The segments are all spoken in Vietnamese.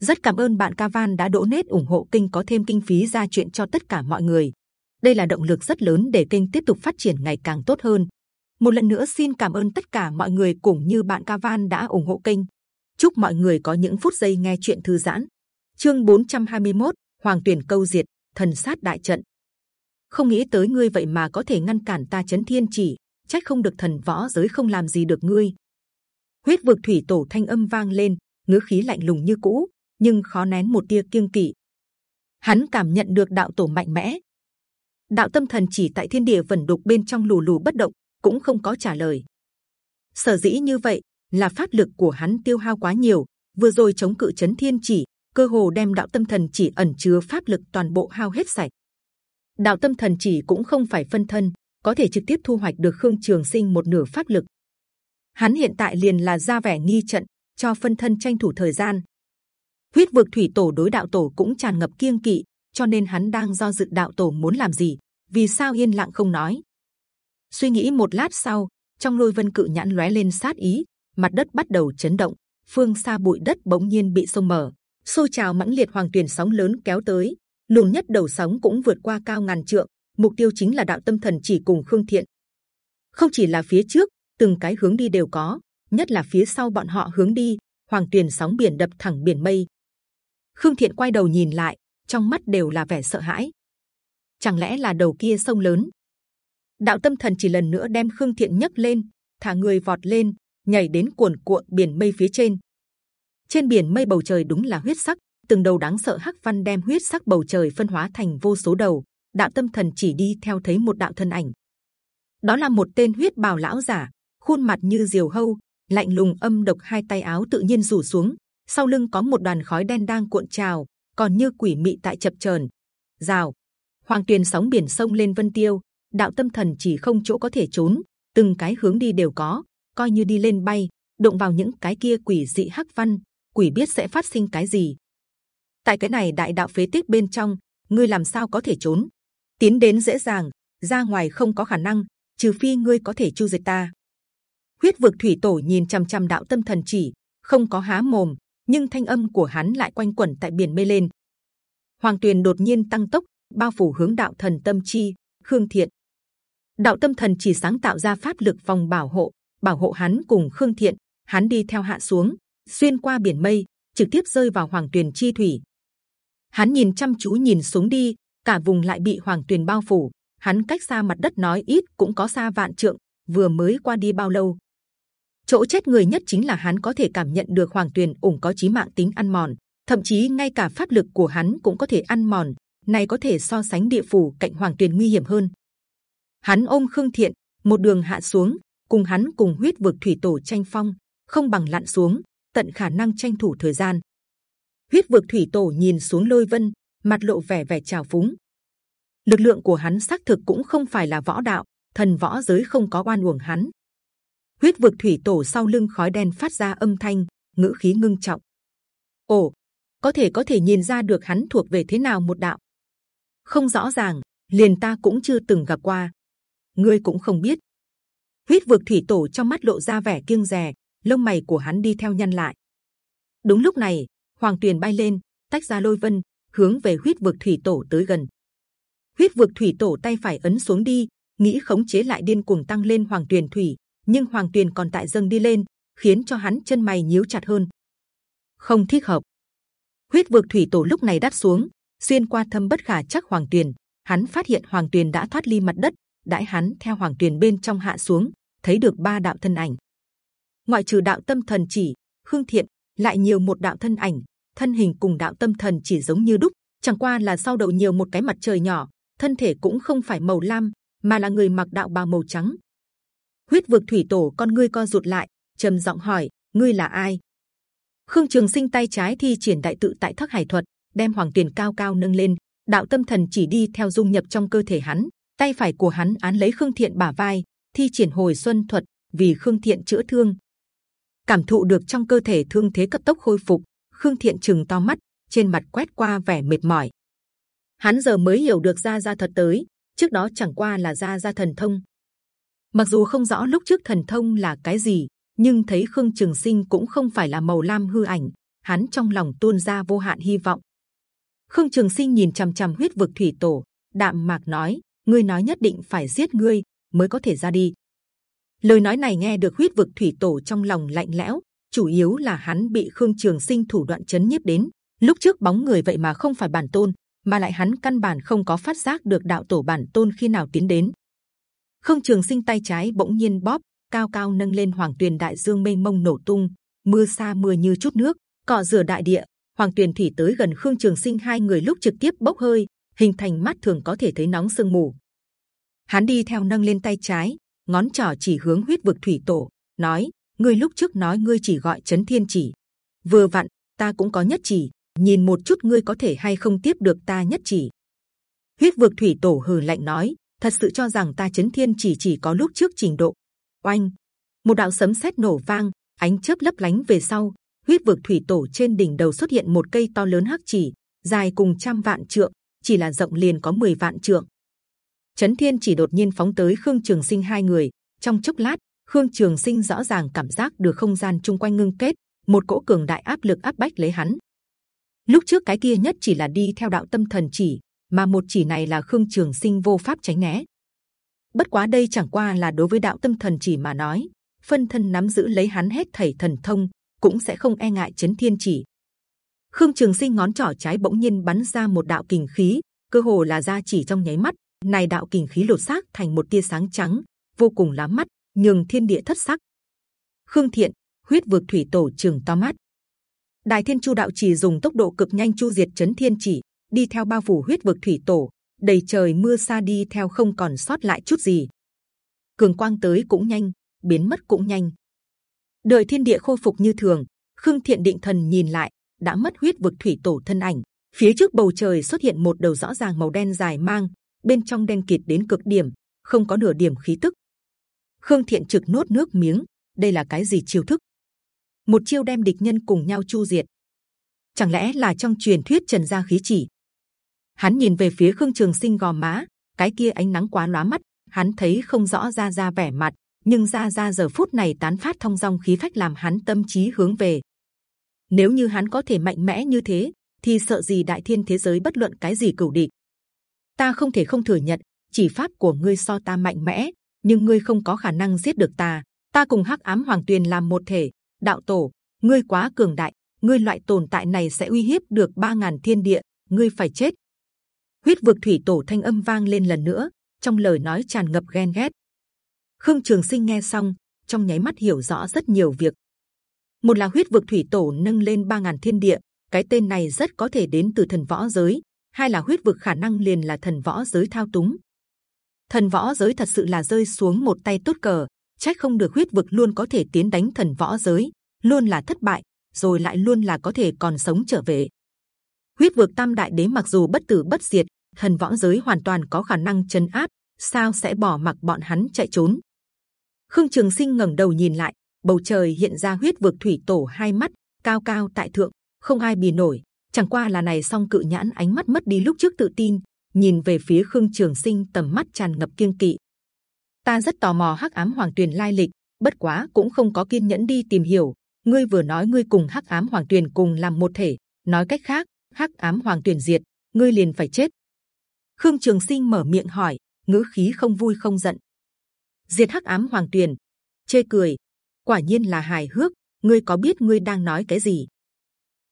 Rất cảm ơn bạn Cavan đã đỗ nết ủng hộ kênh có thêm kinh phí ra chuyện cho tất cả mọi người. Đây là động lực rất lớn để kênh tiếp tục phát triển ngày càng tốt hơn. Một lần nữa xin cảm ơn tất cả mọi người cũng như bạn Cavan đã ủng hộ kênh. Chúc mọi người có những phút giây nghe chuyện thư giãn. Chương 421, Hoàng Tuyển câu diệt, thần sát đại trận. Không nghĩ tới ngươi vậy mà có thể ngăn cản ta chấn thiên chỉ, trách không được thần võ giới không làm gì được ngươi. Huyết vực thủy tổ thanh âm vang lên, ngữ khí lạnh lùng như cũ, nhưng khó nén một tia kiêng kỵ. Hắn cảm nhận được đạo tổ mạnh mẽ. Đạo tâm thần chỉ tại thiên địa vẩn đục bên trong lù lù bất động, cũng không có trả lời. Sở dĩ như vậy là pháp lực của hắn tiêu hao quá nhiều. Vừa rồi chống cự chấn thiên chỉ, cơ hồ đem đạo tâm thần chỉ ẩn chứa pháp lực toàn bộ hao hết sạch. Đạo tâm thần chỉ cũng không phải phân thân, có thể trực tiếp thu hoạch được khương trường sinh một nửa pháp lực. Hắn hiện tại liền là ra vẻ nghi trận, cho phân thân tranh thủ thời gian. Huyết vực thủy tổ đối đạo tổ cũng tràn ngập kiêng kỵ, cho nên hắn đang do dự đạo tổ muốn làm gì, vì sao yên lặng không nói. Suy nghĩ một lát sau, trong lôi vân cự nhãn lóe lên sát ý, mặt đất bắt đầu chấn động, phương xa bụi đất bỗng nhiên bị sông mở, xô trào mãnh liệt hoàng tuyền sóng lớn kéo tới, luồng nhất đầu sóng cũng vượt qua cao ngàn trượng, mục tiêu chính là đạo tâm thần chỉ cùng khương thiện. Không chỉ là phía trước, từng cái hướng đi đều có, nhất là phía sau bọn họ hướng đi, hoàng tuyền sóng biển đập thẳng biển mây. Khương thiện quay đầu nhìn lại, trong mắt đều là vẻ sợ hãi. Chẳng lẽ là đầu kia sông lớn? Đạo tâm thần chỉ lần nữa đem Khương thiện nhấc lên, thả người vọt lên, nhảy đến cuồn cuộn biển mây phía trên. Trên biển mây bầu trời đúng là huyết sắc, từng đầu đáng sợ hắc văn đem huyết sắc bầu trời phân hóa thành vô số đầu. Đạo tâm thần chỉ đi theo thấy một đạo thân ảnh. Đó là một tên huyết bào lão giả, khuôn mặt như diều hâu, lạnh lùng âm độc, hai tay áo tự nhiên rủ xuống, sau lưng có một đoàn khói đen đang cuộn trào, còn như quỷ mị tại chập chờn. Rào, hoàng tuyền sóng biển sông lên vân tiêu, đạo tâm thần chỉ không chỗ có thể trốn, từng cái hướng đi đều có, coi như đi lên bay, đụng vào những cái kia quỷ dị hắc văn, quỷ biết sẽ phát sinh cái gì. Tại cái này đại đạo phế tích bên trong, ngươi làm sao có thể trốn? Tiến đến dễ dàng, ra ngoài không có khả năng, trừ phi ngươi có thể chu diệt ta. Huyết vực thủy tổ nhìn c h ầ m c h ầ m đạo tâm thần chỉ, không có há mồm, nhưng thanh âm của hắn lại quanh quẩn tại biển mây lên. Hoàng tuyền đột nhiên tăng tốc, bao phủ hướng đạo thần tâm chi, khương thiện. Đạo tâm thần chỉ sáng tạo ra pháp lực vòng bảo hộ, bảo hộ hắn cùng khương thiện. Hắn đi theo hạ xuống, xuyên qua biển mây, trực tiếp rơi vào hoàng tuyền chi thủy. Hắn nhìn chăm chú nhìn xuống đi, cả vùng lại bị hoàng tuyền bao phủ. Hắn cách xa mặt đất nói ít cũng có xa vạn trượng, vừa mới qua đi bao lâu, chỗ chết người nhất chính là hắn có thể cảm nhận được hoàng tuyền ủng có chí mạng tính ăn mòn, thậm chí ngay cả pháp lực của hắn cũng có thể ăn mòn này có thể so sánh địa phủ cạnh hoàng tuyền nguy hiểm hơn. Hắn ôm khương thiện, một đường hạ xuống, cùng hắn cùng huyết vực thủy tổ tranh phong, không bằng lặn xuống, tận khả năng tranh thủ thời gian. Huyết vực thủy tổ nhìn xuống lôi vân, mặt lộ vẻ vẻ trào phúng. Lực lượng của hắn xác thực cũng không phải là võ đạo, thần võ giới không có oan uổng hắn huyết vực thủy tổ sau lưng khói đen phát ra âm thanh, ngữ khí ngưng trọng. Ồ, có thể có thể nhìn ra được hắn thuộc về thế nào một đạo. Không rõ ràng, liền ta cũng chưa từng gặp qua. Ngươi cũng không biết. Huyết vực thủy tổ trong mắt lộ ra vẻ kiêng dè, lông mày của hắn đi theo nhăn lại. Đúng lúc này, hoàng tuyền bay lên, tách ra lôi vân, hướng về huyết vực thủy tổ tới gần. Huyết vực thủy tổ tay phải ấn xuống đi, nghĩ khống chế lại điên cuồng tăng lên hoàng tuyền thủy nhưng hoàng tuyền còn tại dâng đi lên, khiến cho hắn chân mày nhíu chặt hơn. Không thích hợp. Huyết vực thủy tổ lúc này đáp xuống, xuyên qua thâm bất khả chắc hoàng tuyền. Hắn phát hiện hoàng tuyền đã thoát ly mặt đất, đãi hắn theo hoàng tuyền bên trong hạ xuống, thấy được ba đạo thân ảnh. Ngoại trừ đạo tâm thần chỉ, khương thiện, lại nhiều một đạo thân ảnh, thân hình cùng đạo tâm thần chỉ giống như đúc, chẳng qua là sau đầu nhiều một cái mặt trời nhỏ, thân thể cũng không phải màu lam, mà là người mặc đạo bào màu trắng huyết vực thủy tổ, con ngươi co rụt lại, trầm giọng hỏi, ngươi là ai? Khương trường sinh tay trái thi triển đại tự tại thất hải thuật, đem hoàng tiền cao cao nâng lên, đạo tâm thần chỉ đi theo dung nhập trong cơ thể hắn, tay phải của hắn án lấy khương thiện bả vai, thi triển hồi xuân thuật, vì khương thiện chữa thương. Cảm thụ được trong cơ thể thương thế cấp tốc khôi phục, khương thiện chừng to mắt, trên mặt quét qua vẻ mệt mỏi. Hắn giờ mới hiểu được gia gia thật tới, trước đó chẳng qua là gia gia thần thông mặc dù không rõ lúc trước thần thông là cái gì nhưng thấy khương trường sinh cũng không phải là màu lam hư ảnh hắn trong lòng tuôn ra vô hạn hy vọng. Khương Trường Sinh nhìn c h ầ m c h ầ m huyết vực thủy tổ, đạm mạc nói: ngươi nói nhất định phải giết ngươi mới có thể ra đi. Lời nói này nghe được huyết vực thủy tổ trong lòng lạnh lẽo, chủ yếu là hắn bị Khương Trường Sinh thủ đoạn chấn nhiếp đến. Lúc trước bóng người vậy mà không phải bản tôn, mà lại hắn căn bản không có phát giác được đạo tổ bản tôn khi nào tiến đến. Khương Trường Sinh tay trái bỗng nhiên bóp, cao cao nâng lên hoàng tuyền đại dương mênh mông nổ tung, mưa xa mưa như chút nước, cọ rửa đại địa, Hoàng Tuyền Thủy tới gần Khương Trường Sinh hai người lúc trực tiếp bốc hơi, hình thành mắt thường có thể thấy nóng sương mù. Hắn đi theo nâng lên tay trái, ngón trỏ chỉ hướng huyết vực thủy tổ, nói: ngươi lúc trước nói ngươi chỉ gọi chấn thiên chỉ, vừa vặn ta cũng có nhất chỉ, nhìn một chút ngươi có thể hay không tiếp được ta nhất chỉ. Huyết vực thủy tổ hừ lạnh nói: thật sự cho rằng ta chấn thiên chỉ chỉ có lúc trước trình độ. Oanh, một đạo sấm sét nổ vang, ánh chớp lấp lánh về sau, huyết vực thủy tổ trên đỉnh đầu xuất hiện một cây to lớn hắc chỉ dài cùng trăm vạn trượng chỉ là rộng liền có 10 vạn trượng. Chấn thiên chỉ đột nhiên phóng tới khương trường sinh hai người. Trong chốc lát khương trường sinh rõ ràng cảm giác được không gian chung quanh ngưng kết một cỗ cường đại áp lực áp bách lấy hắn. Lúc trước cái kia nhất chỉ là đi theo đạo tâm thần chỉ mà một chỉ này là khương trường sinh vô pháp tránh né bất quá đây chẳng qua là đối với đạo tâm thần chỉ mà nói phân thân nắm giữ lấy hắn hết thảy thần thông cũng sẽ không e ngại chấn thiên chỉ. Khương Trường Sinh ngón trỏ trái bỗng nhiên bắn ra một đạo kình khí, cơ hồ là ra chỉ trong nháy mắt. Này đạo kình khí lột xác thành một tia sáng trắng, vô cùng lá mắt, nhường thiên địa thất sắc. Khương Thiện, huyết vực thủy tổ trường to mắt. Đại Thiên Chu đạo chỉ dùng tốc độ cực nhanh chu diệt chấn thiên chỉ, đi theo bao phủ huyết vực thủy tổ, đầy trời mưa xa đi theo không còn sót lại chút gì. Cường quang tới cũng nhanh, biến mất cũng nhanh. Đợi thiên địa khôi phục như thường khương thiện định thần nhìn lại đã mất huyết vực thủy tổ thân ảnh. Phía trước bầu trời xuất hiện một đầu rõ ràng màu đen dài mang bên trong đen kịt đến cực điểm không có nửa điểm khí tức. Khương thiện trực nốt nước miếng đây là cái gì chiêu thức? Một chiêu đem địch nhân cùng nhau chu diệt. Chẳng lẽ là trong truyền thuyết trần gia khí chỉ? Hắn nhìn về phía khương trường sinh gò má cái kia ánh nắng quá lóa mắt hắn thấy không rõ ra ra vẻ mặt nhưng ra ra giờ phút này tán phát thông dong khí phách làm hắn tâm trí hướng về. Nếu như hắn có thể mạnh mẽ như thế, thì sợ gì đại thiên thế giới bất luận cái gì cửu địch. Ta không thể không thừa nhận, chỉ pháp của ngươi so ta mạnh mẽ, nhưng ngươi không có khả năng giết được ta. Ta cùng hắc ám hoàng tuyền làm một thể. Đạo tổ, ngươi quá cường đại, ngươi loại tồn tại này sẽ uy hiếp được ba ngàn thiên địa, ngươi phải chết. Huyết vực thủy tổ thanh âm vang lên lần nữa, trong lời nói tràn ngập ghen ghét. Khương Trường Sinh nghe xong, trong nháy mắt hiểu rõ rất nhiều việc. Một là huyết vực thủy tổ nâng lên ba ngàn thiên địa, cái tên này rất có thể đến từ thần võ giới. Hai là huyết vực khả năng liền là thần võ giới thao túng. Thần võ giới thật sự là rơi xuống một tay tốt cờ, trách không được huyết vực luôn có thể tiến đánh thần võ giới, luôn là thất bại, rồi lại luôn là có thể còn sống trở về. Huyết vực tam đại đế mặc dù bất tử bất diệt, thần võ giới hoàn toàn có khả năng chấn áp, sao sẽ bỏ mặc bọn hắn chạy trốn? Khương Trường Sinh ngẩng đầu nhìn lại, bầu trời hiện ra huyết vực thủy tổ hai mắt cao cao tại thượng, không ai bì nổi. Chẳng qua là này song cự nhãn ánh mắt mất đi lúc trước tự tin, nhìn về phía Khương Trường Sinh tầm mắt tràn ngập kiên kỵ. Ta rất tò mò Hắc Ám Hoàng Tuyền lai lịch, bất quá cũng không có kiên nhẫn đi tìm hiểu. Ngươi vừa nói ngươi cùng Hắc Ám Hoàng Tuyền cùng làm một thể, nói cách khác, Hắc Ám Hoàng Tuyền diệt, ngươi liền phải chết. Khương Trường Sinh mở miệng hỏi, ngữ khí không vui không giận. Diệt hắc ám hoàng tuyền chê cười. Quả nhiên là hài hước ngươi có biết ngươi đang nói cái gì?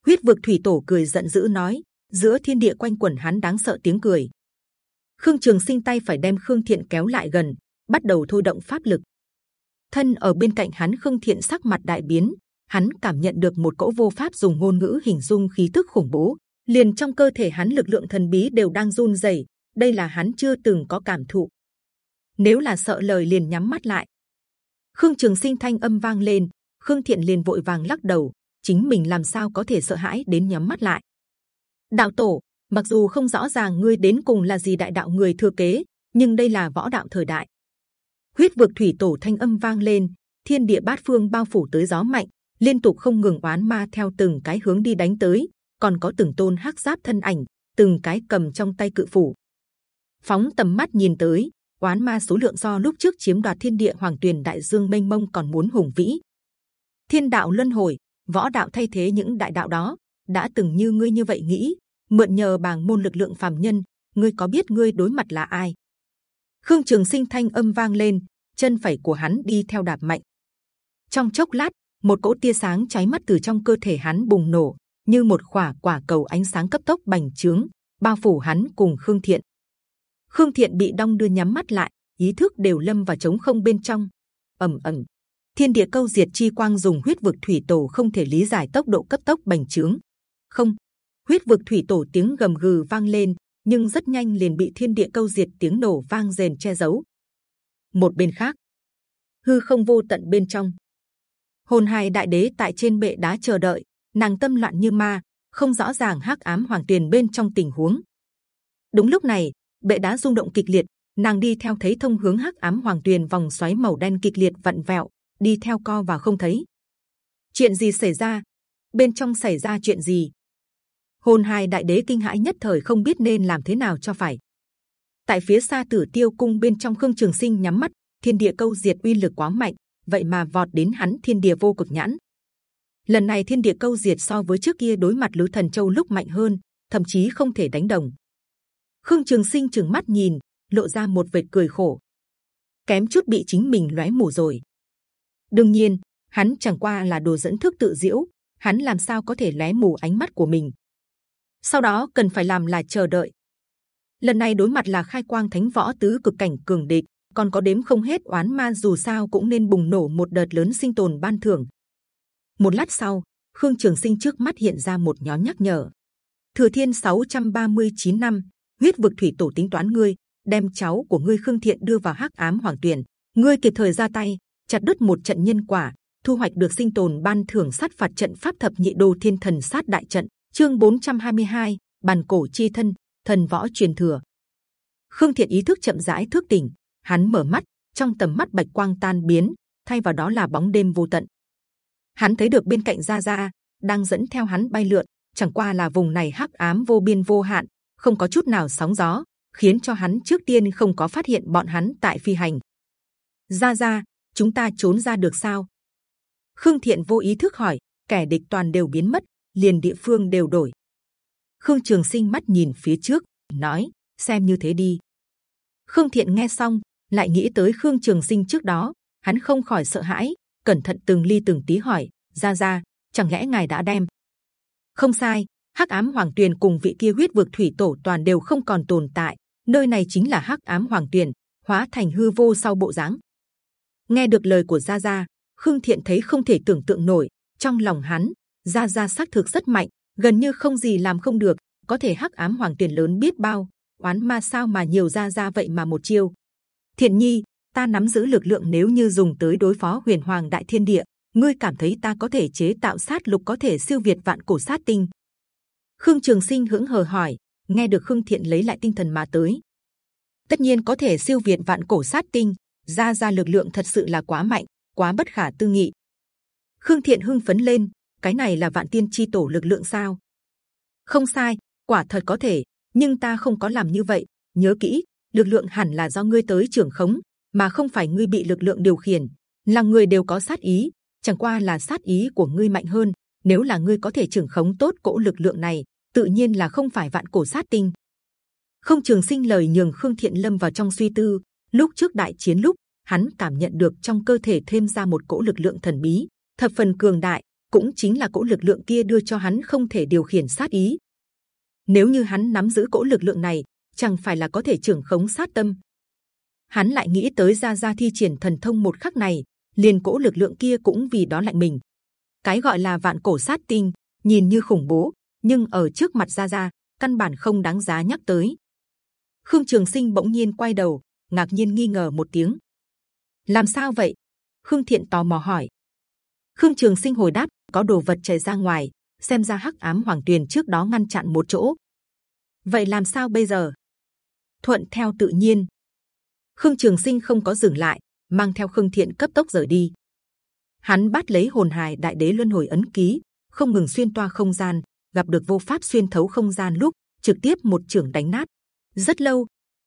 Huyết vực thủy tổ cười giận dữ nói giữa thiên địa quanh quẩn hắn đáng sợ tiếng cười. Khương trường sinh tay phải đem khương thiện kéo lại gần bắt đầu thôi động pháp lực. Thân ở bên cạnh hắn khương thiện sắc mặt đại biến hắn cảm nhận được một cỗ vô pháp dùng ngôn ngữ hình dung khí tức khủng bố liền trong cơ thể hắn lực lượng thần bí đều đang run rẩy, đây là hắn chưa từng có cảm thụ. Nếu là sợ lời liền nhắm mắt lại. Khương trường sinh thanh âm vang lên, khương thiện liền vội vàng lắc đầu, chính mình làm sao có thể sợ hãi đến nhắm mắt lại? Đạo tổ, mặc dù không rõ ràng ngươi đến cùng là gì đại đạo người thừa kế, nhưng đây là võ đạo thời đại. Huyết vực thủy tổ thanh âm vang lên, thiên địa bát phương bao phủ tới gió mạnh, liên tục không ngừng oán ma theo từng cái hướng đi đánh tới còn có từng tôn hắc giáp thân ảnh, từng cái cầm trong tay cự phủ. Phóng tầm mắt nhìn tới, oán ma số lượng do lúc trước chiếm đoạt thiên địa hoàng tuyền đại dương mênh mông còn muốn hùng vĩ. Thiên đạo luân hồi, võ đạo thay thế những đại đạo đó, đã từng như ngươi như vậy nghĩ, mượn nhờ bàng môn lực lượng phàm nhân, ngươi có biết ngươi đối mặt là ai? Khương trường sinh thanh âm vang lên, chân phải của hắn đi theo đạp mạnh. Trong chốc lát, một cỗ tia sáng cháy mắt từ trong cơ thể hắn bùng nổ như một quả quả cầu ánh sáng cấp tốc bành trướng, bao phủ hắn cùng khương thiện. Khương thiện bị đong đưa nhắm mắt lại, ý thức đều lâm vào trống không bên trong. Ầm ầm. Thiên địa câu diệt chi quang dùng huyết vực thủy tổ không thể lý giải tốc độ cấp tốc bành trướng. Không. Huyết vực thủy tổ tiếng gầm gừ vang lên, nhưng rất nhanh liền bị thiên địa câu diệt tiếng nổ vang rền che giấu. Một bên khác. Hư không vô tận bên trong. Hồn hài đại đế tại trên bệ đá chờ đợi nàng tâm loạn như ma, không rõ ràng hắc ám hoàng tuyền bên trong tình huống. Đúng lúc này, bệ đá rung động kịch liệt, nàng đi theo thấy thông hướng hắc ám hoàng tuyền vòng xoáy màu đen kịch liệt vặn vẹo, đi theo co và không thấy. Chuyện gì xảy ra? Bên trong xảy ra chuyện gì? Hồn hài đại đế kinh hãi nhất thời không biết nên làm thế nào cho phải. Tại phía xa tử tiêu cung bên trong khương trường sinh nhắm mắt, thiên địa câu diệt uy lực quá mạnh, vậy mà vọt đến hắn thiên địa vô cực nhãn lần này thiên địa câu diệt so với trước kia đối mặt lứ thần châu lúc mạnh hơn, thậm chí không thể đánh đồng. Khương trường sinh chừng mắt nhìn, lộ ra một vệt cười khổ. Kém chút bị chính mình lóe mù rồi. Đương nhiên, hắn chẳng qua là đồ dẫn thức tự diễu, hắn làm sao có thể lóe mù ánh mắt của mình? Sau đó cần phải làm là chờ đợi. Lần này đối mặt là khai quang thánh võ tứ cực cảnh cường địch, còn có đếm không hết oán ma dù sao cũng nên bùng nổ một đợt lớn sinh tồn ban thưởng một lát sau khương trường sinh trước mắt hiện ra một nhóm nhắc nhở. Thừa thiên 639 năm huyết vực thủy tổ tính toán ngươi đem cháu của ngươi khương thiện đưa vào hắc ám hoàng tuyển. Ngươi kịp thời ra tay chặt đứt một trận nhân quả thu hoạch được sinh tồn ban thưởng sát phạt trận pháp thập nhị đồ thiên thần sát đại trận. Chương 422, bàn cổ chi thân thần võ truyền thừa. Khương thiện ý thức chậm rãi thức tỉnh. Hắn mở mắt trong tầm mắt bạch quang tan biến thay vào đó là bóng đêm vô tận hắn thấy được bên cạnh gia gia, đang dẫn theo hắn bay lượn, chẳng qua là vùng này hắc ám vô biên vô hạn, không có chút nào sóng gió, khiến cho hắn trước tiên không có phát hiện bọn hắn tại phi hành. Gia gia, chúng ta trốn ra được sao? Khương thiện vô ý thức hỏi, kẻ địch toàn đều biến mất, liền địa phương đều đổi. Khương trường sinh mắt nhìn phía trước, nói, xem như thế đi. Khương thiện nghe xong, lại nghĩ tới khương trường sinh trước đó, hắn không khỏi sợ hãi cẩn thận từng ly từng tí hỏi, ra ra, chẳng lẽ ngài đã đem? Không sai, hắc ám hoàng tuyền cùng vị kia huyết vực thủy tổ toàn đều không còn tồn tại, nơi này chính là hắc ám hoàng tuyền, hóa thành hư vô sau bộ dáng. Nghe được lời của gia gia khương thiện thấy không thể tưởng tượng nổi, trong lòng hắn gia gia xác thực rất mạnh, gần như không gì làm không được, có thể hắc ám hoàng tuyền lớn biết bao, oán ma sao mà nhiều gia gia vậy mà một chiêu. Thiện nhi ta nắm giữ lực lượng nếu như dùng tới đối phó huyền hoàng đại thiên địa, ngươi cảm thấy ta có thể chế tạo sát lục có thể siêu việt vạn cổ sát tinh? Khương trường sinh hững hờ hỏi, nghe được khương thiện lấy lại tinh thần mà tới. Tất nhiên có thể siêu việt vạn cổ sát tinh, ra ra lực lượng thật sự là quá mạnh, quá bất khả tư nghị. Khương thiện hưng phấn lên, cái này là vạn tiên chi tổ lực lượng sao? Không sai, quả thật có thể, nhưng ta không có làm như vậy, nhớ kỹ, lực lượng hẳn là do ngươi tới trưởng khống mà không phải ngươi bị lực lượng điều khiển. Là người đều có sát ý, chẳng qua là sát ý của ngươi mạnh hơn. Nếu là ngươi có thể trưởng khống tốt cỗ lực lượng này, tự nhiên là không phải vạn cổ sát tinh. Không trường sinh lời nhường khương thiện lâm vào trong suy tư. Lúc trước đại chiến lúc, hắn cảm nhận được trong cơ thể thêm ra một cỗ lực lượng thần bí, thập phần cường đại, cũng chính là cỗ lực lượng kia đưa cho hắn không thể điều khiển sát ý. Nếu như hắn nắm giữ cỗ lực lượng này, chẳng phải là có thể trưởng khống sát tâm hắn lại nghĩ tới gia gia thi triển thần thông một khắc này, liền cỗ lực lượng kia cũng vì đó lạnh mình. Cái gọi là vạn cổ sát tinh, nhìn như khủng bố, nhưng ở trước mặt gia gia, căn bản không đáng giá nhắc tới. Khương trường sinh bỗng nhiên quay đầu, ngạc nhiên nghi ngờ một tiếng. Làm sao vậy? Khương thiện tò mò hỏi. Khương trường sinh hồi đáp, có đồ vật chảy ra ngoài, xem ra hắc ám hoàng tuyền trước đó ngăn chặn một chỗ. Vậy làm sao bây giờ? Thuận theo tự nhiên khương trường sinh không có dừng lại mang theo khương thiện cấp tốc rời đi hắn bắt lấy hồn hài đại đế luân hồi ấn ký không ngừng xuyên toa không gian gặp được vô pháp xuyên thấu không gian lúc trực tiếp một trưởng đánh nát rất lâu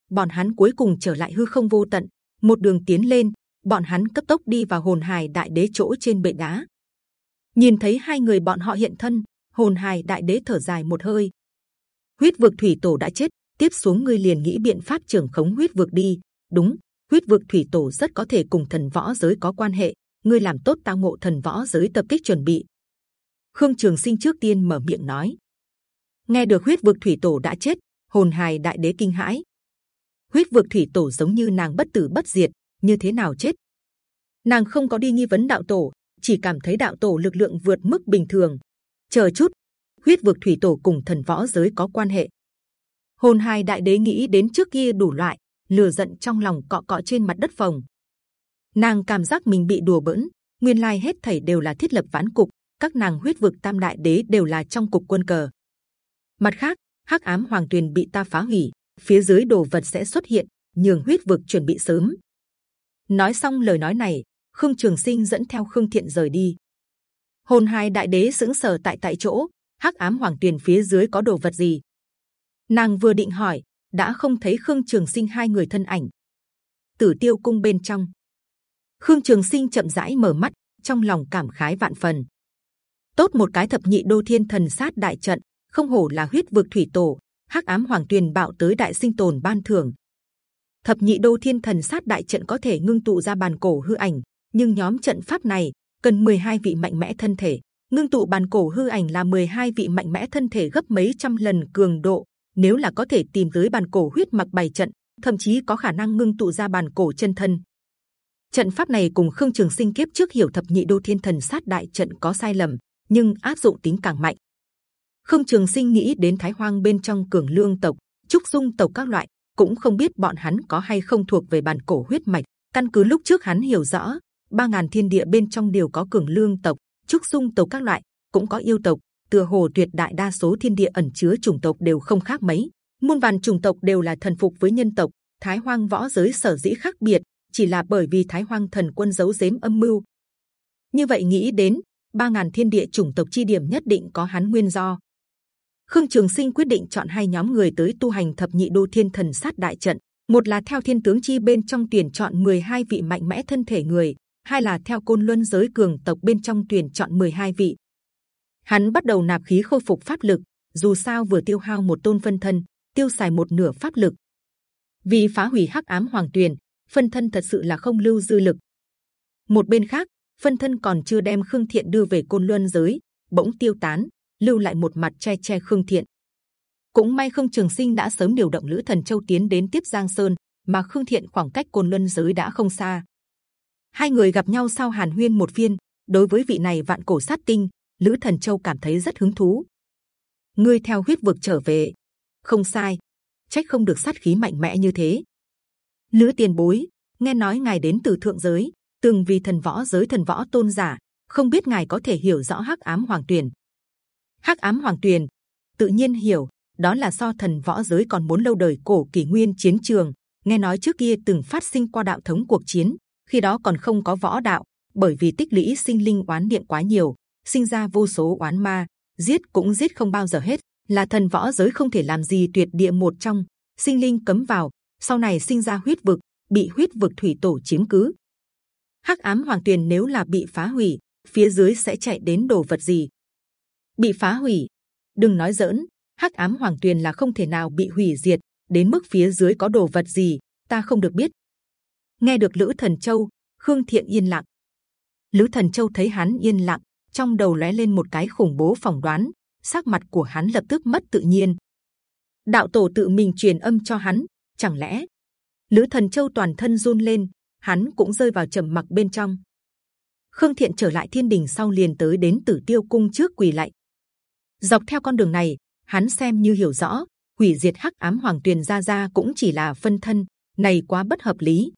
bọn hắn cuối cùng trở lại hư không vô tận một đường tiến lên bọn hắn cấp tốc đi vào hồn hài đại đế chỗ trên bệ đá Nhìn thấy hai người bọn họ hiện thân, hồn hài đại đế thở dài một hơi. Huyết vực thủy tổ đã chết, tiếp xuống ngươi liền nghĩ biện pháp trưởng khống huyết vực đi. Đúng, huyết vực thủy tổ rất có thể cùng thần võ giới có quan hệ. Ngươi làm tốt tao ngộ thần võ giới tập kích chuẩn bị. Khương Trường Sinh trước tiên mở miệng nói. Nghe được huyết vực thủy tổ đã chết, hồn hài đại đế kinh hãi. Huyết vực thủy tổ giống như nàng bất tử bất diệt, như thế nào chết? Nàng không có đi nghi vấn đạo tổ, chỉ cảm thấy đạo tổ lực lượng vượt mức bình thường. Chờ chút, huyết vực thủy tổ cùng thần võ giới có quan hệ. Hồn hài đại đế nghĩ đến trước kia đủ loại, lừa giận trong lòng cọ cọ trên mặt đất phòng. Nàng cảm giác mình bị đùa bỡn, nguyên lai hết thảy đều là thiết lập ván cục. Các nàng huyết vực tam đại đế đều là trong cục quân cờ. Mặt khác, hắc ám hoàng tuyền bị ta phá hủy, phía dưới đồ vật sẽ xuất hiện, nhường huyết vực chuẩn bị sớm. Nói xong lời nói này, Khương Trường Sinh dẫn theo Khương Thiện rời đi. Hồn hai đại đế sững sờ tại tại chỗ, hắc ám hoàng tuyền phía dưới có đồ vật gì? Nàng vừa định hỏi, đã không thấy Khương Trường Sinh hai người thân ảnh. Tử Tiêu cung bên trong, Khương Trường Sinh chậm rãi mở mắt, trong lòng cảm khái vạn phần. Tốt một cái thập nhị đô thiên thần sát đại trận, không hổ là huyết vực thủy tổ, hắc ám hoàng tuyền bạo tới đại sinh tồn ban thưởng. Thập nhị đô thiên thần sát đại trận có thể ngưng tụ ra bàn cổ hư ảnh, nhưng nhóm trận pháp này cần 12 vị mạnh mẽ thân thể. Ngưng tụ bàn cổ hư ảnh là 12 vị mạnh mẽ thân thể gấp mấy trăm lần cường độ. Nếu là có thể tìm tới bàn cổ huyết mặc bày trận, thậm chí có khả năng ngưng tụ ra bàn cổ chân thân. Trận pháp này cùng Khương Trường Sinh kiếp trước hiểu thập nhị đô thiên thần sát đại trận có sai lầm, nhưng áp dụng tính càng mạnh. Khương Trường Sinh nghĩ đến Thái Hoang bên trong cường lương tộc, trúc dung tộc các loại, cũng không biết bọn hắn có hay không thuộc về bàn cổ huyết mạch. Căn cứ lúc trước hắn hiểu rõ, ba ngàn thiên địa bên trong đều có cường lương tộc, trúc dung tộc các loại, cũng có yêu tộc. Tựa hồ tuyệt đại đa số thiên địa ẩn chứa chủng tộc đều không khác mấy. Muôn vàn chủng tộc đều là thần phục với nhân tộc. Thái Hoang võ giới sở dĩ khác biệt, chỉ là bởi vì Thái Hoang thần quân giấu giếm âm mưu. Như vậy nghĩ đến ba ngàn thiên địa chủng tộc chi điểm nhất định có hắn nguyên do. Khương Trường Sinh quyết định chọn hai nhóm người tới tu hành thập nhị đô thiên thần sát đại trận. Một là theo thiên tướng chi bên trong tuyển chọn 12 vị mạnh mẽ thân thể người, hai là theo côn luân giới cường tộc bên trong tuyển chọn 12 vị. Hắn bắt đầu nạp khí khôi phục pháp lực, dù sao vừa tiêu hao một tôn phân thân, tiêu xài một nửa pháp lực. Vì phá hủy hắc ám hoàng tuyền, phân thân thật sự là không lưu dư lực. Một bên khác, phân thân còn chưa đem khương thiện đưa về côn luân giới, bỗng tiêu tán, lưu lại một mặt che che khương thiện. cũng may khương trường sinh đã sớm điều động lữ thần châu tiến đến tiếp giang sơn, mà khương thiện khoảng cách côn luân giới đã không xa. hai người gặp nhau sau hàn huyên một phiên. đối với vị này vạn cổ sát tinh, lữ thần châu cảm thấy rất hứng thú. ngươi theo huyết vực trở về, không sai, trách không được sát khí mạnh mẽ như thế. lữ tiền bối, nghe nói ngài đến từ thượng giới, từng vì thần võ giới thần võ tôn giả, không biết ngài có thể hiểu rõ hắc ám hoàng tuyền. hắc ám hoàng tuyền tự nhiên hiểu đó là so thần võ giới còn muốn lâu đời cổ kỷ nguyên chiến trường nghe nói trước kia từng phát sinh qua đạo thống cuộc chiến khi đó còn không có võ đạo bởi vì tích lũy sinh linh oán niệm quá nhiều sinh ra vô số oán ma giết cũng giết không bao giờ hết là thần võ giới không thể làm gì tuyệt địa một trong sinh linh cấm vào sau này sinh ra huyết vực bị huyết vực thủy tổ chiếm cứ hắc ám hoàng tuyền nếu là bị phá hủy phía dưới sẽ chạy đến đồ vật gì bị phá hủy. Đừng nói giỡn, Hắc ám hoàng tuyền là không thể nào bị hủy diệt. Đến mức phía dưới có đồ vật gì, ta không được biết. Nghe được Lữ Thần Châu, Khương Thiện yên lặng. Lữ Thần Châu thấy hắn yên lặng, trong đầu lóe lên một cái khủng bố phỏng đoán, sắc mặt của hắn lập tức mất tự nhiên. Đạo tổ tự mình truyền âm cho hắn, chẳng lẽ? Lữ Thần Châu toàn thân run lên, hắn cũng rơi vào trầm mặc bên trong. Khương Thiện trở lại thiên đình sau liền tới đến Tử Tiêu cung trước quỳ lạy, dọc theo con đường này hắn xem như hiểu rõ hủy diệt hắc ám hoàng tuyền gia gia cũng chỉ là phân thân này quá bất hợp lý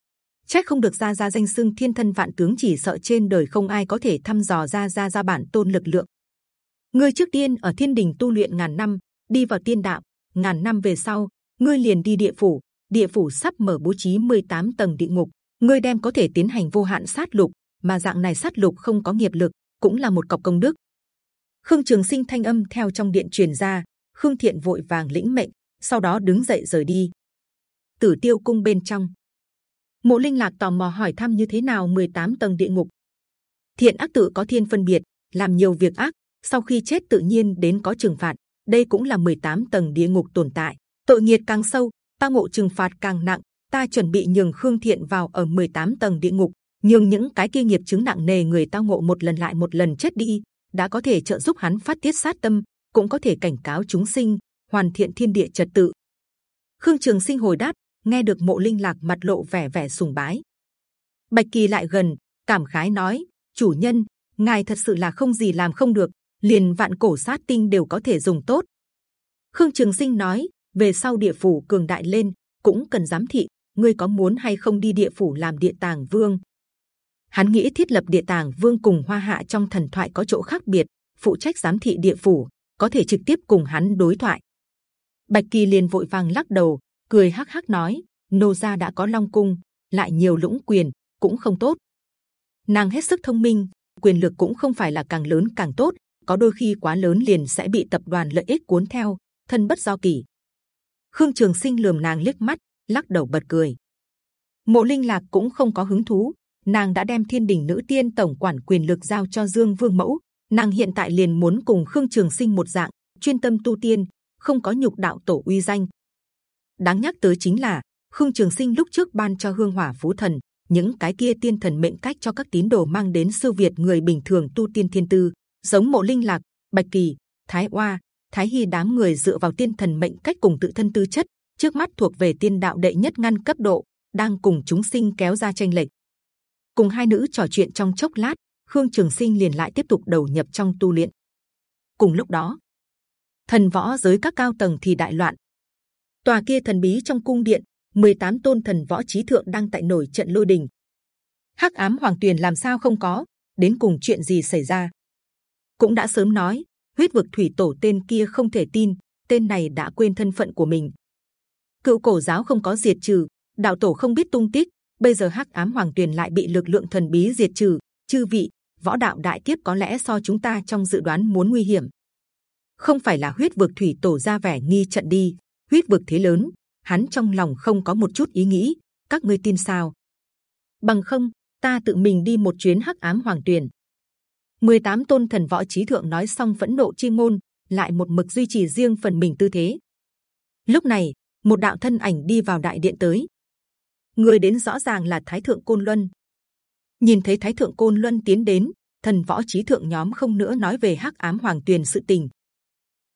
trách không được gia gia danh xưng thiên thân vạn tướng chỉ sợ trên đời không ai có thể thăm dò gia gia gia bản tôn lực lượng. Ngươi trước tiên ở thiên đình tu luyện ngàn năm đi vào tiên đạo. Ngàn năm về sau ngươi liền đi địa phủ. Địa phủ sắp mở bố trí 18 tầng địa ngục. Ngươi đem có thể tiến hành vô hạn sát lục mà dạng này sát lục không có nghiệp lực cũng là một cọc công đức. Khương Trường Sinh thanh âm theo trong điện truyền ra, Khương Thiện vội vàng lĩnh mệnh, sau đó đứng dậy rời đi. Tử Tiêu cung bên trong, Mộ Linh Lạc tò mò hỏi thăm như thế nào 18 tầng địa ngục. Thiện ác tự có thiên phân biệt, làm nhiều việc ác, sau khi chết tự nhiên đến có trừng phạt. Đây cũng là 18 tầng địa ngục tồn tại. Tội nghiệt càng sâu, ta ngộ trừng phạt càng nặng. Ta chuẩn bị nhường Khương Thiện vào ở 18 tầng địa ngục, nhường những cái kia nghiệp chứng nặng nề người ta ngộ một lần lại một lần chết đi, đã có thể trợ giúp hắn phát tiết sát tâm, cũng có thể cảnh cáo chúng sinh, hoàn thiện thiên địa trật tự. Khương Trường Sinh hồi đáp, nghe được Mộ Linh Lạc mặt lộ vẻ vẻ sùng bái. Bạch Kỳ lại gần, cảm khái nói: chủ nhân, ngài thật sự là không gì làm không được, liền vạn cổ sát tinh đều có thể dùng tốt. Khương Trường Sinh nói: về sau địa phủ cường đại lên, cũng cần giám thị. Ngươi có muốn hay không đi địa phủ làm địa tàng vương? Hắn nghĩ thiết lập địa tàng vương cùng hoa hạ trong thần thoại có chỗ khác biệt, phụ trách giám thị địa phủ, có thể trực tiếp cùng hắn đối thoại. Bạch Kỳ liền vội vàng lắc đầu, cười hắc hắc nói: nô gia đã có long cung, lại nhiều lũng quyền, cũng không tốt. Nàng hết sức thông minh, quyền lực cũng không phải là càng lớn càng tốt, có đôi khi quá lớn liền sẽ bị tập đoàn lợi ích cuốn theo, thân bất do kỳ. Khương Trường Sinh lườm nàng liếc mắt, lắc đầu bật cười. Mộ Linh Lạc cũng không có hứng thú, nàng đã đem Thiên Đình Nữ Tiên tổng quản quyền lực giao cho Dương Vương Mẫu, nàng hiện tại liền muốn cùng Khương Trường Sinh một dạng, chuyên tâm tu tiên, không có nhục đạo tổ uy danh. Đáng nhắc tới chính là Khương Trường Sinh lúc trước ban cho Hương Hỏa Phú Thần những cái kia tiên thần mệnh cách cho các tín đồ mang đến siêu việt người bình thường tu tiên thiên tư, giống Mộ Linh Lạc, Bạch Kỳ, Thái Oa, Thái Hi đám người dựa vào tiên thần mệnh cách cùng tự thân tư chất, trước mắt thuộc về tiên đạo đệ nhất ngăn cấp độ, đang cùng chúng sinh kéo ra tranh lệch. Cùng hai nữ trò chuyện trong chốc lát, Khương Trường Sinh liền lại tiếp tục đầu nhập trong tu luyện. Cùng lúc đó, thần võ giới các cao tầng thì đại loạn. Tòa kia thần bí trong cung điện, 18 tôn thần võ trí thượng đang tại nổi trận lôi đình. Hắc ám hoàng tuyền làm sao không có? Đến cùng chuyện gì xảy ra? Cũng đã sớm nói, huyết vực thủy tổ tên kia không thể tin, tên này đã quên thân phận của mình. Cựu cổ giáo không có diệt trừ, đạo tổ không biết tung tích. Bây giờ hắc ám hoàng tuyền lại bị lực lượng thần bí diệt trừ. Chư vị, võ đạo đại kiếp có lẽ so chúng ta trong dự đoán muốn nguy hiểm. Không phải là huyết vực thủy tổ ra vẻ nghi trận đi, huyết vực thế lớn, hắn trong lòng không có một chút ý nghĩ. Các ngươi tin sao? Bằng không, ta tự mình đi một chuyến hắc ám hoàng tuyền. 18 tôn thần võ trí thượng nói xong phẫn nộ chi ngôn, lại một mực duy trì riêng phần mình tư thế. Lúc này, một đạo thân ảnh đi vào đại điện tới. Người đến rõ ràng là Thái thượng côn luân. Nhìn thấy Thái thượng côn luân tiến đến, thần võ trí thượng nhóm không nữa nói về hắc ám hoàng tuyền sự tình.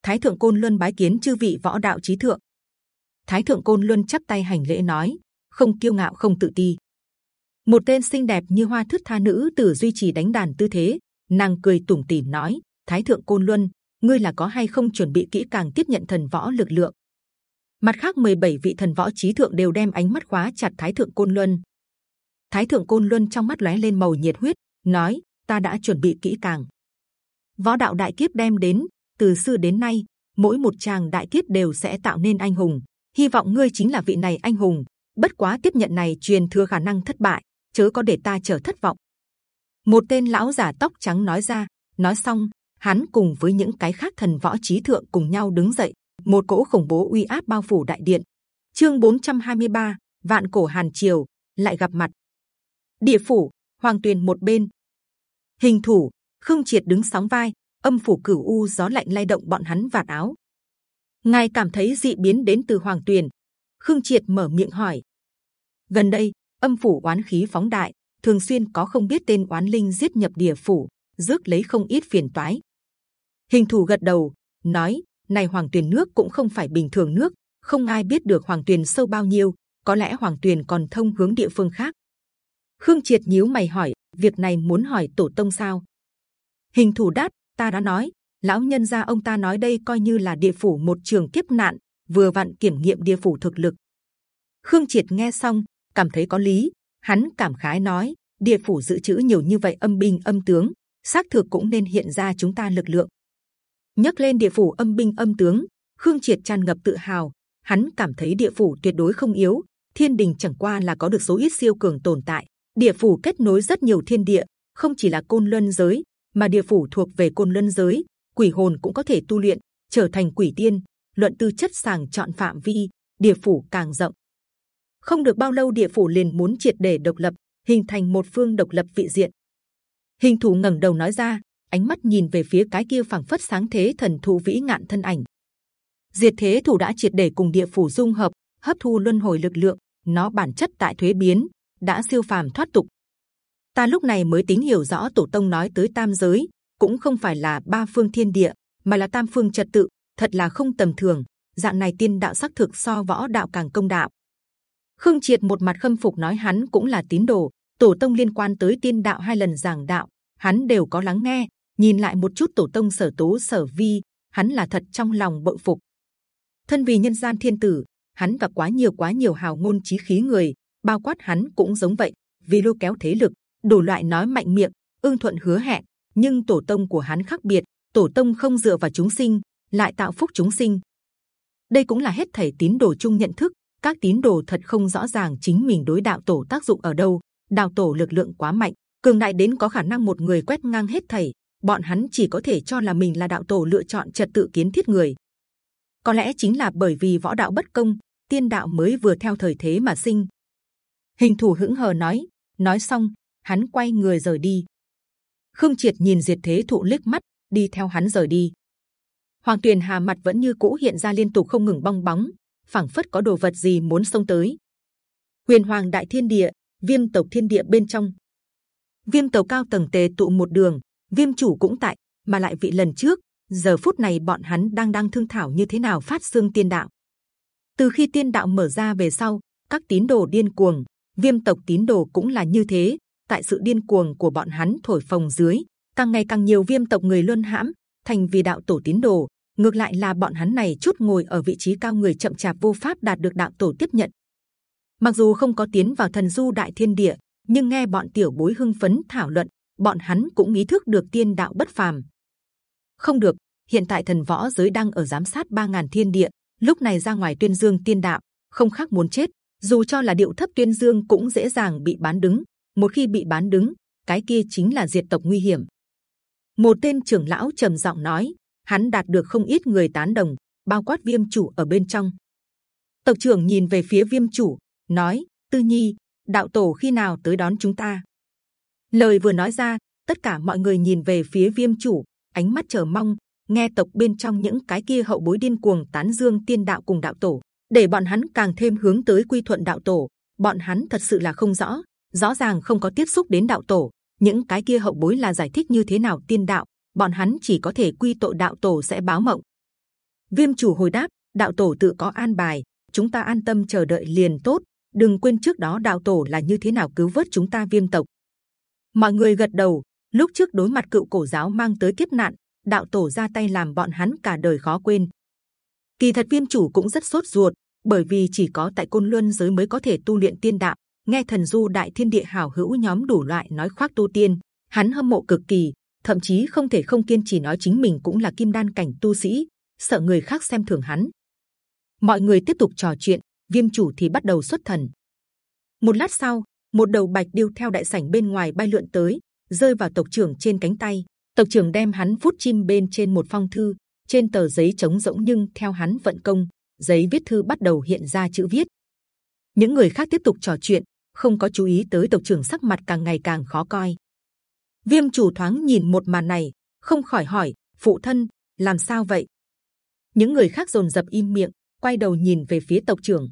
Thái thượng côn luân bái kiến chư vị võ đạo trí thượng. Thái thượng côn luân chắp tay hành lễ nói, không kiêu ngạo không tự ti. Một tên xinh đẹp như hoa thướt tha nữ tử duy trì đánh đàn tư thế, nàng cười tủm tỉm nói: Thái thượng côn luân, ngươi là có hay không chuẩn bị kỹ càng tiếp nhận thần võ lực lượng? Mặt khác 17 vị thần võ trí thượng đều đem ánh mắt khóa chặt Thái thượng côn luân. Thái thượng côn luân trong mắt lóe lên màu nhiệt huyết, nói: Ta đã chuẩn bị kỹ càng. Võ đạo đại kiếp đem đến, từ xưa đến nay, mỗi một tràng đại kiếp đều sẽ tạo nên anh hùng. Hy vọng ngươi chính là vị này anh hùng. Bất quá tiếp nhận này truyền thừa khả năng thất bại, chớ có để ta trở thất vọng. Một tên lão giả tóc trắng nói ra. Nói xong hắn cùng với những cái khác thần võ trí thượng cùng nhau đứng dậy một cỗ khủng bố uy áp bao phủ đại điện. Chương 423, vạn cổ hàn triều lại gặp mặt. Địa phủ hoàng tuyền một bên. Hình thủ khương triệt đứng sóng vai âm phủ cửu u gió lạnh lay động bọn hắn vạt áo ngài cảm thấy dị biến đến từ hoàng tuyền khương triệt mở miệng hỏi gần đây âm phủ oán khí phóng đại thường xuyên có không biết tên oán linh giết nhập địa phủ, rước lấy không ít phiền toái. Hình thủ gật đầu, nói: này hoàng tuyền nước cũng không phải bình thường nước, không ai biết được hoàng tuyền sâu bao nhiêu, có lẽ hoàng tuyền còn thông hướng địa phương khác. Khương Triệt nhíu mày hỏi: việc này muốn hỏi tổ tông sao? Hình thủ đáp: ta đã nói, lão nhân gia ông ta nói đây coi như là địa phủ một trường kiếp nạn, vừa vặn kiểm nghiệm địa phủ thực lực. Khương Triệt nghe xong cảm thấy có lý, hắn cảm khái nói địa phủ dự trữ nhiều như vậy âm binh âm tướng xác thực cũng nên hiện ra chúng ta lực lượng. Nhắc lên địa phủ âm binh âm tướng khương triệt tràn ngập tự hào. Hắn cảm thấy địa phủ tuyệt đối không yếu thiên đình chẳng qua là có được số ít siêu cường tồn tại. Địa phủ kết nối rất nhiều thiên địa không chỉ là côn luân giới mà địa phủ thuộc về côn luân giới quỷ hồn cũng có thể tu luyện trở thành quỷ tiên luận tư chất sàng chọn phạm vi địa phủ càng rộng không được bao lâu địa phủ liền muốn triệt để độc lập hình thành một phương độc lập vị diện hình thủ ngẩng đầu nói ra ánh mắt nhìn về phía cái kia phảng phất sáng thế thần thụ vĩ ngạn thân ảnh. Diệt thế thủ đã triệt để cùng địa phủ dung hợp, hấp thu luân hồi lực lượng, nó bản chất tại thuế biến, đã siêu phàm thoát tục. Ta lúc này mới tính hiểu rõ tổ tông nói tới tam giới, cũng không phải là ba phương thiên địa, mà là tam phương trật tự, thật là không tầm thường. Dạng này tiên đạo sắc thực so võ đạo càng công đạo. Khương Triệt một mặt khâm phục nói hắn cũng là tín đồ, tổ tông liên quan tới tiên đạo hai lần giảng đạo, hắn đều có lắng nghe. Nhìn lại một chút tổ tông sở tố sở vi, hắn là thật trong lòng bội phục. Thân vì nhân gian thiên tử, hắn gặp quá nhiều quá nhiều hào ngôn trí khí người, bao quát hắn cũng giống vậy. Vì lôi kéo thế lực, đủ loại nói mạnh miệng, ương thuận hứa hẹn, nhưng tổ tông của hắn khác biệt. Tổ tông không dựa vào chúng sinh, lại tạo phúc chúng sinh. Đây cũng là hết thảy tín đồ chung nhận thức. Các tín đồ thật không rõ ràng chính mình đối đạo tổ tác dụng ở đâu. Đạo tổ lực lượng quá mạnh, cường đại đến có khả năng một người quét ngang hết thảy. Bọn hắn chỉ có thể cho là mình là đạo tổ lựa chọn trật tự kiến thiết người. Có lẽ chính là bởi vì võ đạo bất công, tiên đạo mới vừa theo thời thế mà sinh. Hình thủ hững hờ nói, nói xong, hắn quay người rời đi. Khương Triệt nhìn Diệt Thế Thụ liếc mắt, đi theo hắn rời đi. Hoàng Tuyền Hà mặt vẫn như cũ hiện ra liên tục không ngừng bong bóng, phảng phất có đồ vật gì muốn xông tới. Huyền Hoàng Đại Thiên Địa, Viêm Tộc Thiên Địa bên trong, Viêm Tộc cao tầng tề tụ một đường, Viêm chủ cũng tại, mà lại vị lần trước, giờ phút này bọn hắn đang đang thương thảo như thế nào phát xương tiên đạo. Từ khi tiên đạo mở ra về sau, các tín đồ điên cuồng, Viêm Tộc tín đồ cũng là như thế. Tại sự điên cuồng của bọn hắn thổi phồng dưới, càng ngày càng nhiều Viêm Tộc người luân hãm, thành vì đạo tổ tín đồ. Ngược lại là bọn hắn này chút ngồi ở vị trí cao người chậm chạp vô pháp đạt được đạo tổ tiếp nhận. Mặc dù không có tiến vào thần du đại thiên địa nhưng nghe bọn tiểu bối hưng phấn thảo luận bọn hắn cũng ý thức được tiên đạo bất phàm. Không được hiện tại thần võ giới đang ở giám sát ba ngàn thiên địa lúc này ra ngoài tuyên dương tiên đạo không khác muốn chết dù cho là điệu thấp tuyên dương cũng dễ dàng bị bán đứng một khi bị bán đứng, cái kia chính là diệt tộc nguy hiểm. Một tên trưởng lão trầm giọng nói, hắn đạt được không ít người tán đồng, bao quát viêm chủ ở bên trong. Tộc trưởng nhìn về phía viêm chủ, nói, tư nhi, đạo tổ khi nào tới đón chúng ta? Lời vừa nói ra, tất cả mọi người nhìn về phía viêm chủ, ánh mắt chờ mong, nghe tộc bên trong những cái kia hậu bối điên cuồng tán dương tiên đạo cùng đạo tổ. Để bọn hắn càng thêm hướng tới quy thuận đạo tổ, bọn hắn thật sự là không rõ rõ ràng không có tiếp xúc đến đạo tổ, những cái kia hậu bối là giải thích như thế nào tiên đạo, bọn hắn chỉ có thể quy tội đạo tổ sẽ báo mộng. Viêm chủ hồi đáp, đạo tổ tự có an bài, chúng ta an tâm chờ đợi liền tốt, đừng quên trước đó đạo tổ là như thế nào cứu vớt chúng ta viêm tộc. Mọi người gật đầu, lúc trước đối mặt cựu cổ giáo mang tới kiếp nạn, đạo tổ ra tay làm bọn hắn cả đời khó quên. Kỳ thật viêm chủ cũng rất sốt ruột, bởi vì chỉ có tại côn luân giới mới có thể tu luyện tiên đạo nghe thần du đại thiên địa hảo hữu nhóm đủ loại nói khoác tu tiên, hắn hâm mộ cực kỳ, thậm chí không thể không kiên trì nói chính mình cũng là kim đan cảnh tu sĩ, sợ người khác xem thường hắn. Mọi người tiếp tục trò chuyện, viêm chủ thì bắt đầu xuất thần. Một lát sau, một đầu bạch điêu theo đại sảnh bên ngoài bay lượn tới, rơi vào tộc trưởng trên cánh tay. Tộc trưởng đem hắn phút chim bên trên một phong thư, trên tờ giấy trống rỗng nhưng theo hắn vận công, giấy viết thư bắt đầu hiện ra chữ viết. Những người khác tiếp tục trò chuyện không có chú ý tới tộc trưởng sắc mặt càng ngày càng khó coi. Viêm chủ thoáng nhìn một màn này, không khỏi hỏi: phụ thân làm sao vậy? Những người khác rồn rập im miệng, quay đầu nhìn về phía tộc trưởng.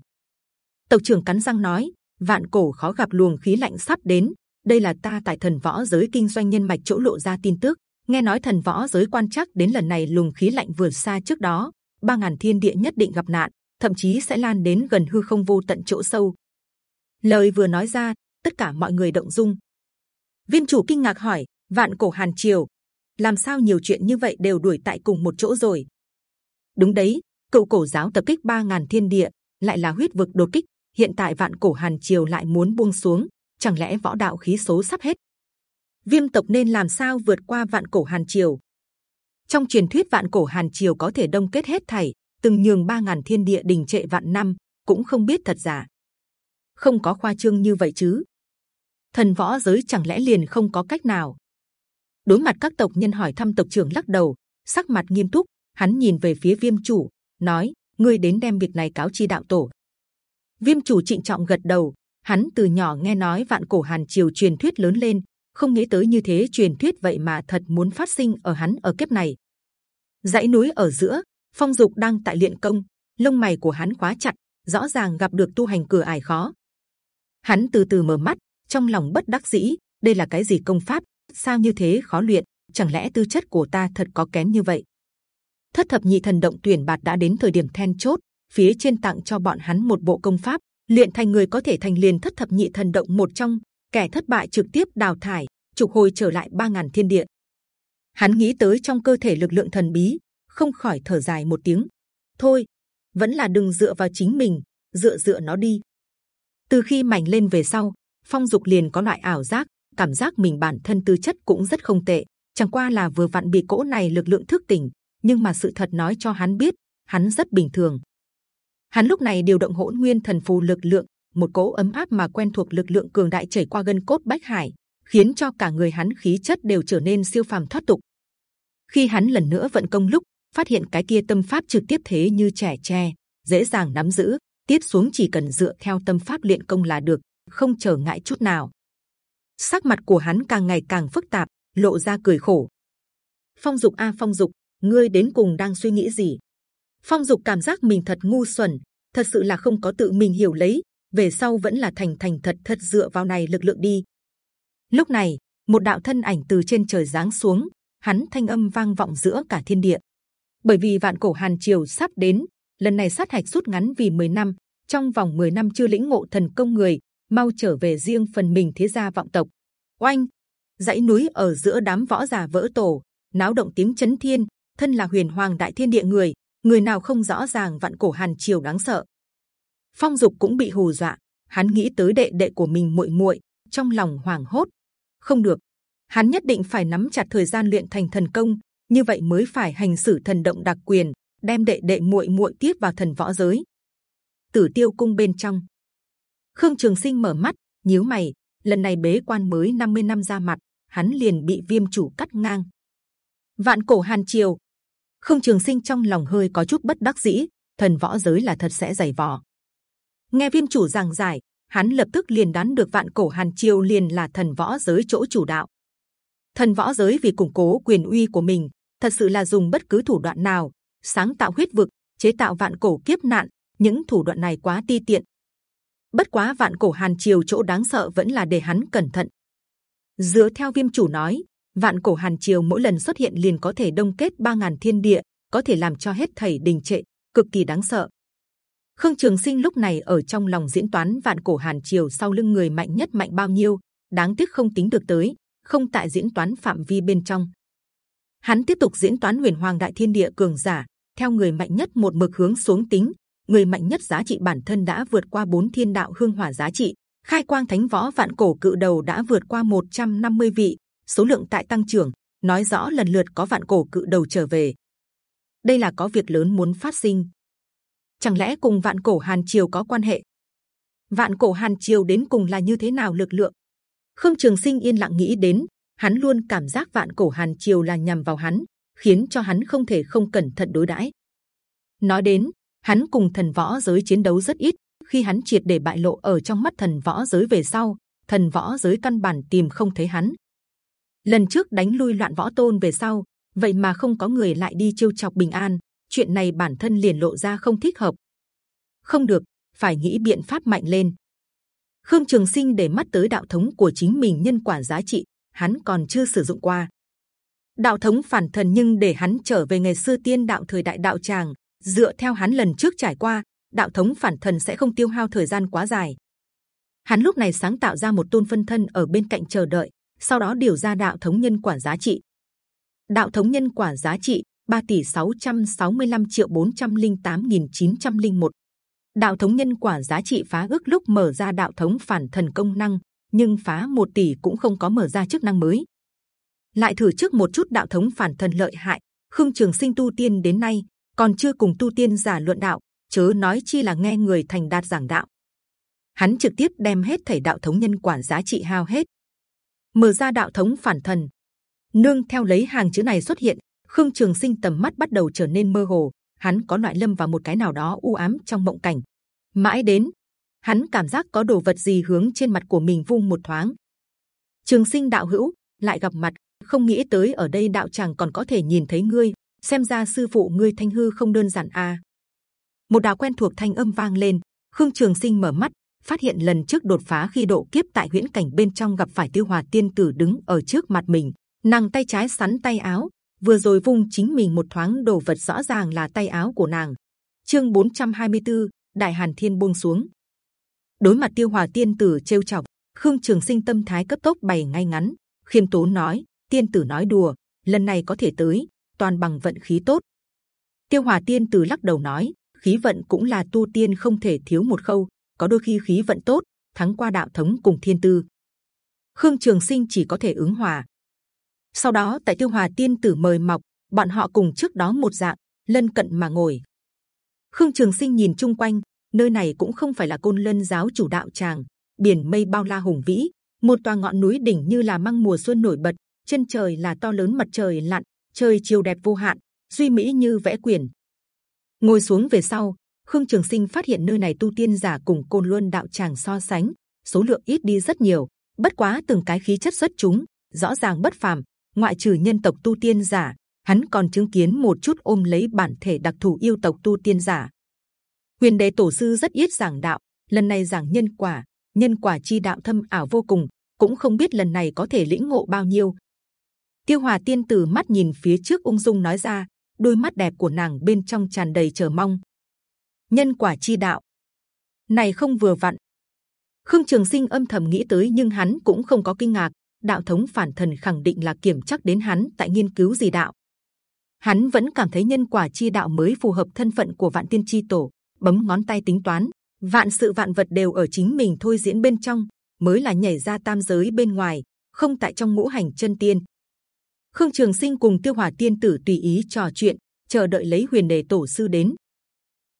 Tộc trưởng cắn răng nói: vạn cổ khó gặp luồng khí lạnh sắp đến. Đây là ta tại thần võ giới kinh doanh nhân mạch chỗ lộ ra tin tức. Nghe nói thần võ giới quan chắc đến lần này luồng khí lạnh vượt xa trước đó, ba ngàn thiên địa nhất định gặp nạn, thậm chí sẽ lan đến gần hư không vô tận chỗ sâu lời vừa nói ra, tất cả mọi người động dung. Viên chủ kinh ngạc hỏi, vạn cổ hàn triều, làm sao nhiều chuyện như vậy đều đuổi tại cùng một chỗ rồi? Đúng đấy, cựu cổ giáo tập kích ba ngàn thiên địa, lại là huyết vực đột kích, hiện tại vạn cổ hàn triều lại muốn buông xuống, chẳng lẽ võ đạo khí số sắp hết? Viêm tộc nên làm sao vượt qua vạn cổ hàn triều? Trong truyền thuyết vạn cổ hàn triều có thể đông kết hết thảy, từng nhường ba ngàn thiên địa đình trệ vạn năm, cũng không biết thật giả không có khoa trương như vậy chứ? Thần võ giới chẳng lẽ liền không có cách nào? Đối mặt các tộc nhân hỏi thăm tộc trưởng lắc đầu, sắc mặt nghiêm túc, hắn nhìn về phía Viêm chủ, nói: ngươi đến đem việc này cáo chi đạo tổ. Viêm chủ trịnh trọng gật đầu, hắn từ nhỏ nghe nói vạn cổ hàn triều truyền thuyết lớn lên, không nghĩ tới như thế truyền thuyết vậy mà thật muốn phát sinh ở hắn ở kiếp này. dãy núi ở giữa, phong dục đang tại luyện công, lông mày của hắn khóa chặt, rõ ràng gặp được tu hành cửa ải khó. Hắn từ từ mở mắt, trong lòng bất đắc dĩ, đây là cái gì công pháp? Sao như thế khó luyện? Chẳng lẽ tư chất của ta thật có kém như vậy? Thất thập nhị thần động tuyển bạt đã đến thời điểm then chốt, phía trên tặng cho bọn hắn một bộ công pháp, luyện thành người có thể thành liền thất thập nhị thần động một trong, kẻ thất bại trực tiếp đào thải, trục hồi trở lại ba ngàn thiên địa. Hắn nghĩ tới trong cơ thể lực lượng thần bí, không khỏi thở dài một tiếng. Thôi, vẫn là đừng dựa vào chính mình, dựa dựa nó đi. Từ khi mảnh lên về sau, phong dục liền có loại ảo giác, cảm giác mình bản thân tư chất cũng rất không tệ, chẳng qua là vừa vặn bị cỗ này lực lượng thức tỉnh, nhưng mà sự thật nói cho hắn biết, hắn rất bình thường. Hắn lúc này điều động hỗn nguyên thần phù lực lượng, một cỗ ấm áp mà quen thuộc lực lượng cường đại chảy qua gân cốt bách hải, khiến cho cả người hắn khí chất đều trở nên siêu phàm thoát tục. Khi hắn lần nữa vận công lúc, phát hiện cái kia tâm pháp trực tiếp thế như trẻ tre, dễ dàng nắm giữ. Tiếp xuống chỉ cần dựa theo tâm pháp luyện công là được, không trở ngại chút nào. Sắc mặt của hắn càng ngày càng phức tạp, lộ ra cười khổ. Phong dục a phong dục, ngươi đến cùng đang suy nghĩ gì? Phong dục cảm giác mình thật ngu xuẩn, thật sự là không có tự mình hiểu lấy. Về sau vẫn là thành thành thật thật dựa vào này lực lượng đi. Lúc này, một đạo thân ảnh từ trên trời giáng xuống, hắn thanh âm vang vọng giữa cả thiên địa. Bởi vì vạn cổ hàn triều sắp đến, lần này sát hạch rút ngắn vì 10 năm, trong vòng 10 năm chưa lĩnh ngộ thần công người, mau trở về riêng phần mình thế gia vọng tộc. Oanh, dãy núi ở giữa đám võ giả vỡ tổ, náo động tiếng chấn thiên. Thân là huyền hoàng đại thiên địa người, người nào không rõ ràng vạn cổ hàn triều đáng sợ. Phong dục cũng bị hù dọa, hắn nghĩ tới đệ đệ của mình muội muội, trong lòng hoảng hốt. Không được, hắn nhất định phải nắm chặt thời gian luyện thành thần công, như vậy mới phải hành xử thần động đặc quyền, đem đệ đệ muội muội tiếp vào thần võ giới. Tử Tiêu cung bên trong, Khương Trường Sinh mở mắt, nhíu mày. Lần này bế quan mới 50 năm ra mặt, hắn liền bị Viêm chủ cắt ngang. Vạn cổ Hàn Triều, Khương Trường Sinh trong lòng hơi có chút bất đắc dĩ. Thần võ giới là thật sẽ dày vò. Nghe Viêm chủ giảng giải, hắn lập tức liền đoán được Vạn cổ Hàn Triều liền là thần võ giới chỗ chủ đạo. Thần võ giới vì củng cố quyền uy của mình, thật sự là dùng bất cứ thủ đoạn nào sáng tạo huyết vực, chế tạo vạn cổ kiếp nạn. Những thủ đoạn này quá ti tiện. Bất quá vạn cổ hàn triều chỗ đáng sợ vẫn là để hắn cẩn thận. Dựa theo viêm chủ nói, vạn cổ hàn triều mỗi lần xuất hiện liền có thể đông kết ba ngàn thiên địa, có thể làm cho hết thảy đình trệ, cực kỳ đáng sợ. Khương Trường Sinh lúc này ở trong lòng diễn toán vạn cổ hàn triều sau lưng người mạnh nhất mạnh bao nhiêu, đáng tiếc không tính được tới, không tại diễn toán phạm vi bên trong. Hắn tiếp tục diễn toán huyền hoàng đại thiên địa cường giả, theo người mạnh nhất một mực hướng xuống tính, người mạnh nhất giá trị bản thân đã vượt qua bốn thiên đạo hương hỏa giá trị. Khai quang thánh võ vạn cổ cự đầu đã vượt qua 150 vị, số lượng tại tăng trưởng, nói rõ lần lượt có vạn cổ cự đầu trở về. Đây là có việc lớn muốn phát sinh. Chẳng lẽ cùng vạn cổ hàn triều có quan hệ? Vạn cổ hàn triều đến cùng là như thế nào lực lượng? Khương trường sinh yên lặng nghĩ đến, hắn luôn cảm giác vạn cổ hàn triều là nhằm vào hắn khiến cho hắn không thể không cẩn thận đối đãi. Nói đến, hắn cùng thần võ giới chiến đấu rất ít. Khi hắn triệt để bại lộ ở trong mắt thần võ giới về sau, thần võ giới căn bản tìm không thấy hắn. Lần trước đánh lui loạn võ tôn về sau, vậy mà không có người lại đi chiêu chọc bình an. Chuyện này bản thân liền lộ ra không thích hợp. Không được, phải nghĩ biện pháp mạnh lên. Khương Trường Sinh để mắt tới đạo thống của chính mình nhân quả giá trị, hắn còn chưa sử dụng qua đạo thống phản thần nhưng để hắn trở về ngày xưa tiên đạo thời đại đạo tràng, dựa theo hắn lần trước trải qua, đạo thống phản thần sẽ không tiêu hao thời gian quá dài. Hắn lúc này sáng tạo ra một tôn phân thân ở bên cạnh chờ đợi, sau đó điều ra đạo thống nhân quả giá trị. Đạo thống nhân quả giá trị 3 tỷ 665 triệu 408.901 đạo thống nhân quả giá trị phá ước lúc mở ra đạo thống phản thần công năng, nhưng phá một tỷ cũng không có mở ra chức năng mới lại thử trước một chút đạo thống phản thần lợi hại. Khương trường sinh tu tiên đến nay còn chưa cùng tu tiên giả luận đạo chớ nói chi là nghe người thành đạt giảng đạo. Hắn trực tiếp đem hết thể đạo thống nhân quả giá trị hao hết. Mở ra đạo thống phản thần. Nương theo lấy hàng chữ này xuất hiện khương trường sinh tầm mắt bắt đầu trở nên mơ hồ. Hắn có loại lâm vào một cái nào đó u ám trong mộng cảnh. Mãi đến hắn cảm giác có đồ vật gì hướng trên mặt của mình vung một thoáng. Trường Sinh đạo hữu lại gặp mặt, không nghĩ tới ở đây đạo tràng còn có thể nhìn thấy ngươi. Xem ra sư phụ ngươi thanh hư không đơn giản a. À. Một đạo quen thuộc thanh âm vang lên. Khương Trường Sinh mở mắt, phát hiện lần trước đột phá khi độ kiếp tại huyễn cảnh bên trong gặp phải tiêu hòa tiên tử đứng ở trước mặt mình, nàng tay trái sắn tay áo, vừa rồi vung chính mình một thoáng đồ vật rõ ràng là tay áo của nàng. Chương 424, Đại Hàn Thiên buông xuống. Đối mặt tiêu hòa tiên tử trêu chọc, Khương Trường Sinh tâm thái cấp tốc bày ngay ngắn, khiêm tốn nói: Tiên tử nói đùa, lần này có thể tới, toàn bằng vận khí tốt. Tiêu hòa tiên tử lắc đầu nói: khí vận cũng là tu tiên không thể thiếu một khâu, có đôi khi khí vận tốt thắng qua đạo thống cùng thiên tư. Khương Trường Sinh chỉ có thể ứng hòa. Sau đó tại Tiêu Hòa Tiên Tử mời mọc, bọn họ cùng trước đó một dạng lân cận mà ngồi. Khương Trường Sinh nhìn chung quanh, nơi này cũng không phải là côn lân giáo chủ đạo tràng, biển mây bao la hùng vĩ, một tòa ngọn núi đỉnh như là măng mùa xuân nổi bật, chân trời là to lớn mặt trời lặn, trời chiều đẹp vô hạn, duy mỹ như vẽ quyển. Ngồi xuống về sau, Khương Trường Sinh phát hiện nơi này tu tiên giả cùng côn luân đạo tràng so sánh số lượng ít đi rất nhiều. Bất quá từng cái khí chất xuất chúng, rõ ràng bất phàm. Ngoại trừ nhân tộc tu tiên giả, hắn còn chứng kiến một chút ôm lấy bản thể đặc thù yêu tộc tu tiên giả. Huyền Đế Tổ sư rất ít giảng đạo, lần này giảng nhân quả, nhân quả chi đạo thâm ảo vô cùng, cũng không biết lần này có thể lĩnh ngộ bao nhiêu. Tiêu Hòa Tiên Tử mắt nhìn phía trước ung dung nói ra, đôi mắt đẹp của nàng bên trong tràn đầy chờ mong, nhân quả chi đạo. Này không vừa vặn. Khương trường sinh âm thầm nghĩ tới nhưng hắn cũng không có kinh ngạc đạo thống phản thần khẳng định là kiểm chắc đến hắn tại nghiên cứu gì đạo. Hắn vẫn cảm thấy nhân quả chi đạo mới phù hợp thân phận của vạn tiên chi tổ bấm ngón tay tính toán vạn sự vạn vật đều ở chính mình thôi diễn bên trong mới là nhảy ra tam giới bên ngoài không tại trong ngũ hành chân tiên khương trường sinh cùng tiêu hòa tiên tử tùy ý trò chuyện chờ đợi lấy huyền đề tổ sư đến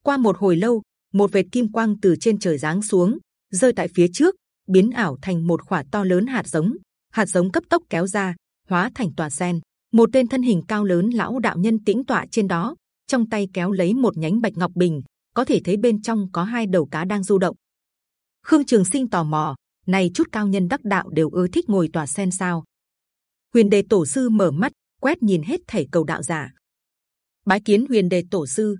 qua một hồi lâu, một vệt kim quang từ trên trời giáng xuống, rơi tại phía trước, biến ảo thành một quả to lớn hạt giống. Hạt giống cấp tốc kéo ra, hóa thành tòa sen. Một tên thân hình cao lớn lão đạo nhân tĩnh tọa trên đó, trong tay kéo lấy một nhánh bạch ngọc bình, có thể thấy bên trong có hai đầu cá đang du động. Khương Trường Sinh tò mò, này chút cao nhân đắc đạo đều ưa thích ngồi tòa sen sao? Huyền Đề Tổ sư mở mắt, quét nhìn hết thảy cầu đạo giả. Bái kiến Huyền Đề Tổ sư,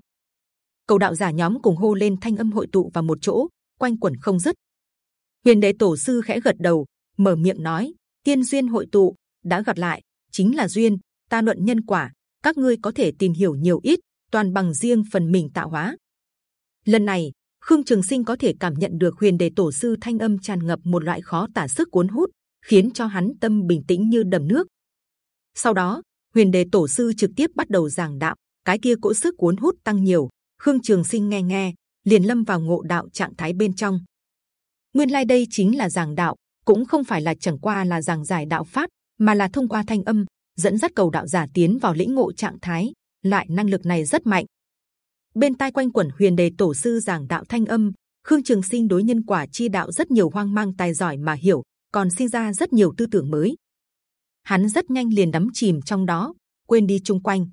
cầu đạo giả nhóm cùng hô lên thanh âm hội tụ vào một chỗ quanh quẩn không dứt. Huyền đế tổ sư khẽ gật đầu mở miệng nói tiên duyên hội tụ đã gặp lại chính là duyên ta luận nhân quả các ngươi có thể tìm hiểu nhiều ít toàn bằng riêng phần mình tạo hóa. Lần này khương trường sinh có thể cảm nhận được huyền đề tổ sư thanh âm tràn ngập một loại khó tả sức cuốn hút khiến cho hắn tâm bình tĩnh như đầm nước sau đó huyền đề tổ sư trực tiếp bắt đầu giảng đạo cái kia cỗ sức cuốn hút tăng nhiều Khương Trường Sinh nghe nghe, liền lâm vào ngộ đạo trạng thái bên trong. Nguyên lai like đây chính là giảng đạo, cũng không phải là chẳng qua là giảng giải đạo pháp, mà là thông qua thanh âm dẫn dắt cầu đạo giả tiến vào lĩnh ngộ trạng thái. Loại năng lực này rất mạnh. Bên tai quanh quẩn huyền đề tổ sư giảng đạo thanh âm, Khương Trường Sinh đối nhân quả chi đạo rất nhiều hoang mang tài giỏi mà hiểu, còn sinh ra rất nhiều tư tưởng mới. Hắn rất nhanh liền đắm chìm trong đó, quên đi chung quanh.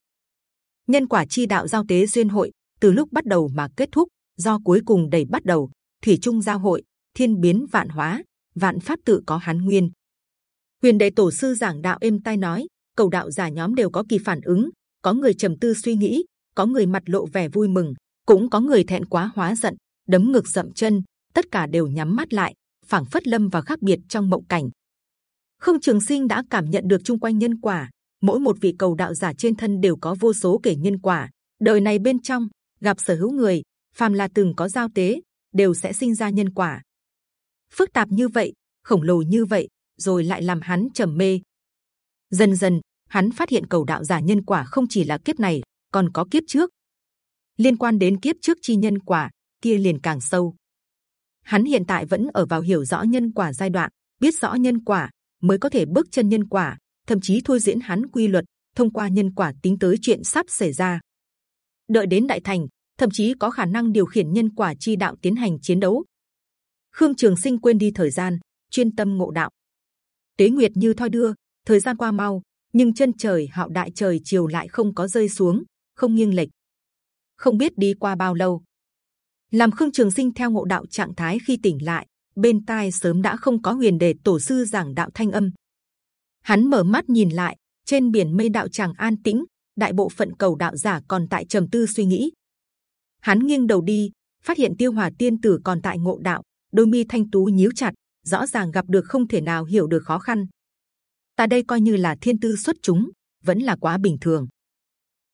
Nhân quả chi đạo giao tế duyên hội từ lúc bắt đầu mà kết thúc do cuối cùng đầy bắt đầu thủy chung giao hội thiên biến vạn hóa vạn pháp tự có hắn nguyên huyền đệ tổ sư giảng đạo êm tai nói cầu đạo giả nhóm đều có kỳ phản ứng có người trầm tư suy nghĩ có người mặt lộ vẻ vui mừng cũng có người thẹn quá hóa giận đấm ngực dậm chân tất cả đều nhắm mắt lại phảng phất lâm và khác biệt trong mộng cảnh không trường sinh đã cảm nhận được chung quanh nhân quả mỗi một vị cầu đạo giả trên thân đều có vô số kể nhân quả đời này bên trong gặp sở hữu người, phàm là từng có giao tế, đều sẽ sinh ra nhân quả. Phức tạp như vậy, khổng lồ như vậy, rồi lại làm hắn trầm mê. Dần dần, hắn phát hiện cầu đạo giả nhân quả không chỉ là kiếp này, còn có kiếp trước. Liên quan đến kiếp trước chi nhân quả, kia liền càng sâu. Hắn hiện tại vẫn ở vào hiểu rõ nhân quả giai đoạn, biết rõ nhân quả mới có thể bước chân nhân quả, thậm chí thôi diễn hắn quy luật, thông qua nhân quả tính tới chuyện sắp xảy ra. Đợi đến đại thành thậm chí có khả năng điều khiển nhân quả chi đạo tiến hành chiến đấu. Khương trường sinh quên đi thời gian chuyên tâm ngộ đạo. Tế nguyệt như thoi đưa thời gian qua mau nhưng chân trời hạo đại trời chiều lại không có rơi xuống không nghiêng lệch. Không biết đi qua bao lâu làm khương trường sinh theo ngộ đạo trạng thái khi tỉnh lại bên tai sớm đã không có huyền đề tổ sư giảng đạo thanh âm Hắn mở mắt nhìn lại, trên biển mây đạo tràng an tĩnh, đại bộ phận cầu đạo giả còn tại trầm tư suy nghĩ. Hắn nghiêng đầu đi, phát hiện tiêu hòa tiên tử còn tại ngộ đạo, đôi mi thanh tú nhíu chặt, rõ ràng gặp được không thể nào hiểu được khó khăn. Ta đây coi như là thiên tư xuất chúng, vẫn là quá bình thường.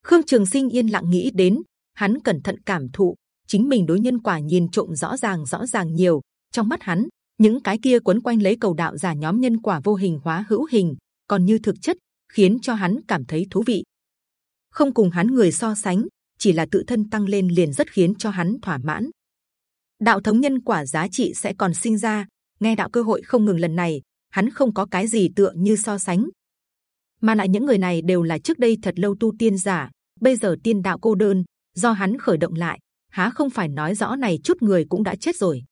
Khương Trường Sinh yên lặng nghĩ đến, hắn cẩn thận cảm thụ, chính mình đối nhân quả nhìn trộm rõ ràng rõ ràng nhiều. Trong mắt hắn, những cái kia quấn quanh lấy cầu đạo giả nhóm nhân quả vô hình hóa hữu hình, còn như thực chất, khiến cho hắn cảm thấy thú vị. Không cùng hắn người so sánh, chỉ là tự thân tăng lên liền rất khiến cho hắn thỏa mãn. Đạo thống nhân quả giá trị sẽ còn sinh ra, nghe đạo cơ hội không ngừng lần này, hắn không có cái gì tựa như so sánh, mà lại những người này đều là trước đây thật lâu tu tiên giả, bây giờ tiên đạo cô đơn, do hắn khởi động lại, há không phải nói rõ này chút người cũng đã chết rồi.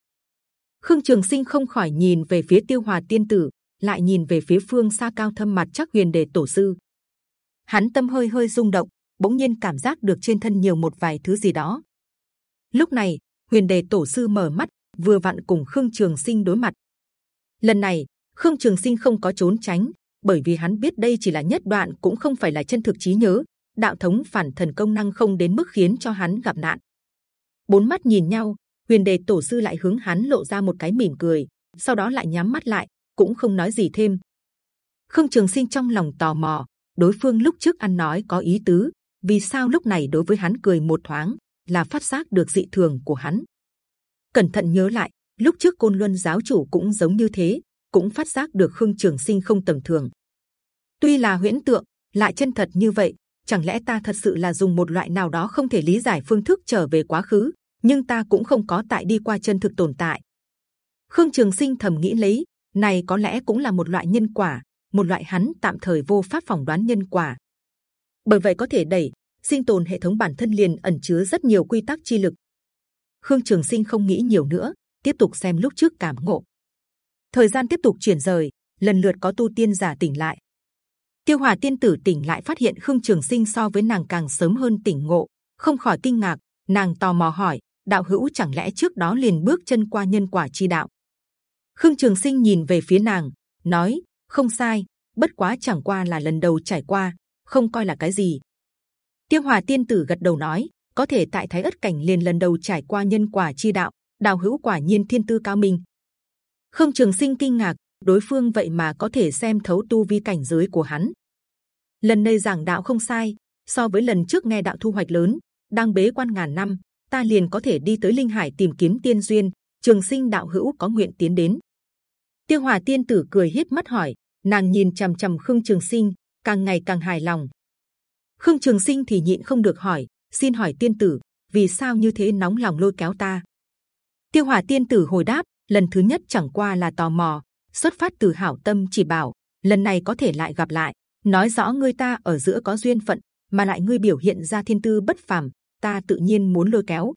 Khương Trường Sinh không khỏi nhìn về phía Tiêu Hòa Tiên Tử, lại nhìn về phía phương xa cao thâm mặt chắc huyền đề tổ sư. Hắn tâm hơi hơi rung động, bỗng nhiên cảm giác được trên thân nhiều một vài thứ gì đó. Lúc này, huyền đề tổ sư mở mắt, vừa vặn cùng Khương Trường Sinh đối mặt. Lần này, Khương Trường Sinh không có trốn tránh, bởi vì hắn biết đây chỉ là nhất đoạn, cũng không phải là chân thực trí nhớ. Đạo thống phản thần công năng không đến mức khiến cho hắn gặp nạn. Bốn mắt nhìn nhau, huyền đề tổ sư lại hướng hắn lộ ra một cái mỉm cười, sau đó lại nhắm mắt lại, cũng không nói gì thêm. Khương Trường Sinh trong lòng tò mò, đối phương lúc trước ăn nói có ý tứ, vì sao lúc này đối với hắn cười một thoáng là phát giác được dị thường của hắn. Cẩn thận nhớ lại, lúc trước côn luân giáo chủ cũng giống như thế, cũng phát giác được khương trường sinh không tầm thường tuy là huyễn tượng lại chân thật như vậy chẳng lẽ ta thật sự là dùng một loại nào đó không thể lý giải phương thức trở về quá khứ nhưng ta cũng không có tại đi qua chân thực tồn tại. Khương trường sinh thầm nghĩ lấy, này có lẽ cũng là một loại nhân quả, một loại hắn tạm thời vô pháp phỏng đoán nhân quả. Bởi vậy có thể đẩy, sinh tồn hệ thống bản thân liền ẩn chứa rất nhiều quy tắc chi lực. Khương trường sinh không nghĩ nhiều nữa, tiếp tục xem lúc trước cảm ngộ. Thời gian tiếp tục chuyển rời, lần lượt có tu tiên giả tỉnh lại. Tiêu hòa tiên tử tỉnh lại phát hiện khương trường sinh so với nàng càng sớm hơn tỉnh ngộ, không khỏi kinh ngạc, nàng tò mò hỏi đạo hữu chẳng lẽ trước đó liền bước chân qua nhân quả chi đạo? Khương trường sinh nhìn về phía nàng nói không sai bất quá chẳng qua là lần đầu trải qua không coi là cái gì. Tiêu hòa tiên tử gật đầu nói có thể tại thái ất cảnh liền lần đầu trải qua nhân quả chi đạo đạo hữu quả nhiên thiên tư cao minh. Khương Trường Sinh kinh ngạc, đối phương vậy mà có thể xem thấu tu vi cảnh giới của hắn. Lần này giảng đạo không sai, so với lần trước nghe đạo thu hoạch lớn, đang bế quan ngàn năm, ta liền có thể đi tới linh hải tìm kiếm tiên duyên. Trường Sinh đạo hữu có nguyện tiến đến. Tiêu Hòa Tiên Tử cười hiếp mắt hỏi, nàng nhìn c h ầ m c h ầ m Khương Trường Sinh, càng ngày càng hài lòng. Khương Trường Sinh thì nhịn không được hỏi, xin hỏi Tiên Tử, vì sao như thế nóng lòng lôi kéo ta? Tiêu Hòa Tiên Tử hồi đáp, lần thứ nhất chẳng qua là tò mò xuất phát từ hảo tâm chỉ bảo lần này có thể lại gặp lại nói rõ ngươi ta ở giữa có duyên phận mà lại ngươi biểu hiện ra thiên tư bất phàm ta tự nhiên muốn lôi kéo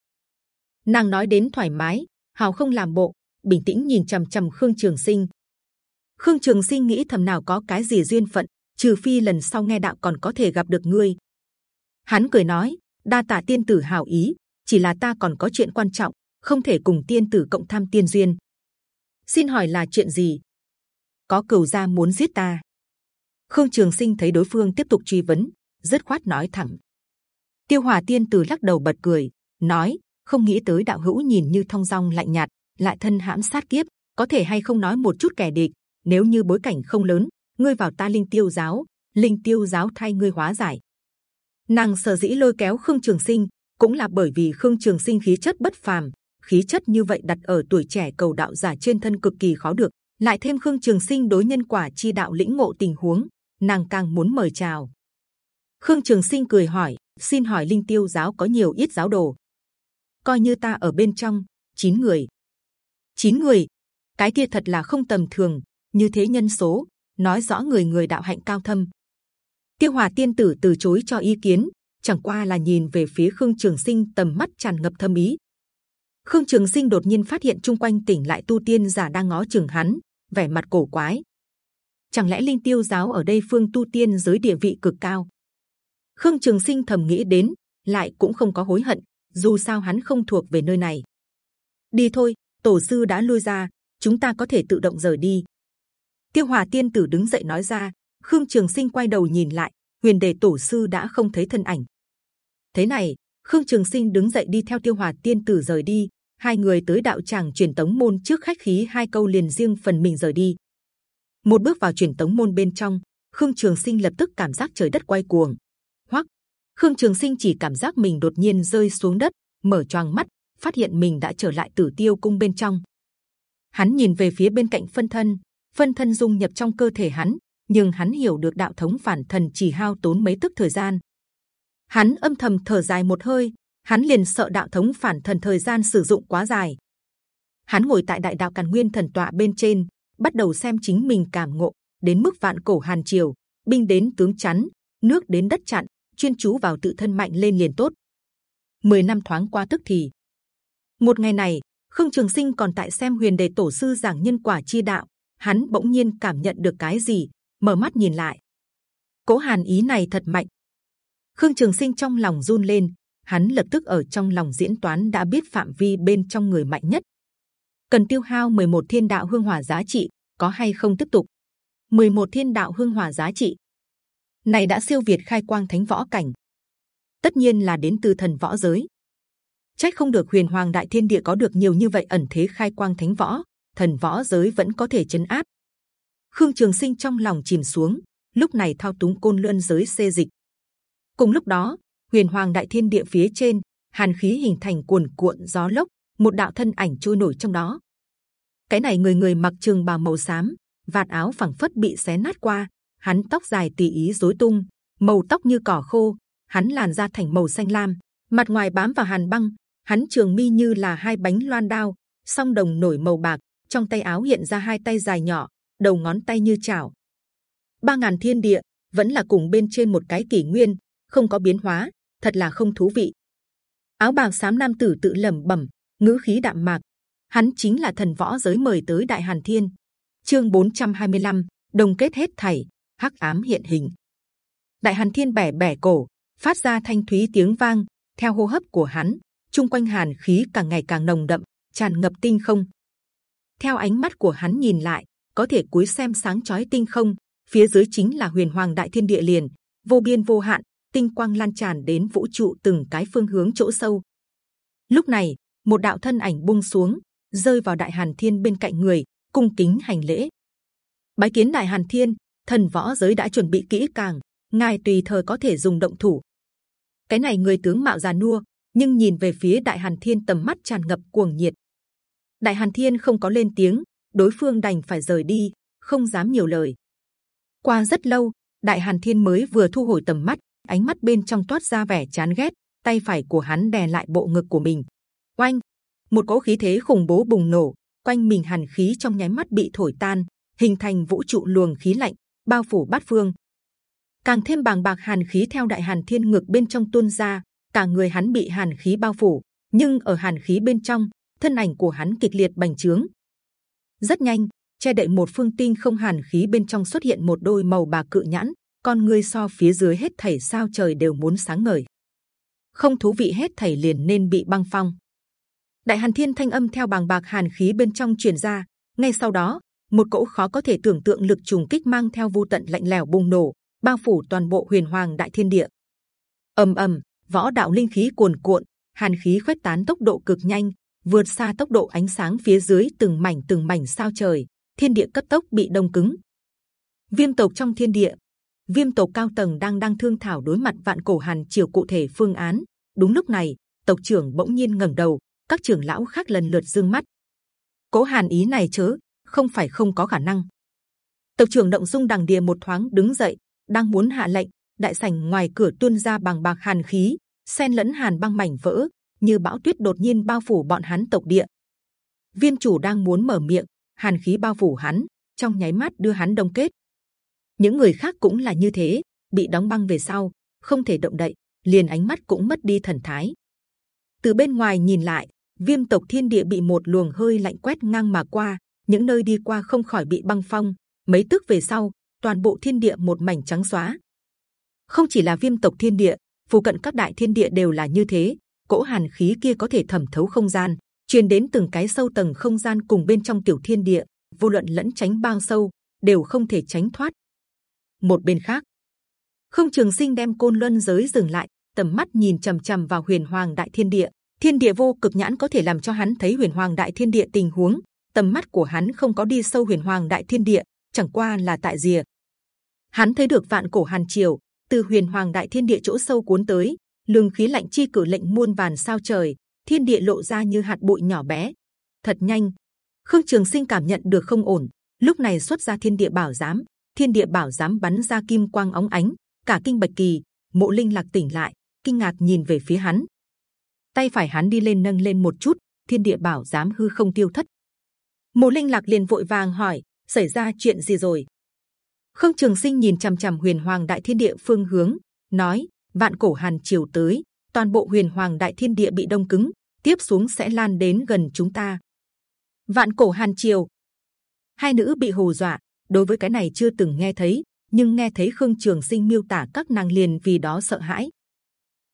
nàng nói đến thoải mái hào không làm bộ bình tĩnh nhìn trầm trầm khương trường sinh khương trường sinh nghĩ thầm nào có cái gì duyên phận trừ phi lần sau nghe đạo còn có thể gặp được ngươi hắn cười nói đa tạ tiên tử hào ý chỉ là ta còn có chuyện quan trọng không thể cùng tiên tử cộng tham tiên duyên. Xin hỏi là chuyện gì? Có cửu gia muốn giết ta. Khương Trường Sinh thấy đối phương tiếp tục truy vấn, rất khoát nói thẳng. Tiêu Hòa Tiên Tử lắc đầu bật cười, nói: không nghĩ tới đạo hữu nhìn như thông dong lạnh nhạt, lại thân hãm sát kiếp, có thể hay không nói một chút kẻ địch. Nếu như bối cảnh không lớn, ngươi vào ta linh tiêu giáo, linh tiêu giáo thay ngươi hóa giải. Nàng sở dĩ lôi kéo Khương Trường Sinh cũng là bởi vì Khương Trường Sinh khí chất bất phàm, khí chất như vậy đặt ở tuổi trẻ cầu đạo giả trên thân cực kỳ khó được lại thêm khương trường sinh đối nhân quả chi đạo lĩnh ngộ tình huống nàng càng muốn mời chào khương trường sinh cười hỏi xin hỏi linh tiêu giáo có nhiều ít giáo đồ? Coi như ta ở bên trong chín người. Chín người? Cái kia thật là không tầm thường. Như thế nhân số nói rõ người người đạo hạnh cao thâm. Tiêu hòa tiên tử từ chối cho ý kiến chẳng qua là nhìn về phía khương trường sinh tầm mắt tràn ngập thâm ý. Khương Trường Sinh đột nhiên phát hiện chung quanh tỉnh lại tu tiên giả đang ngó chừng hắn, vẻ mặt cổ quái. Chẳng lẽ Linh Tiêu giáo ở đây phương tu tiên giới địa vị cực cao? Khương Trường Sinh thầm nghĩ đến, lại cũng không có hối hận. Dù sao hắn không thuộc về nơi này. Đi thôi, tổ sư đã lui ra, chúng ta có thể tự động rời đi. Tiêu Hòa Tiên Tử đứng dậy nói ra, Khương Trường Sinh quay đầu nhìn lại, Huyền Đề Tổ sư đã không thấy thân ảnh. Thế này, Khương Trường Sinh đứng dậy đi theo Tiêu Hòa Tiên Tử rời đi. Hai người tới đạo tràng truyền tống môn trước khách khí hai câu liền riêng phần mình rời đi. Một bước vào truyền tống môn bên trong, Khương Trường Sinh lập tức cảm giác trời đất quay cuồng. Khương Trường Sinh chỉ cảm giác mình đột nhiên rơi xuống đất, mở choàng mắt, phát hiện mình đã trở lại Tử Tiêu cung bên trong. Hắn nhìn về phía bên cạnh phân thân, phân thân dung nhập trong cơ thể hắn, nhưng hắn hiểu được đạo thống phản thần chỉ hao tốn mấy tức thời gian. Hắn âm thầm thở dài một hơi, hắn liền sợ đạo thống phản thần thời gian sử dụng quá dài. Hắn ngồi tại đại đạo càn nguyên thần tọa bên trên, bắt đầu xem chính mình cảm ngộ đến mức vạn cổ hàn triều, binh đến tướng chắn, nước đến đất chặn, chuyên chú vào tự thân mạnh lên liền tốt. Mười năm thoáng qua tức thì, một ngày này, Khương Trường Sinh còn tại xem Huyền Đề Tổ sư giảng nhân quả chi đạo, hắn bỗng nhiên cảm nhận được cái gì, mở mắt nhìn lại. Cố Hàn ý này thật mạnh. Khương Trường Sinh trong lòng run lên, hắn lập tức ở trong lòng diễn toán đã biết phạm vi bên trong người mạnh nhất. Cần tiêu hao 11 thiên đạo hương hỏa giá trị, có hay không tiếp tục? 11 thiên đạo hương hỏa giá trị này đã siêu việt khai quang thánh võ cảnh, tất nhiên là đến từ thần võ giới. Trách không được huyền hoàng đại thiên địa có được nhiều như vậy ẩn thế khai quang thánh võ, thần võ giới vẫn có thể chấn áp. Khương Trường Sinh trong lòng chìm xuống, lúc này thao túng côn luân giới xê dịch. Cùng lúc đó, huyền hoàng đại thiên địa phía trên hàn khí hình thành cuồn cuộn gió lốc, một đạo thân ảnh trôi nổi trong đó. Cái này người người mặc trường bào màu xám, vạt áo phẳng phất bị xé nát qua, hắn tóc dài tùy ý rối tung, màu tóc như cỏ khô, hắn làn da thành màu xanh lam, mặt ngoài bám vào hàn băng, hắn trường mi như là hai bánh loan đao, song đồng nổi màu bạc, trong tay áo hiện ra hai tay dài nhỏ, đầu ngón tay như chảo. Ba ngàn thiên địa vẫn là cùng bên trên một cái kỷ nguyên, không có biến hóa, thật là không thú vị. Áo bào xám nam tử tự lẩm bẩm, ngữ khí đạm mạc. Hắn chính là thần võ giới mời tới Đại Hàn Thiên. Chương 425, đồng kết hết thảy, hắc ám hiện hình. Đại Hàn Thiên bẻ bẻ cổ, phát ra thanh thúy tiếng vang. Theo hô hấp của hắn, chung quanh hàn khí càng ngày càng nồng đậm, tràn ngập tinh không. Theo ánh mắt của hắn nhìn lại, có thể cúi xem sáng chói tinh không. Phía dưới chính là Huyền Hoàng Đại Thiên Địa liền, vô biên vô hạn, tinh quang lan tràn đến vũ trụ từng cái phương hướng chỗ sâu. Lúc này, một đạo thân ảnh buông xuống, rơi vào Đại Hàn Thiên bên cạnh người, cung kính hành lễ. Bái kiến Đại Hàn Thiên, thần võ giới đã chuẩn bị kỹ càng, ngài tùy thời có thể dùng động thủ. Cái này người tướng mạo già nua, nhưng nhìn về phía Đại Hàn Thiên tầm mắt tràn ngập cuồng nhiệt. Đại Hàn Thiên không có lên tiếng, đối phương đành phải rời đi, không dám nhiều lời. Qua rất lâu, Đại Hàn Thiên mới vừa thu hồi tầm mắt, ánh mắt bên trong toát ra vẻ chán ghét, tay phải của hắn đè lại bộ ngực của mình. Oanh, một cỗ khí thế khủng bố bùng nổ, quanh mình hàn khí trong nháy mắt bị thổi tan, hình thành vũ trụ luồng khí lạnh bao phủ bát phương. Càng thêm bàng bạc hàn khí theo đại hàn thiên ngược bên trong tuôn ra, cả người hắn bị hàn khí bao phủ, nhưng ở hàn khí bên trong, thân ảnh của hắn kịch liệt bành trướng. Rất nhanh, che đậy một phương tinh không hàn khí bên trong xuất hiện một đôi màu bạc cự nhãn, con người so phía dưới hết thảy sao trời đều muốn sáng ngời. Không thú vị hết thảy liền nên bị băng phong. Đại Hàn Thiên thanh âm theo bàng bạc hàn khí bên trong truyền ra. Ngay sau đó, một cỗ khó có thể tưởng tượng lực trùng kích mang theo vô tận lạnh lẽo bùng nổ, bao phủ toàn bộ huyền hoàng đại thiên địa. ầm ầm, võ đạo linh khí cuồn cuộn, hàn khí khuếch tán tốc độ cực nhanh, vượt xa tốc độ ánh sáng phía dưới từng mảnh từng mảnh sao trời, thiên địa cấp tốc bị đông cứng. Viêm tộc trong thiên địa, viêm tộc cao tầng đang đang thương thảo đối mặt vạn cổ hàn triều cụ thể phương án. Đúng lúc này, tộc trưởng bỗng nhiên ngẩng đầu, các trưởng lão khác lần lượt dương mắt. Cố hàn ý này chớ, không phải không có khả năng. Tộc trưởng động dung đằng đìa một thoáng đứng dậy, đang muốn hạ lệnh, đại sảnh ngoài cửa tuôn ra bằng bạc hàn khí, xen lẫn hàn băng mảnh vỡ, như bão tuyết đột nhiên bao phủ bọn hắn tộc địa. Viêm chủ đang muốn mở miệng, hàn khí bao phủ hắn, trong nháy mắt đưa hắn đông kết. Những người khác cũng là như thế, bị đóng băng về sau, không thể động đậy, liền ánh mắt cũng mất đi thần thái. Từ bên ngoài nhìn lại, viêm tộc thiên địa bị một luồng hơi lạnh quét ngang mà qua, những nơi đi qua không khỏi bị băng phong. Mấy tức về sau, toàn bộ thiên địa một mảnh trắng xóa. Không chỉ là viêm tộc thiên địa, phù cận các đại thiên địa đều là như thế. Cỗ hàn khí kia có thể thẩm thấu không gian, truyền đến từng cái sâu tầng không gian cùng bên trong tiểu thiên địa, vô luận lẫn tránh bao sâu đều không thể tránh thoát. một bên khác không trường sinh đem côn luân giới dừng lại tầm mắt nhìn trầm trầm c h ầ m vào huyền hoàng đại thiên địa thiên địa vô cực nhãn có thể làm cho hắn thấy huyền hoàng đại thiên địa tình huống tầm mắt của hắn không có đi sâu huyền hoàng đại thiên địa, chẳng qua là tại rìa. Hắn thấy được vạn cổ hàn triều, từ huyền hoàng đại thiên địa chỗ sâu cuốn tới lường khí lạnh chi cử lệnh muôn vàn sao trời, thiên địa lộ ra như hạt bụi nhỏ bé. Thật nhanh. Khương trường sinh cảm nhận được không ổn. Lúc này xuất ra thiên địa bảo giám, thiên địa bảo giám bắn ra kim quang óng ánh, cả kinh bạch kỳ, mộ linh lạc tỉnh lại, kinh ngạc nhìn về phía hắn. Tay phải hắn đi lên nâng lên một chút, thiên địa bảo giám hư không tiêu thất mộ linh lạc liền vội vàng hỏi, xảy ra chuyện gì rồi? Khương trường sinh nhìn c h ầ m c h ầ m huyền hoàng đại thiên địa phương hướng, nói, vạn cổ hàn triều tới, toàn bộ huyền hoàng đại thiên địa bị đông cứng, tiếp xuống sẽ lan đến gần chúng ta. Vạn cổ hàn triều. Hai nữ bị hù dọa, đối với cái này chưa từng nghe thấy, nhưng nghe thấy khương trường sinh miêu tả các nàng liền vì đó sợ hãi.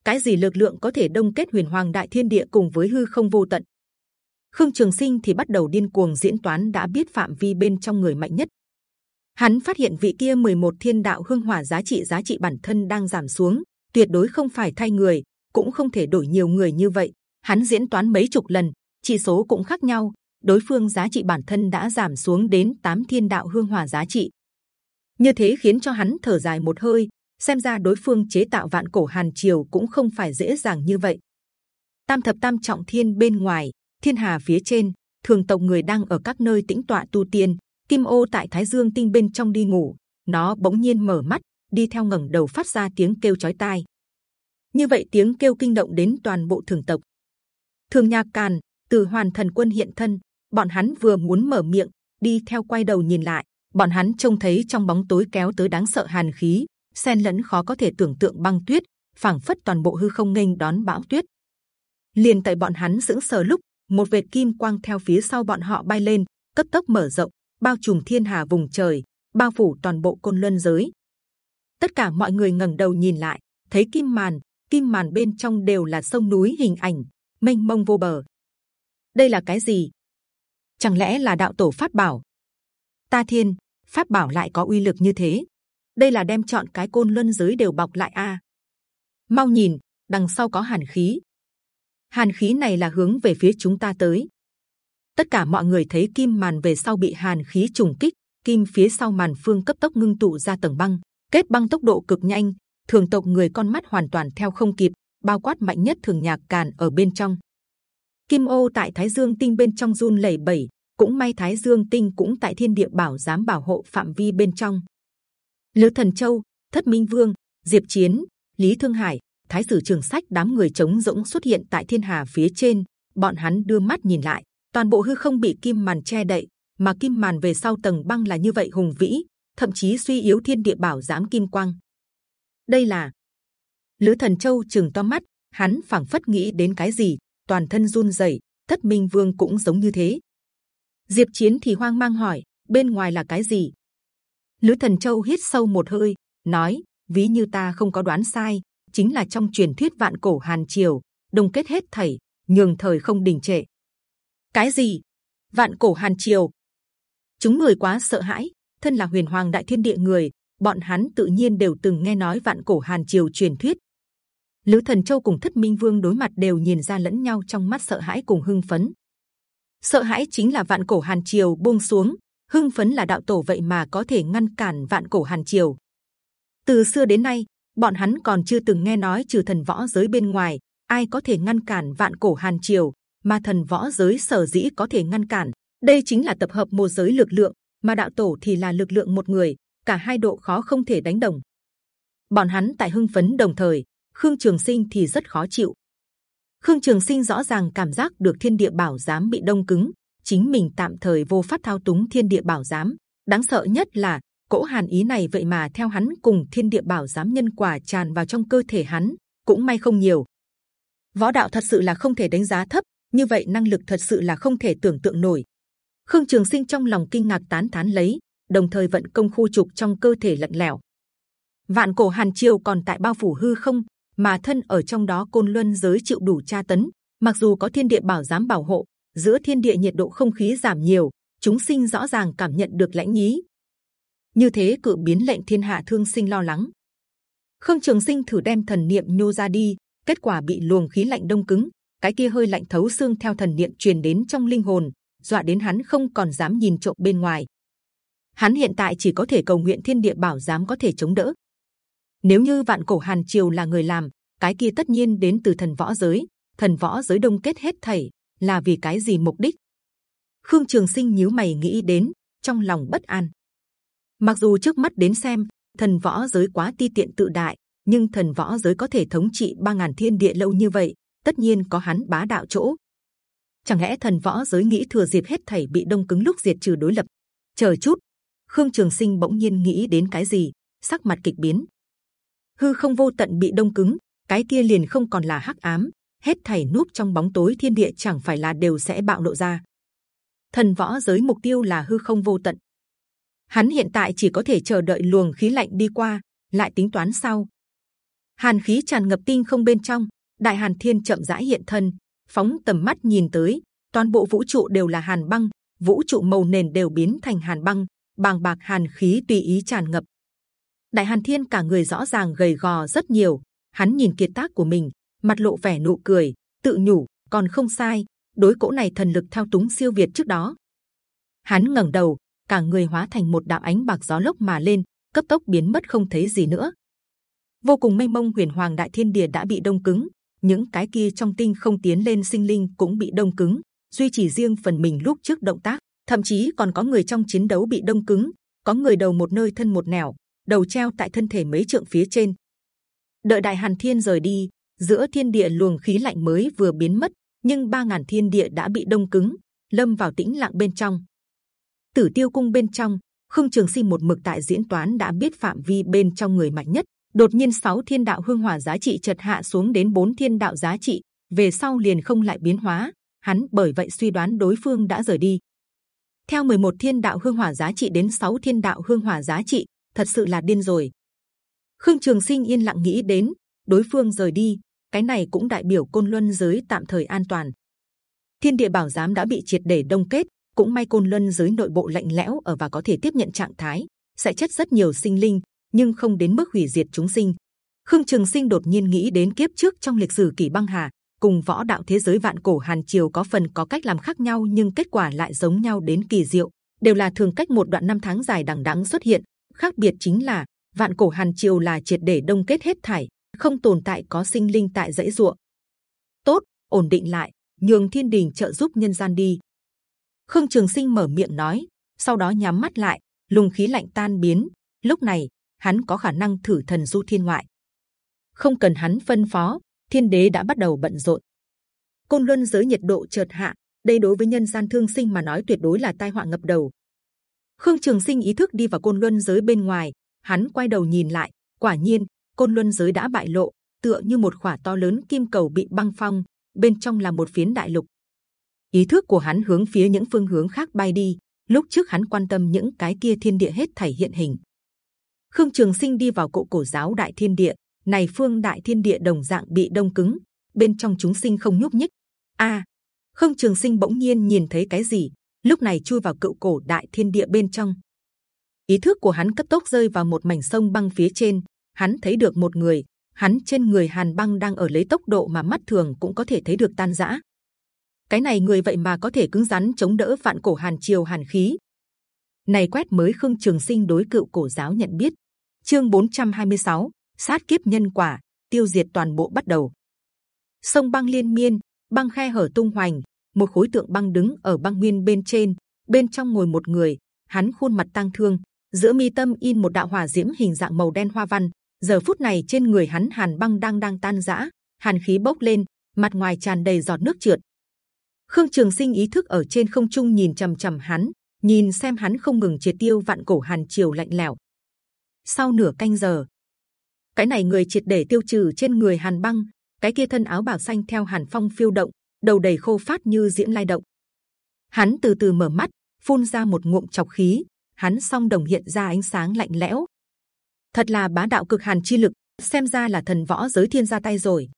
Cái gì lực lượng có thể đông kết huyền hoàng đại thiên địa cùng với hư không vô tận? Khương trường sinh thì bắt đầu điên cuồng diễn toán đã biết phạm vi bên trong người mạnh nhất. Hắn phát hiện vị kia 11 thiên đạo hương hỏa giá trị giá trị bản thân đang giảm xuống, tuyệt đối không phải thay người, cũng không thể đổi nhiều người như vậy. Hắn diễn toán mấy chục lần, chỉ số cũng khác nhau, đối phương giá trị bản thân đã giảm xuống đến 8 thiên đạo hương hỏa giá trị. Như thế khiến cho hắn thở dài một hơi, xem ra đối phương chế tạo vạn cổ hàn triều cũng không phải dễ dàng như vậy. Tam thập tam trọng thiên bên ngoài thiên hà phía trên thường tộc người đang ở các nơi tĩnh tọa tu tiên. Kim ô tại thái dương tinh bên trong đi ngủ. Nó bỗng nhiên mở mắt đi theo ngẩng đầu phát ra tiếng kêu chói tai. Như vậy tiếng kêu kinh động đến toàn bộ thường tộc. Thường nhạc càn từ hoàn thần quân hiện thân. Bọn hắn vừa muốn mở miệng đi theo quay đầu nhìn lại. Bọn hắn trông thấy trong bóng tối kéo tới đáng sợ hàn khí, xen lẫn khó có thể tưởng tượng băng tuyết, phảng phất toàn bộ hư không nghênh đón bão tuyết. liền tại bọn hắn sững sờ lúc, một vệt kim quang theo phía sau bọn họ bay lên, cấp tốc mở rộng, bao trùm thiên hà vùng trời, bao phủ toàn bộ côn luân giới. Tất cả mọi người ngẩng đầu nhìn lại, thấy kim màn, kim màn bên trong đều là sông núi hình ảnh, mênh mông vô bờ. Đây là cái gì? Chẳng lẽ là đạo tổ phát bảo? Ta thiên, pháp bảo lại có uy lực như thế đây là đem chọn cái côn luân giới đều bọc lại a mau nhìn đằng sau có hàn khí hàn khí này là hướng về phía chúng ta tới. Tất cả mọi người thấy kim màn về sau bị hàn khí trùng kích kim phía sau màn phương cấp tốc ngưng tụ ra tầng băng kết băng tốc độ cực nhanh. Thường tộc người con mắt hoàn toàn theo không kịp bao quát mạnh nhất thường nhạc càn ở bên trong. Kim ô tại thái dương tinh bên trong run lẩy bẩy cũng may Thái Dương Tinh cũng tại Thiên Địa Bảo dám bảo hộ phạm vi bên trong. Lữ Thần Châu, Thất Minh Vương, Diệp Chiến, Lý Thương Hải, Thái Sử Trường Sách đám người chống rỗng xuất hiện tại Thiên Hà phía trên. Bọn hắn đưa mắt nhìn lại, toàn bộ hư không bị kim màn che đậy, mà kim màn về sau tầng băng là như vậy hùng vĩ, thậm chí suy yếu Thiên Địa Bảo dám kim quang. Đây là Lữ Thần Châu chừng to mắt, hắn phảng phất nghĩ đến cái gì, toàn thân run rẩy. Thất Minh Vương cũng giống như thế, Diệp Chiến thì hoang mang hỏi bên ngoài là cái gì? Lữ Thần Châu hít sâu một hơi, nói: ví như ta không có đoán sai, chính là trong truyền thuyết vạn cổ Hàn Triều, đồng kết hết thảy, nhường thời không đình trệ. Cái gì? Vạn cổ Hàn Triều? Chúng người quá sợ hãi, thân là Huyền Hoàng Đại Thiên Địa người, bọn hắn tự nhiên đều từng nghe nói vạn cổ Hàn Triều truyền thuyết. Lữ Thần Châu cùng Thất Minh Vương đối mặt đều nhìn ra lẫn nhau trong mắt sợ hãi cùng hưng phấn sợ hãi chính là vạn cổ hàn triều buông xuống hưng phấn là đạo tổ vậy mà có thể ngăn cản vạn cổ hàn triều từ xưa đến nay bọn hắn còn chưa từng nghe nói trừ thần võ giới bên ngoài ai có thể ngăn cản vạn cổ hàn triều mà thần võ giới sở dĩ có thể ngăn cản. Đây chính là tập hợp một giới lực lượng mà đạo tổ thì là lực lượng một người cả hai độ khó không thể đánh đồng. Bọn hắn tại hưng phấn đồng thời khương trường sinh thì rất khó chịu. Khương Trường Sinh rõ ràng cảm giác được Thiên Địa Bảo Giám bị đông cứng, chính mình tạm thời vô pháp thao túng Thiên Địa Bảo Giám. Đáng sợ nhất là cỗ hàn ý này vậy mà theo hắn cùng Thiên Địa Bảo Giám nhân quả tràn vào trong cơ thể hắn, cũng may không nhiều. Võ đạo thật sự là không thể đánh giá thấp, như vậy năng lực thật sự là không thể tưởng tượng nổi. Khương Trường Sinh trong lòng kinh ngạc tán thán lấy, đồng thời vận công khu trục trong cơ thể lạnh lẽo. Vạn cổ hàn triều còn tại bao phủ hư không, mà thân ở trong đó côn luân giới chịu đủ tra tấn. Mặc dù có thiên địa bảo giám bảo hộ, giữa thiên địa nhiệt độ không khí giảm nhiều, chúng sinh rõ ràng cảm nhận được lãnh nhí như thế cự biến lệnh thiên hạ thương sinh lo lắng. Khương Trường Sinh thử đem thần niệm nhô ra đi, kết quả bị luồng khí lạnh đông cứng, cái kia hơi lạnh thấu xương theo thần niệm truyền đến trong linh hồn, dọa đến hắn không còn dám nhìn trộm bên ngoài. Hắn hiện tại chỉ có thể cầu nguyện thiên địa bảo giám có thể chống đỡ. Nếu như vạn cổ hàn triều là người làm, cái kia tất nhiên đến từ thần võ giới. Thần võ giới đông kết hết thảy là vì cái gì mục đích? Khương Trường Sinh nhíu mày nghĩ đến, trong lòng bất an. Mặc dù trước mắt đến xem, thần võ giới quá ti tiện tự đại, nhưng thần võ giới có thể thống trị ba ngàn thiên địa lâu như vậy, tất nhiên có hắn bá đạo chỗ. Chẳng lẽ thần võ giới nghĩ thừa dịp hết thảy bị đông cứng lúc diệt trừ đối lập? Chờ chút, Khương Trường Sinh bỗng nhiên nghĩ đến cái gì, sắc mặt kịch biến. Hư không vô tận bị đông cứng, cái kia liền không còn là hắc ám, hết thảy núp trong bóng tối thiên địa chẳng phải là đều sẽ bạo lộ ra. Thần võ giới mục tiêu là hư không vô tận. Hắn hiện tại chỉ có thể chờ đợi luồng khí lạnh đi qua, lại tính toán sau. Hàn khí tràn ngập tinh không bên trong, Đại Hàn Thiên chậm rãi hiện thân, phóng tầm mắt nhìn tới, toàn bộ vũ trụ đều là hàn băng, vũ trụ màu nền đều biến thành hàn băng, bàng bạc hàn khí tùy ý tràn ngập. Đại Hàn Thiên cả người rõ ràng gầy gò rất nhiều, hắn nhìn kiệt tác của mình, mặt lộ vẻ nụ cười, tự nhủ còn không sai, đối cỗ này thần lực thao túng siêu việt trước đó. Hắn ngẩng đầu, cả người hóa thành một đạo ánh bạc gió lốc mà lên, cấp tốc biến mất không thấy gì nữa. Vô cùng mênh mông huyền hoàng đại thiên địa đã bị đông cứng, những cái kia trong tinh không tiến lên sinh linh cũng bị đông cứng, duy chỉ riêng phần mình lúc trước động tác, thậm chí còn có người trong chiến đấu bị đông cứng, có người đầu một nơi thân một nẻo, đầu treo tại thân thể mấy trượng phía trên. Đợi đại hàn thiên rời đi, giữa thiên địa luồng khí lạnh mới vừa biến mất, nhưng ba ngàn thiên địa đã bị đông cứng, lâm vào tĩnh lặng bên trong. Tử tiêu cung bên trong, khương trường sinh một mực tại diễn toán đã biết phạm vi bên trong người mạnh nhất, đột nhiên sáu thiên đạo hương hỏa giá trị chợt hạ xuống đến bốn thiên đạo giá trị về sau liền không lại biến hóa. Hắn bởi vậy suy đoán đối phương đã rời đi. Theo 11 thiên đạo hương hỏa giá trị đến 6 thiên đạo hương hỏa giá trị thật sự là điên rồi. Khương trường sinh yên lặng nghĩ đến đối phương rời đi cái này cũng đại biểu côn luân giới tạm thời an toàn. Thiên địa bảo giám đã bị triệt để đông kết cũng may côn luân giới nội bộ lạnh lẽo ở và có thể tiếp nhận trạng thái sẽ chất rất nhiều sinh linh nhưng không đến mức hủy diệt chúng sinh. Khương Trường Sinh đột nhiên nghĩ đến kiếp trước trong lịch sử kỳ băng hà, cùng võ đạo thế giới vạn cổ hàn triều có phần có cách làm khác nhau nhưng kết quả lại giống nhau đến kỳ diệu, đều là thường cách một đoạn năm tháng dài đằng đẵng xuất hiện. Khác biệt chính là vạn cổ hàn triều là triệt để đông kết hết thảy, không tồn tại có sinh linh tại dãy ruộng. Tốt, ổn định lại, nhường thiên đình trợ giúp nhân gian đi. Khương Trường Sinh mở miệng nói, sau đó nhắm mắt lại, lùng khí lạnh tan biến. Lúc này hắn có khả năng thử thần du thiên ngoại. Không cần hắn phân phó, thiên đế đã bắt đầu bận rộn. Côn luân giới nhiệt độ chợt hạ, đây đối với nhân gian thương sinh mà nói tuyệt đối là tai họa ngập đầu. Khương Trường Sinh ý thức đi vào côn luân giới bên ngoài, hắn quay đầu nhìn lại, quả nhiên côn luân giới đã bại lộ, tựa như một khỏa to lớn kim cầu bị băng phong, bên trong là một phiến đại lục. Ý thức của hắn hướng phía những phương hướng khác bay đi. Lúc trước hắn quan tâm những cái kia thiên địa hết thảy hiện hình, Khương Trường Sinh đi vào cộ cổ giáo đại thiên địa, này phương đại thiên địa đồng dạng bị đông cứng, bên trong chúng sinh không nhúc nhích. A, Khương Trường Sinh bỗng nhiên nhìn thấy cái gì, lúc này chui vào cựu cổ đại thiên địa bên trong. Ý thức của hắn cấp tốc rơi vào một mảnh sông băng phía trên, hắn thấy được một người, hắn trên người hàn băng đang ở lấy tốc độ mà mắt thường cũng có thể thấy được tan rã. Cái này người vậy mà có thể cứng rắn chống đỡ vạn cổ hàn triều hàn khí. Này quét mới khương trường sinh đối cựu cổ giáo nhận biết, chương 426, sát kiếp nhân quả tiêu diệt toàn bộ bắt đầu. Sông băng liên miên băng khe hở tung hoành một khối tượng băng đứng ở băng nguyên bên trên bên trong ngồi một người hắn khuôn mặt tang thương giữa mi tâm in một đạo hỏa diễm hình dạng màu đen hoa văn. Giờ phút này trên người hắn hàn băng đang đang tan rã hàn khí bốc lên mặt ngoài tràn đầy giọt nước trượt khương trường sinh ý thức ở trên không trung nhìn c h ầ m c h ầ m hắn, nhìn xem hắn không ngừng triệt tiêu vạn cổ hàn triều lạnh lẽo. Sau nửa canh giờ, cái này người triệt để tiêu trừ trên người hàn băng, cái kia thân áo bảo xanh theo hàn phong phiêu động, đầu đầy khô phát như diễn lai động. Hắn từ từ mở mắt, phun ra một ngụm chọc khí, hắn song đồng hiện ra ánh sáng lạnh lẽo. Thật là bá đạo cực hàn chi lực, xem ra là thần võ giới thiên ra tay rồi.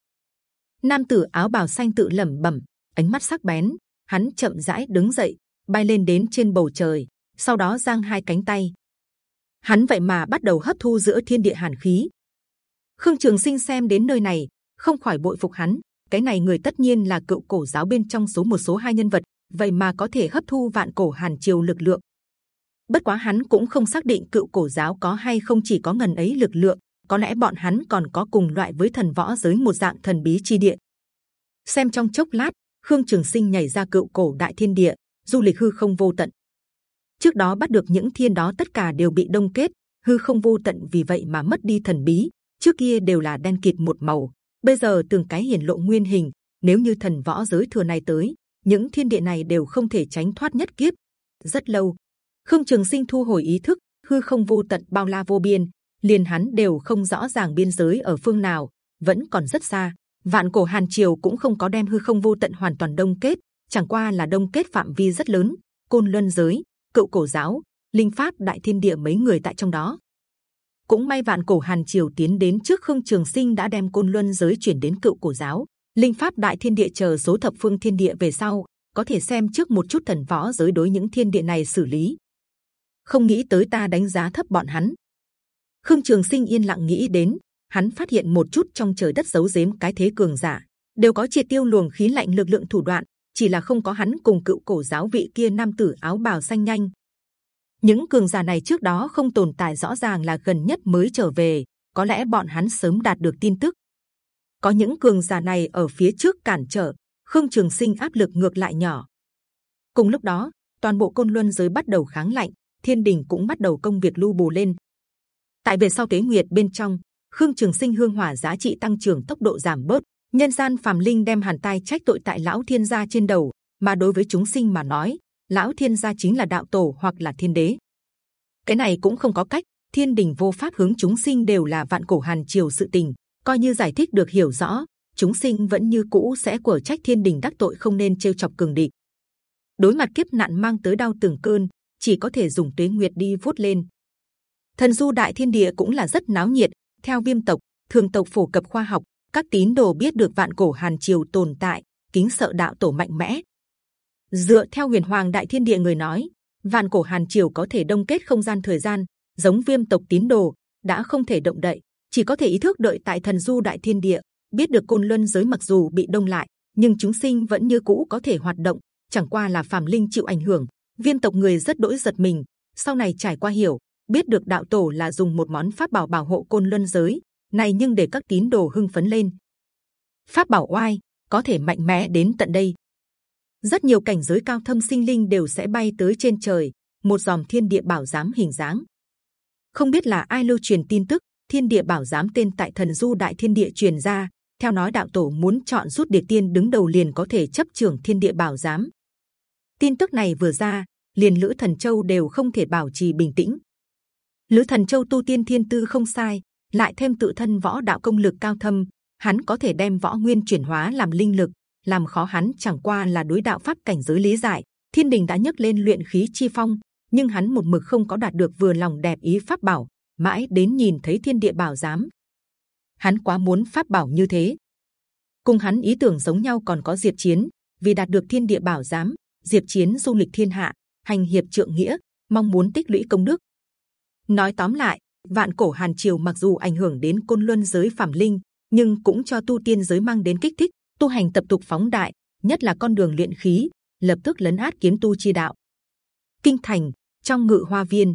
Nam tử áo bào xanh tự lẩm bẩm ánh mắt sắc bén hắn chậm rãi đứng dậy bay lên đến trên bầu trời sau đó giang hai cánh tay hắn vậy mà bắt đầu hấp thu giữa thiên địa hàn khí. Khương Trường Sinh xem đến nơi này, không khỏi bội phục hắn. Cái này người tất nhiên là cựu cổ giáo bên trong số một số hai nhân vật, vậy mà có thể hấp thu vạn cổ hàn triều lực lượng. Bất quá hắn cũng không xác định cựu cổ giáo có hay không chỉ có ngần ấy lực lượng, có lẽ bọn hắn còn có cùng loại với thần võ giới một dạng thần bí chi địa. Xem trong chốc lát, Khương Trường Sinh nhảy ra cựu cổ đại thiên địa, du lịch hư không vô tận. Trước đó bắt được những thiên đó tất cả đều bị đông kết, hư không vô tận vì vậy mà mất đi thần bí. Trước kia đều là đen kịt một màu, bây giờ từng cái hiển lộ nguyên hình. Nếu như thần võ giới thừa này tới, những thiên địa này đều không thể tránh thoát nhất kiếp. Rất lâu, Khương Trường Sinh thu hồi ý thức, hư không vô tận bao la vô biên, liền hắn đều không rõ ràng biên giới ở phương nào, vẫn còn rất xa. Vạn cổ Hàn Triều cũng không có đem hư không vô tận hoàn toàn đông kết, chẳng qua là đông kết phạm vi rất lớn. Côn Luân giới, cựu cổ giáo, linh pháp đại thiên địa mấy người tại trong đó. Cũng may vạn cổ Hàn Triều tiến đến trước Khương Trường Sinh đã đem Côn Luân giới chuyển đến cựu cổ giáo, linh pháp đại thiên địa chờ số thập phương thiên địa về sau có thể xem trước một chút thần võ giới đối những thiên địa này xử lý. Không nghĩ tới ta đánh giá thấp bọn hắn. Khương Trường Sinh yên lặng nghĩ đến, hắn phát hiện một chút trong trời đất giấu giếm cái thế cường giả đều có triệt tiêu luồng khí lạnh lực lượng thủ đoạn, chỉ là không có hắn cùng cựu cổ giáo vị kia nam tử áo bào xanh nhanh. Những cường giả này trước đó không tồn tại rõ ràng là gần nhất mới trở về, có lẽ bọn hắn sớm đạt được tin tức. Có những cường giả này ở phía trước cản trở, Khương Trường Sinh áp lực ngược lại nhỏ. Cùng lúc đó, toàn bộ côn luân giới bắt đầu kháng lạnh, thiên đình cũng bắt đầu công việc lưu bù lên. Tại về sau tế nguyệt bên trong, Khương Trường Sinh hương hỏa giá trị tăng trưởng tốc độ giảm bớt, nhân gian phàm linh đem hàn tai trách tội tại lão thiên gia trên đầu, mà đối với chúng sinh mà nói, lão thiên gia chính là đạo tổ hoặc là thiên đế. Cái này cũng không có cách, thiên đình vô pháp hướng chúng sinh đều là vạn cổ hàn triều sự tình, coi như giải thích được hiểu rõ, chúng sinh vẫn như cũ sẽ của trách thiên đình đắc tội không nên trêu chọc cường địch. Đối mặt kiếp nạn mang tới đau từng cơn, chỉ có thể dùng tuế nguyệt đi vuốt lên. Thần du đại thiên địa cũng là rất náo nhiệt. Theo viêm tộc, thường tộc phổ cập khoa học, các tín đồ biết được vạn cổ hàn triều tồn tại, kính sợ đạo tổ mạnh mẽ. Dựa theo huyền hoàng đại thiên địa người nói, vạn cổ hàn triều có thể đông kết không gian thời gian, giống viêm tộc tín đồ đã không thể động đậy, chỉ có thể ý thức đợi tại thần du đại thiên địa. Biết được côn luân giới mặc dù bị đông lại, nhưng chúng sinh vẫn như cũ có thể hoạt động, chẳng qua là phàm linh chịu ảnh hưởng. Viêm tộc người rất đỗi giật mình, sau này trải qua hiểu, biết được đạo tổ là dùng một món pháp bảo bảo hộ côn luân giới, này nhưng để các tín đồ hưng phấn lên. Pháp bảo oai, có thể mạnh mẽ đến tận đây. Rất nhiều cảnh giới cao thâm sinh linh đều sẽ bay tới trên trời, một dòm thiên địa bảo giám hình dáng. Không biết là ai lưu truyền tin tức, thiên địa bảo giám tên tại thần du đại thiên địa truyền ra, theo nói đạo tổ muốn chọn rút địa tiên đứng đầu liền có thể chấp trưởng thiên địa bảo giám. Tin tức này vừa ra, liền lữ thần châu đều không thể bảo trì bình tĩnh lữ thần châu tu tiên thiên tư không sai, lại thêm tự thân võ đạo công lực cao thâm, hắn có thể đem võ nguyên chuyển hóa làm linh lực, làm khó hắn chẳng qua là đối đạo pháp cảnh giới lý giải. Thiên đình đã nhấc lên luyện khí chi phong, nhưng hắn một mực không có đạt được vừa lòng đẹp ý pháp bảo, mãi đến nhìn thấy thiên địa bảo giám. Hắn quá muốn pháp bảo như thế. Cùng hắn ý tưởng giống nhau còn có diệp chiến, vì đạt được thiên địa bảo giám, diệp chiến du lịch thiên hạ, hành hiệp trượng nghĩa, mong muốn tích lũy công đức nói tóm lại, vạn cổ hàn triều mặc dù ảnh hưởng đến côn luân giới phạm linh, nhưng cũng cho tu tiên giới mang đến kích thích, tu hành tập tục phóng đại, nhất là con đường luyện khí, lập tức lấn át kiếm tu chi đạo. Kinh thành, trong ngự hoa viên.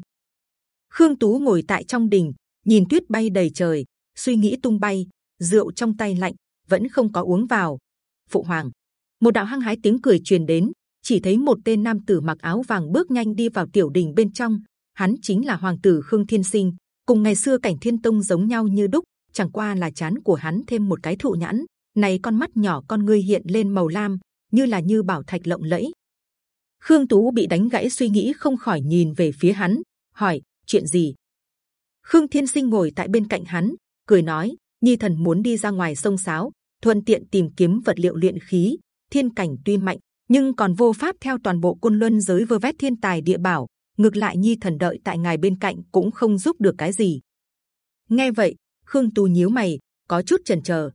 Khương tú ngồi tại trong đình, nhìn tuyết bay đầy trời, suy nghĩ tung bay, rượu trong tay lạnh, vẫn không có uống vào. Phụ hoàng, một đạo hăng hái tiếng cười truyền đến, chỉ thấy một tên nam tử mặc áo vàng bước nhanh đi vào tiểu đình bên trong hắn chính là hoàng tử khương thiên sinh. Cùng ngày xưa cảnh thiên tông giống nhau như đúc, chẳng qua là chán của hắn thêm một cái thụ nhãn. Này con mắt nhỏ con ngươi hiện lên màu lam, như là như bảo thạch lộng lẫy. Khương tú bị đánh gãy suy nghĩ không khỏi nhìn về phía hắn, hỏi, chuyện gì? Khương thiên sinh ngồi tại bên cạnh hắn, cười nói, nhi thần muốn đi ra ngoài sông sáo, thuận tiện tìm kiếm vật liệu luyện khí. Thiên cảnh tuy mạnh, nhưng còn vô pháp theo toàn bộ quân luân giới vơ vét thiên tài địa bảo ngược lại nhi thần đợi tại ngài bên cạnh cũng không giúp được cái gì nghe vậy khương tu nhíu mày có chút chần chờ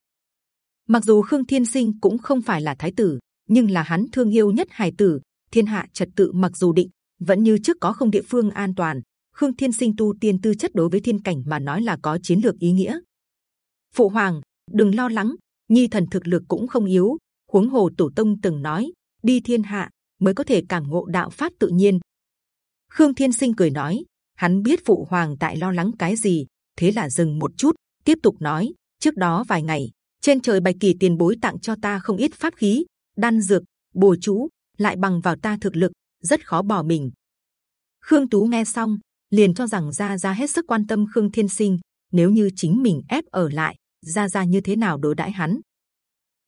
mặc dù khương thiên sinh cũng không phải là thái tử nhưng là hắn thương yêu nhất hài tử thiên hạ trật tự mặc dù định vẫn như trước có không địa phương an toàn Khương Thiên Sinh tu tiên tư chất đối với thiên cảnh mà nói là có chiến lược ý nghĩa. Phụ hoàng, đừng lo lắng, nhi thần thực lực cũng không yếu. Huống hồ tổ tông từng nói, đi thiên hạ mới có thể cảm ngộ đạo pháp tự nhiên. Khương Thiên Sinh cười nói, hắn biết phụ hoàng tại lo lắng cái gì, thế là dừng một chút, tiếp tục nói, trước đó vài ngày trên trời bạch kỳ tiền bối tặng cho ta không ít pháp khí, đan dược, bùa chú, lại bằng vào ta thực lực rất khó bỏ mình. Khương Tú nghe xong liền cho rằng gia gia hết sức quan tâm Khương Thiên Sinh. Nếu như chính mình ép ở lại, gia gia như thế nào đối đãi hắn?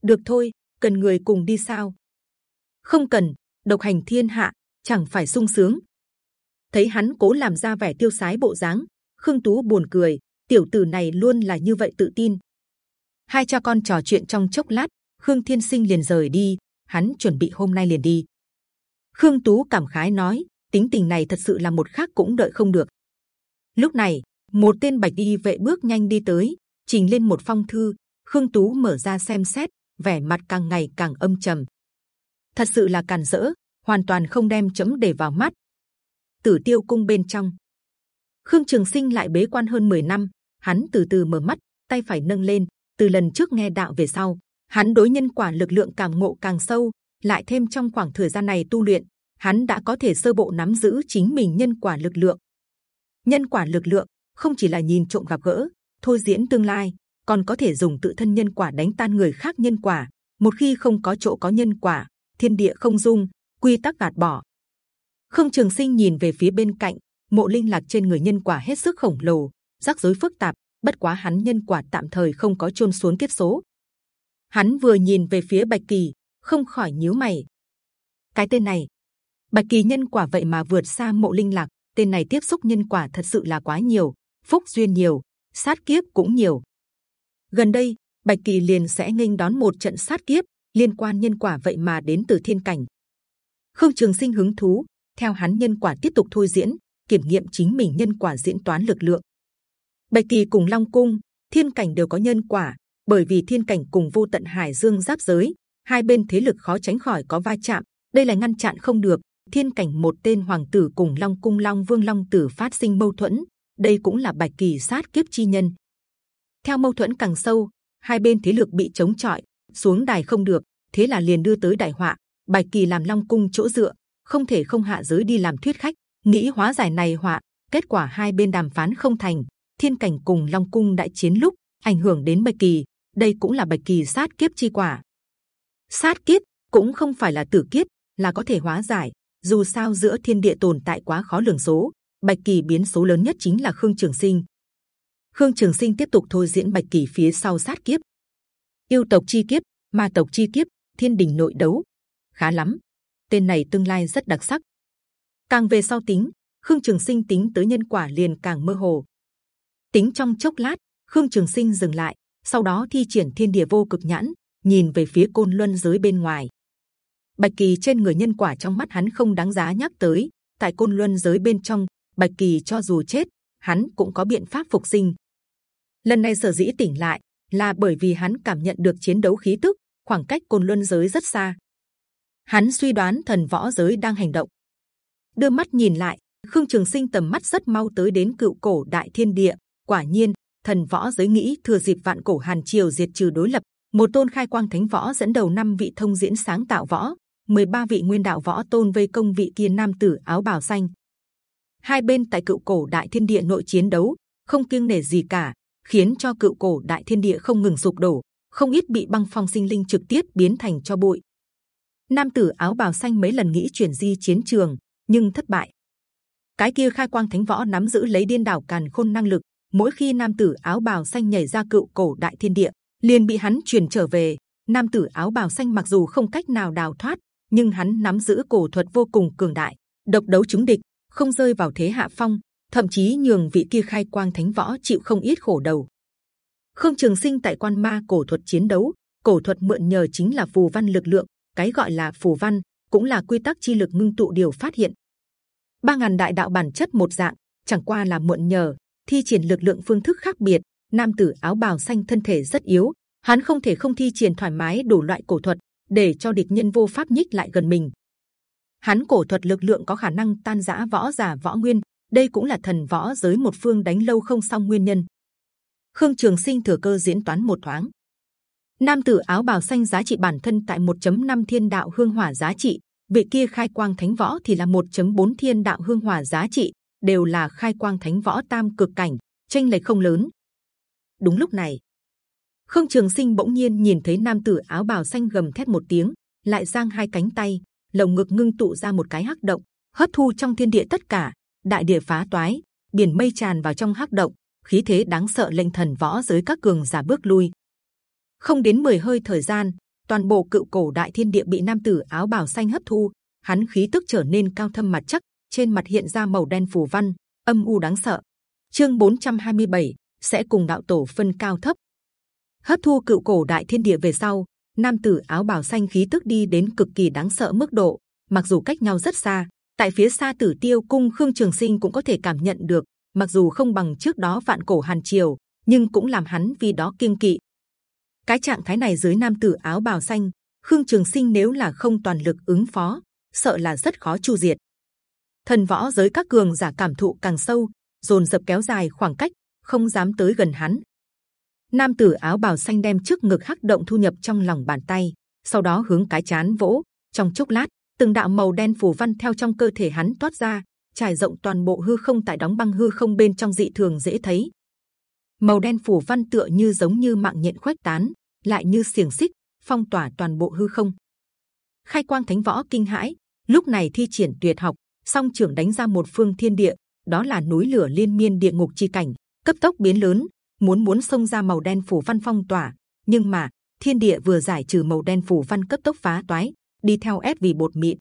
Được thôi, cần người cùng đi sao? Không cần, độc hành thiên hạ, chẳng phải sung sướng. Thấy hắn cố làm ra vẻ tiêu sái bộ dáng, Khương Tú buồn cười. Tiểu tử này luôn là như vậy tự tin. Hai cha con trò chuyện trong chốc lát, Khương Thiên Sinh liền rời đi. Hắn chuẩn bị hôm nay liền đi. Khương Tú cảm khái nói: tính tình này thật sự là một khác cũng đợi không được. Lúc này, một tên bạch y vệ bước nhanh đi tới, trình lên một phong thư. Khương Tú mở ra xem xét, vẻ mặt càng ngày càng âm trầm. Thật sự là càn rỡ, hoàn toàn không đem chấm để vào mắt. Tử Tiêu cung bên trong, Khương Trường Sinh lại bế quan hơn 10 năm, hắn từ từ mở mắt, tay phải nâng lên. Từ lần trước nghe đạo về sau, hắn đối nhân quả lực lượng càng ngộ càng sâu, lại thêm trong khoảng thời gian này tu luyện, hắn đã có thể sơ bộ nắm giữ chính mình nhân quả lực lượng. Nhân quả lực lượng không chỉ là nhìn trộm gặp gỡ, thôi diễn tương lai, còn có thể dùng tự thân nhân quả đánh tan người khác nhân quả. Một khi không có chỗ có nhân quả, thiên địa không dung, quy tắc gạt bỏ. Khương Trường Sinh nhìn về phía bên cạnh, mộ linh lạc trên người nhân quả hết sức khổng lồ, rắc rối phức tạp. Bất quá hắn nhân quả tạm thời không có trôn xuống kiếp số. Hắn vừa nhìn về phía Bạch Kỳ, không khỏi nhíu mày. Cái tên này Bạch kỳ nhân quả vậy mà vượt xa mộ linh lạc. Tên này tiếp xúc nhân quả thật sự là quá nhiều, phúc duyên nhiều, sát kiếp cũng nhiều. Gần đây, Bạch kỳ liền sẽ nghênh đón một trận sát kiếp liên quan nhân quả vậy mà đến từ thiên cảnh. Khương Trường Sinh hứng thú, theo hắn nhân quả tiếp tục thôi diễn, kiểm nghiệm chính mình nhân quả diễn toán lực lượng. Bạch kỳ cùng Long Cung, thiên cảnh đều có nhân quả, bởi vì thiên cảnh cùng vô tận hải dương giáp giới, hai bên thế lực khó tránh khỏi có va chạm. Đây là ngăn chặn không được, thiên cảnh một tên hoàng tử cùng long cung long vương long tử phát sinh mâu thuẫn đây cũng là bạch kỳ sát kiếp chi nhân theo mâu thuẫn càng sâu hai bên thế lực bị chống chọi xuống đài không được thế là liền đưa tới đại họa bạch kỳ làm long cung chỗ dựa không thể không hạ giới đi làm thuyết khách. Nghĩ hóa giải này họa, kết quả hai bên đàm phán không thành. Thiên cảnh cùng long cung đại chiến lúc, ảnh hưởng đến bạch kỳ. Đây cũng là bạch kỳ sát kiếp chi quả. Sát kiếp cũng không phải là tử kiếp, là có thể hóa giải. Dù sao giữa thiên địa tồn tại quá khó lường số, bạch kỳ biến số lớn nhất chính là khương trường sinh. Khương trường sinh tiếp tục thôi diễn bạch kỳ phía sau sát kiếp. Yêu tộc chi kiếp, ma tộc chi kiếp, thiên đình nội đấu. Khá lắm tên này tương lai rất đặc sắc. Càng về sau tính, khương trường sinh tính tới nhân quả liền càng mơ hồ. Tính trong chốc lát, khương trường sinh dừng lại, sau đó thi triển thiên địa vô cực nhãn, nhìn về phía côn luân giới bên ngoài. Bạch kỳ trên người nhân quả trong mắt hắn không đáng giá nhắc tới, tại côn luân giới bên trong, bạch kỳ cho dù chết, hắn cũng có biện pháp phục sinh. Lần này sở dĩ tỉnh lại là bởi vì hắn cảm nhận được chiến đấu khí tức, khoảng cách côn luân giới rất xa hắn suy đoán thần võ giới đang hành động đưa mắt nhìn lại khương trường sinh tầm mắt rất mau tới đến cựu cổ đại thiên địa quả nhiên thần võ giới nghĩ thừa dịp vạn cổ hàn triều diệt trừ đối lập một tôn khai quang thánh võ dẫn đầu năm vị thông diễn sáng tạo võ 13 vị nguyên đạo võ tôn vây công vị kia nam tử áo bào xanh. Hai bên tại cựu cổ đại thiên địa nội chiến đấu, không kiêng nể gì cả, khiến cho cựu cổ đại thiên địa không ngừng sụp đổ, không ít bị băng phong sinh linh trực tiếp biến thành cho bụi. Nam tử áo bào xanh mấy lần nghĩ chuyển di chiến trường, nhưng thất bại. Cái kia khai quang thánh võ nắm giữ lấy điên đảo càn khôn năng lực, mỗi khi nam tử áo bào xanh nhảy ra cựu cổ đại thiên địa, liền bị hắn truyền trở về. Nam tử áo bào xanh mặc dù không cách nào đào thoát, nhưng hắn nắm giữ cổ thuật vô cùng cường đại, độc đấu chúng địch, không rơi vào thế hạ phong, thậm chí nhường vị kia khai quang thánh võ chịu không ít khổ đầu. Khương Trường Sinh tại quan ma cổ thuật chiến đấu, cổ thuật mượn nhờ chính là phù văn lực lượng, cái gọi là phù văn cũng là quy tắc chi lực ngưng tụ điều phát hiện. Ba ngàn đại đạo bản chất một dạng, chẳng qua là muộn nhờ thi triển lực lượng phương thức khác biệt. Nam tử áo bào xanh thân thể rất yếu, hắn không thể không thi triển thoải mái đủ loại cổ thuật, để cho địch nhân vô pháp nhích lại gần mình. Hắn cổ thuật lực lượng có khả năng tan rã võ giả võ nguyên, đây cũng là thần võ giới một phương đánh lâu không xong nguyên nhân. Khương Trường Sinh thừa cơ diễn toán một thoáng. Nam tử áo bào xanh giá trị bản thân tại 1.5 thiên đạo hương hỏa giá trị, vị kia khai quang thánh võ thì là 1.4 thiên đạo hương hỏa giá trị, đều là khai quang thánh võ tam cực cảnh, tranh lệch không lớn. Đúng lúc này, Khương Trường Sinh bỗng nhiên nhìn thấy nam tử áo bào xanh gầm thét một tiếng, lại giang hai cánh tay, lồng ngực ngưng tụ ra một cái hắc động, hấp thu trong thiên địa tất cả, đại địa phá toái, biển mây tràn vào trong hắc động, khí thế đáng sợ lệnh thần võ giới các cường giả bước lui. Không đến 10 hơi thời gian, toàn bộ cựu cổ đại thiên địa bị nam tử áo bào xanh hấp thu, hắn khí tức trở nên cao thâm mặt chắc, trên mặt hiện ra màu đen phù văn, âm u đáng sợ. Chương 427 sẽ cùng đạo tổ phân cao thấp. Hấp thu cựu cổ đại thiên địa về sau, nam tử áo bào xanh khí tức đi đến cực kỳ đáng sợ mức độ. Mặc dù cách nhau rất xa, tại phía xa Tử Tiêu Cung Khương Trường Sinh cũng có thể cảm nhận được. Mặc dù không bằng trước đó vạn cổ hàn triều, nhưng cũng làm hắn vì đó kiêng kỵ. Cái trạng thái này dưới nam tử áo bào xanh, Khương Trường Sinh nếu là không toàn lực ứng phó, sợ là rất khó chu diệt. Thần võ giới các cường giả cảm thụ càng sâu, dồn dập kéo dài khoảng cách, không dám tới gần hắn. Nam tử áo bào xanh đem trước ngực hắc động thu nhập trong lòng bàn tay, sau đó hướng cái chán vỗ. Trong chốc lát, từng đạo màu đen phủ văn theo trong cơ thể hắn toát ra, trải rộng toàn bộ hư không tại đóng băng hư không bên trong dị thường dễ thấy. Màu đen phủ văn tựa như giống như mạng nhện khuếch tán, lại như xiềng xích phong tỏa toàn bộ hư không. Khai quang thánh võ kinh hãi, lúc này thi triển tuyệt học, song trưởng đánh ra một phương thiên địa, đó là núi lửa liên miên địa ngục chi cảnh, cấp tốc biến lớn, muốn muốn xông ra màu đen phủ văn phong tỏa, nhưng mà thiên địa vừa giải trừ màu đen phủ văn cấp tốc phá toái, đi theo ép vì bột mịn.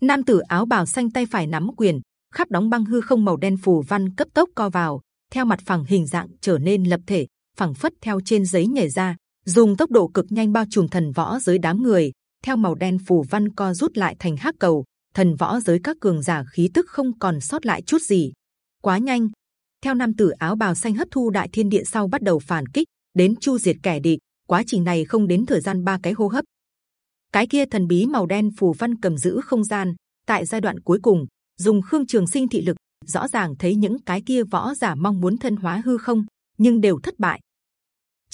Nam tử áo bào xanh tay phải nắm quyền, khắp đóng băng hư không màu đen phủ văn cấp tốc co vào, theo mặt phẳng hình dạng trở nên lập thể, phẳng phất theo trên giấy nhảy ra, dùng tốc độ cực nhanh bao trùm thần võ giới đám người. Theo màu đen phủ văn co rút lại thành hắc cầu, thần võ giới các cường giả khí tức không còn sót lại chút gì. Quá nhanh, theo nam tử áo bào xanh hấp thu đại thiên địa sau bắt đầu phản kích đến chu diệt kẻ địch quá trình này không đến thời gian ba cái hô hấp cái kia thần bí màu đen phù văn cầm giữ không gian tại giai đoạn cuối cùng dùng khương trường sinh thị lực rõ ràng thấy những cái kia võ giả mong muốn thân hóa hư không nhưng đều thất bại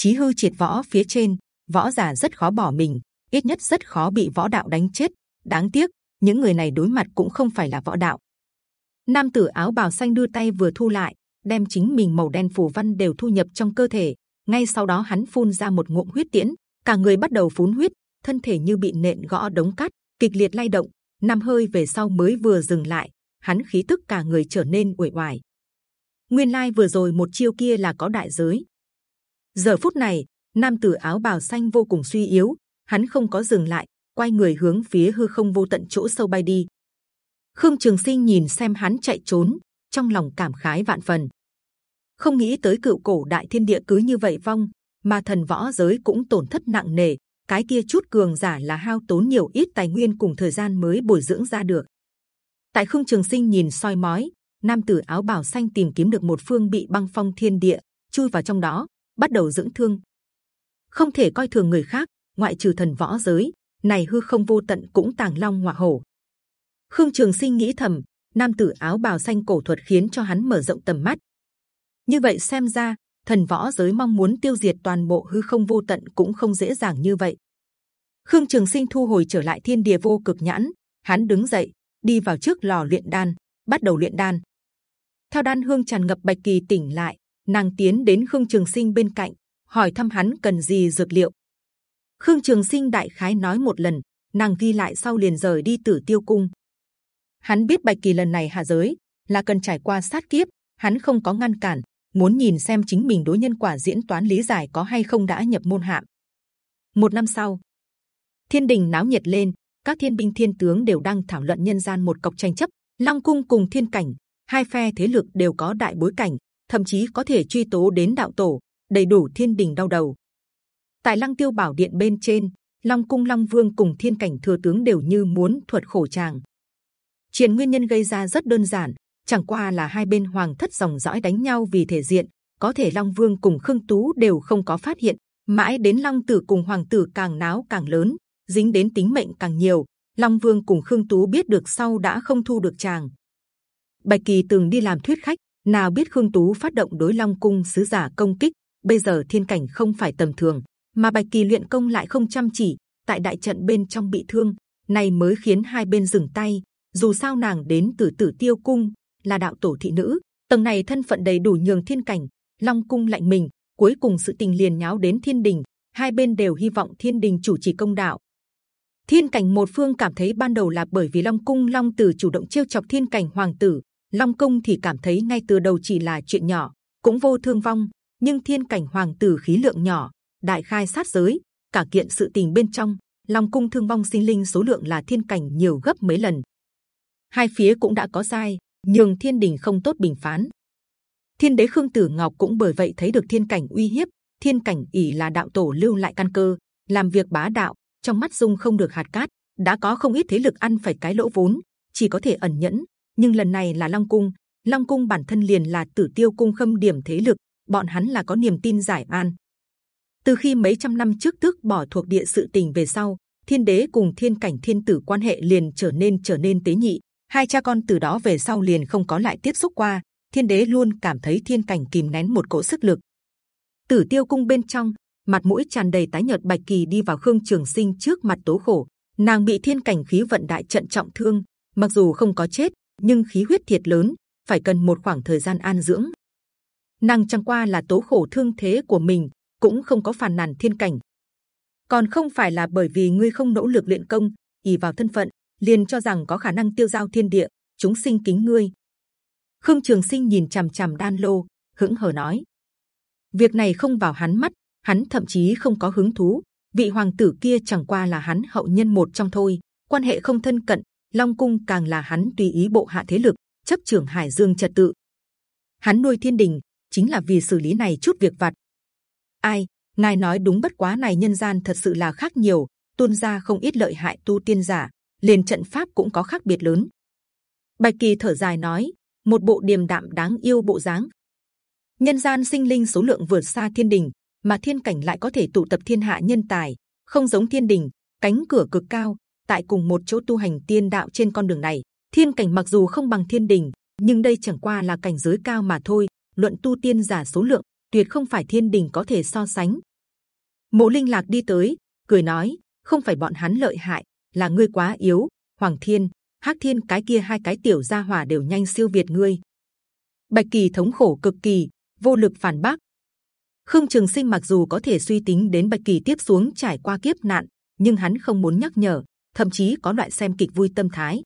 chí hư triệt võ phía trên võ giả rất khó bỏ mình ít nhất rất khó bị võ đạo đánh chết đáng tiếc những người này đối mặt cũng không phải là võ đạo nam tử áo bào xanh đưa tay vừa thu lại đem chính mình màu đen phù văn đều thu nhập trong cơ thể. Ngay sau đó hắn phun ra một ngụm huyết tiễn, cả người bắt đầu phun huyết, thân thể như bị nện gõ đống cát, kịch liệt lay động. Năm hơi về sau mới vừa dừng lại, hắn khí tức cả người trở nên uể oải. Nguyên lai vừa rồi một chiêu kia là có đại giới. Giờ phút này, nam tử áo bào xanh vô cùng suy yếu, hắn không có dừng lại, quay người hướng phía hư không vô tận chỗ sâu bay đi. Khương Trường Sinh nhìn xem hắn chạy trốn, trong lòng cảm khái vạn phần. Không nghĩ tới cựu cổ đại thiên địa cứ như vậy vong, mà thần võ giới cũng tổn thất nặng nề. Cái kia chút cường giả là hao tốn nhiều ít tài nguyên cùng thời gian mới bồi dưỡng ra được. Tại khương trường sinh nhìn soi mói, nam tử áo bào xanh tìm kiếm được một phương bị băng phong thiên địa, chui vào trong đó, bắt đầu dưỡng thương. Không thể coi thường người khác, ngoại trừ thần võ giới, này hư không vô tận cũng tàng long ngọa hổ. Khương Trường Sinh nghĩ thầm, nam tử áo bào xanh cổ thuật khiến cho hắn mở rộng tầm mắt. Như vậy xem ra, thần võ giới mong muốn tiêu diệt toàn bộ hư không vô tận cũng không dễ dàng như vậy. Khương Trường Sinh thu hồi trở lại thiên địa vô cực nhãn, hắn đứng dậy, đi vào trước lò luyện đan, bắt đầu luyện đan. Theo đan hương tràn ngập bạch kỳ tỉnh lại, nàng tiến đến Khương Trường Sinh bên cạnh, hỏi thăm hắn cần gì dược liệu. Khương Trường Sinh đại khái nói một lần, nàng ghi lại sau liền rời đi Tử Tiêu Cung. Hắn biết Bạch Kỳ lần này hạ giới là cần trải qua sát kiếp, hắn không có ngăn cản, muốn nhìn xem chính mình đối nhân quả diễn toán lý giải có hay không đã nhập môn hạm. Một năm sau, thiên đình náo nhiệt lên, các thiên binh thiên tướng đều đang thảo luận nhân gian một cọc tranh chấp. Long cung cùng thiên cảnh, hai phe thế lực đều có đại bối cảnh, thậm chí có thể truy tố đến đạo tổ, đầy đủ thiên đình đau đầu. Tại Lăng Tiêu Bảo Điện bên trên, Long cung Long Vương cùng thiên cảnh thừa tướng đều như muốn thuật khổ chàng Chuyện nguyên nhân gây ra rất đơn giản, chẳng qua là hai bên hoàng thất dòng dõi đánh nhau vì thể diện. Có thể Long Vương cùng Khương Tú đều không có phát hiện, mãi đến Long Tử cùng Hoàng Tử càng náo càng lớn, dính đến tính mệnh càng nhiều. Long Vương cùng Khương Tú biết được sau đã không thu được chàng. Bạch Kỳ từng đi làm thuyết khách, nào biết Khương Tú phát động đối Long Cung sứ giả công kích. Bây giờ thiên cảnh không phải tầm thường, mà Bạch Kỳ luyện công lại không chăm chỉ, tại đại trận bên trong bị thương, này mới khiến hai bên dừng tay. Dù sao nàng đến từ Tử Tiêu Cung, là đạo tổ thị nữ, tầng này thân phận đầy đủ nhường thiên cảnh. Long Cung lạnh mình, cuối cùng sự tình liền nháo đến thiên đình. Hai bên đều hy vọng thiên đình chủ trì công đạo. Thiên cảnh một phương cảm thấy ban đầu là bởi vì Long Cung Long Tử chủ động trêu chọc thiên cảnh hoàng tử, Long Cung thì cảm thấy ngay từ đầu chỉ là chuyện nhỏ, cũng vô thương vong. Nhưng thiên cảnh hoàng tử khí lượng nhỏ, đại khai sát giới, cả kiện sự tình bên trong, Long Cung thương vong sinh linh số lượng là thiên cảnh nhiều gấp mấy lần. Hai phía cũng đã có sai, nhường thiên đình không tốt bình phán. Thiên đế Khương Tử Ngọc cũng bởi vậy thấy được thiên cảnh uy hiếp. Thiên cảnh ỷ là đạo tổ lưu lại căn cơ, làm việc bá đạo, trong mắt dung không được hạt cát. đã có không ít thế lực ăn phải cái lỗ vốn, chỉ có thể ẩn nhẫn. Nhưng lần này là Long Cung, Long Cung bản thân liền là Tử Tiêu Cung khâm điểm thế lực, bọn hắn là có niềm tin giải an. Từ khi mấy trăm năm trước tước bỏ thuộc địa sự tình về sau, Thiên Đế cùng Thiên Cảnh Thiên Tử quan hệ liền trở nên trở nên tế nhị. Hai cha con từ đó về sau liền không có lại tiếp xúc qua. Thiên Đế luôn cảm thấy Thiên Cảnh kìm nén một cỗ sức lực. Tử Tiêu Cung bên trong, mặt mũi tràn đầy tái nhợt Bạch Kỳ đi vào Khương Trường Sinh trước mặt tố khổ. Nàng bị Thiên Cảnh khí vận đại trận trọng thương, mặc dù không có chết, nhưng khí huyết thiệt lớn, phải cần một khoảng thời gian an dưỡng. Nàng chẳng qua là tố khổ thương thế của mình, cũng không có phàn nàn thiên cảnh. Còn không phải là bởi vì ngươi không nỗ lực luyện công, ỉ vào thân phận, liền cho rằng có khả năng tiêu giao thiên địa, chúng sinh kính ngươi. Khương Trường Sinh nhìn c h ầ m c h ầ m đan lô, hững hờ nói: việc này không vào hắn mắt, hắn thậm chí không có hứng thú. Vị hoàng tử kia chẳng qua là hắn hậu nhân một trong thôi, quan hệ không thân cận. Long cung càng là hắn tùy ý bộ hạ thế lực, chấp trưởng Hải Dương trật tự. Hắn nuôi thiên đình chính là vì xử lý này chút việc vặt, ai ngài nói đúng bất quá này nhân gian thật sự là khác nhiều tuôn ra không ít lợi hại tu tiên giả liền trận pháp cũng có khác biệt lớn. Bạch kỳ thở dài nói một bộ điềm đạm đáng yêu bộ dáng. Nhân gian sinh linh số lượng vượt xa thiên đình mà thiên cảnh lại có thể tụ tập thiên hạ nhân tài không giống thiên đình cánh cửa cực cao tại cùng một chỗ tu hành tiên đạo trên con đường này thiên cảnh mặc dù không bằng thiên đình nhưng đây chẳng qua là cảnh giới cao mà thôi luận tu tiên giả số lượng tuyệt không phải thiên đình có thể so sánh. Mộ Linh Lạc đi tới, cười nói, không phải bọn hắn lợi hại, là ngươi quá yếu. Hoàng Thiên, Hắc Thiên cái kia hai cái tiểu gia hỏa đều nhanh siêu việt ngươi. Bạch Kỳ thống khổ cực kỳ, vô lực phản bác. Khương Trường Sinh mặc dù có thể suy tính đến Bạch Kỳ tiếp xuống trải qua kiếp nạn, nhưng hắn không muốn nhắc nhở, thậm chí có loại xem kịch vui tâm thái.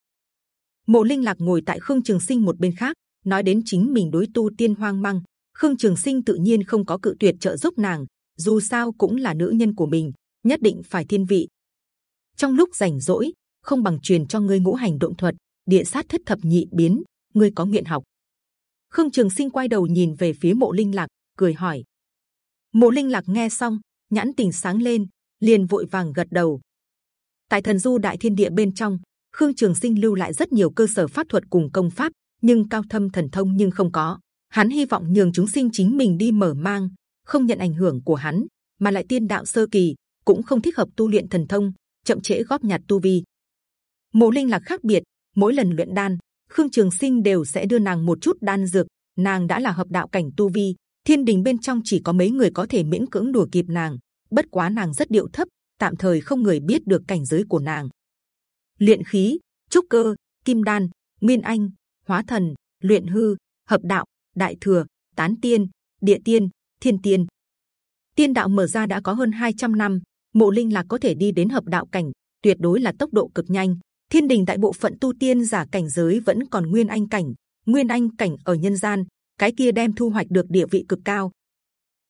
Mộ Linh Lạc ngồi tại Khương Trường Sinh một bên khác, nói đến chính mình đối tu tiên hoang mang, Khương Trường Sinh tự nhiên không có cự tuyệt trợ giúp nàng, dù sao cũng là nữ nhân của mình, nhất định phải thiên vị. Trong lúc rảnh rỗi, không bằng truyền cho ngươi ngũ hành động thuật, địa sát thất thập nhị biến, ngươi có nguyện học. Khương Trường Sinh quay đầu nhìn về phía Mộ Linh Lạc, cười hỏi. Mộ Linh Lạc nghe xong, nhãn tình sáng lên, liền vội vàng gật đầu. Tại thần du đại thiên địa bên trong, Khương Trường Sinh lưu lại rất nhiều cơ sở pháp thuật cùng công pháp, nhưng cao thâm thần thông nhưng không có hắn hy vọng nhường chúng sinh chính mình đi mở mang, không nhận ảnh hưởng của hắn, mà lại tiên đạo sơ kỳ cũng không thích hợp tu luyện thần thông, chậm trễ góp nhặt tu vi. Mộ Linh là khác biệt, mỗi lần luyện đan, Khương Trường Sinh đều sẽ đưa nàng một chút đan dược. Nàng đã là hợp đạo cảnh tu vi, thiên đình bên trong chỉ có mấy người có thể miễn cưỡng đùa kịp nàng. Bất quá nàng rất điệu thấp, tạm thời không người biết được cảnh giới của nàng. Luyện khí, trúc cơ, kim đan, nguyên anh, hóa thần, luyện hư, hợp đạo, đại thừa, tán tiên, địa tiên, thiên tiên. Tiên đạo mở ra đã có hơn 200 năm, mộ linh lạc có thể đi đến hợp đạo cảnh, tuyệt đối là tốc độ cực nhanh. Thiên đình tại bộ phận tu tiên giả cảnh giới vẫn còn nguyên anh cảnh, nguyên anh cảnh ở nhân gian, cái kia đem thu hoạch được địa vị cực cao.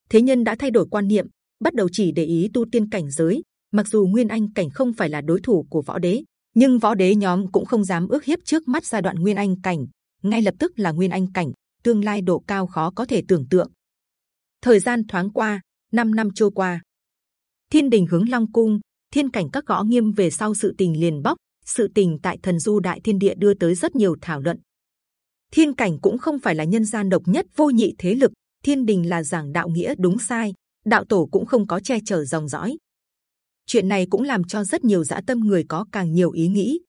Thế nhân đã thay đổi quan niệm, bắt đầu chỉ để ý tu tiên cảnh giới. Mặc dù nguyên anh cảnh không phải là đối thủ của võ đế, nhưng võ đế nhóm cũng không dám ước hiếp trước mắt giai đoạn nguyên anh cảnh, ngay lập tức là nguyên anh cảnh tương lai độ cao khó có thể tưởng tượng. Thời gian thoáng qua, 5 năm trôi qua, thiên đình hướng long cung, thiên cảnh các gõ nghiêm về sau sự tình liền bóc, sự tình tại thần du đại thiên địa đưa tới rất nhiều thảo luận. Thiên cảnh cũng không phải là nhân gian độc nhất vô nhị thế lực, thiên đình là giảng đạo nghĩa đúng sai, đạo tổ cũng không có che chở dòng dõi. Chuyện này cũng làm cho rất nhiều dã tâm người có càng nhiều ý nghĩ.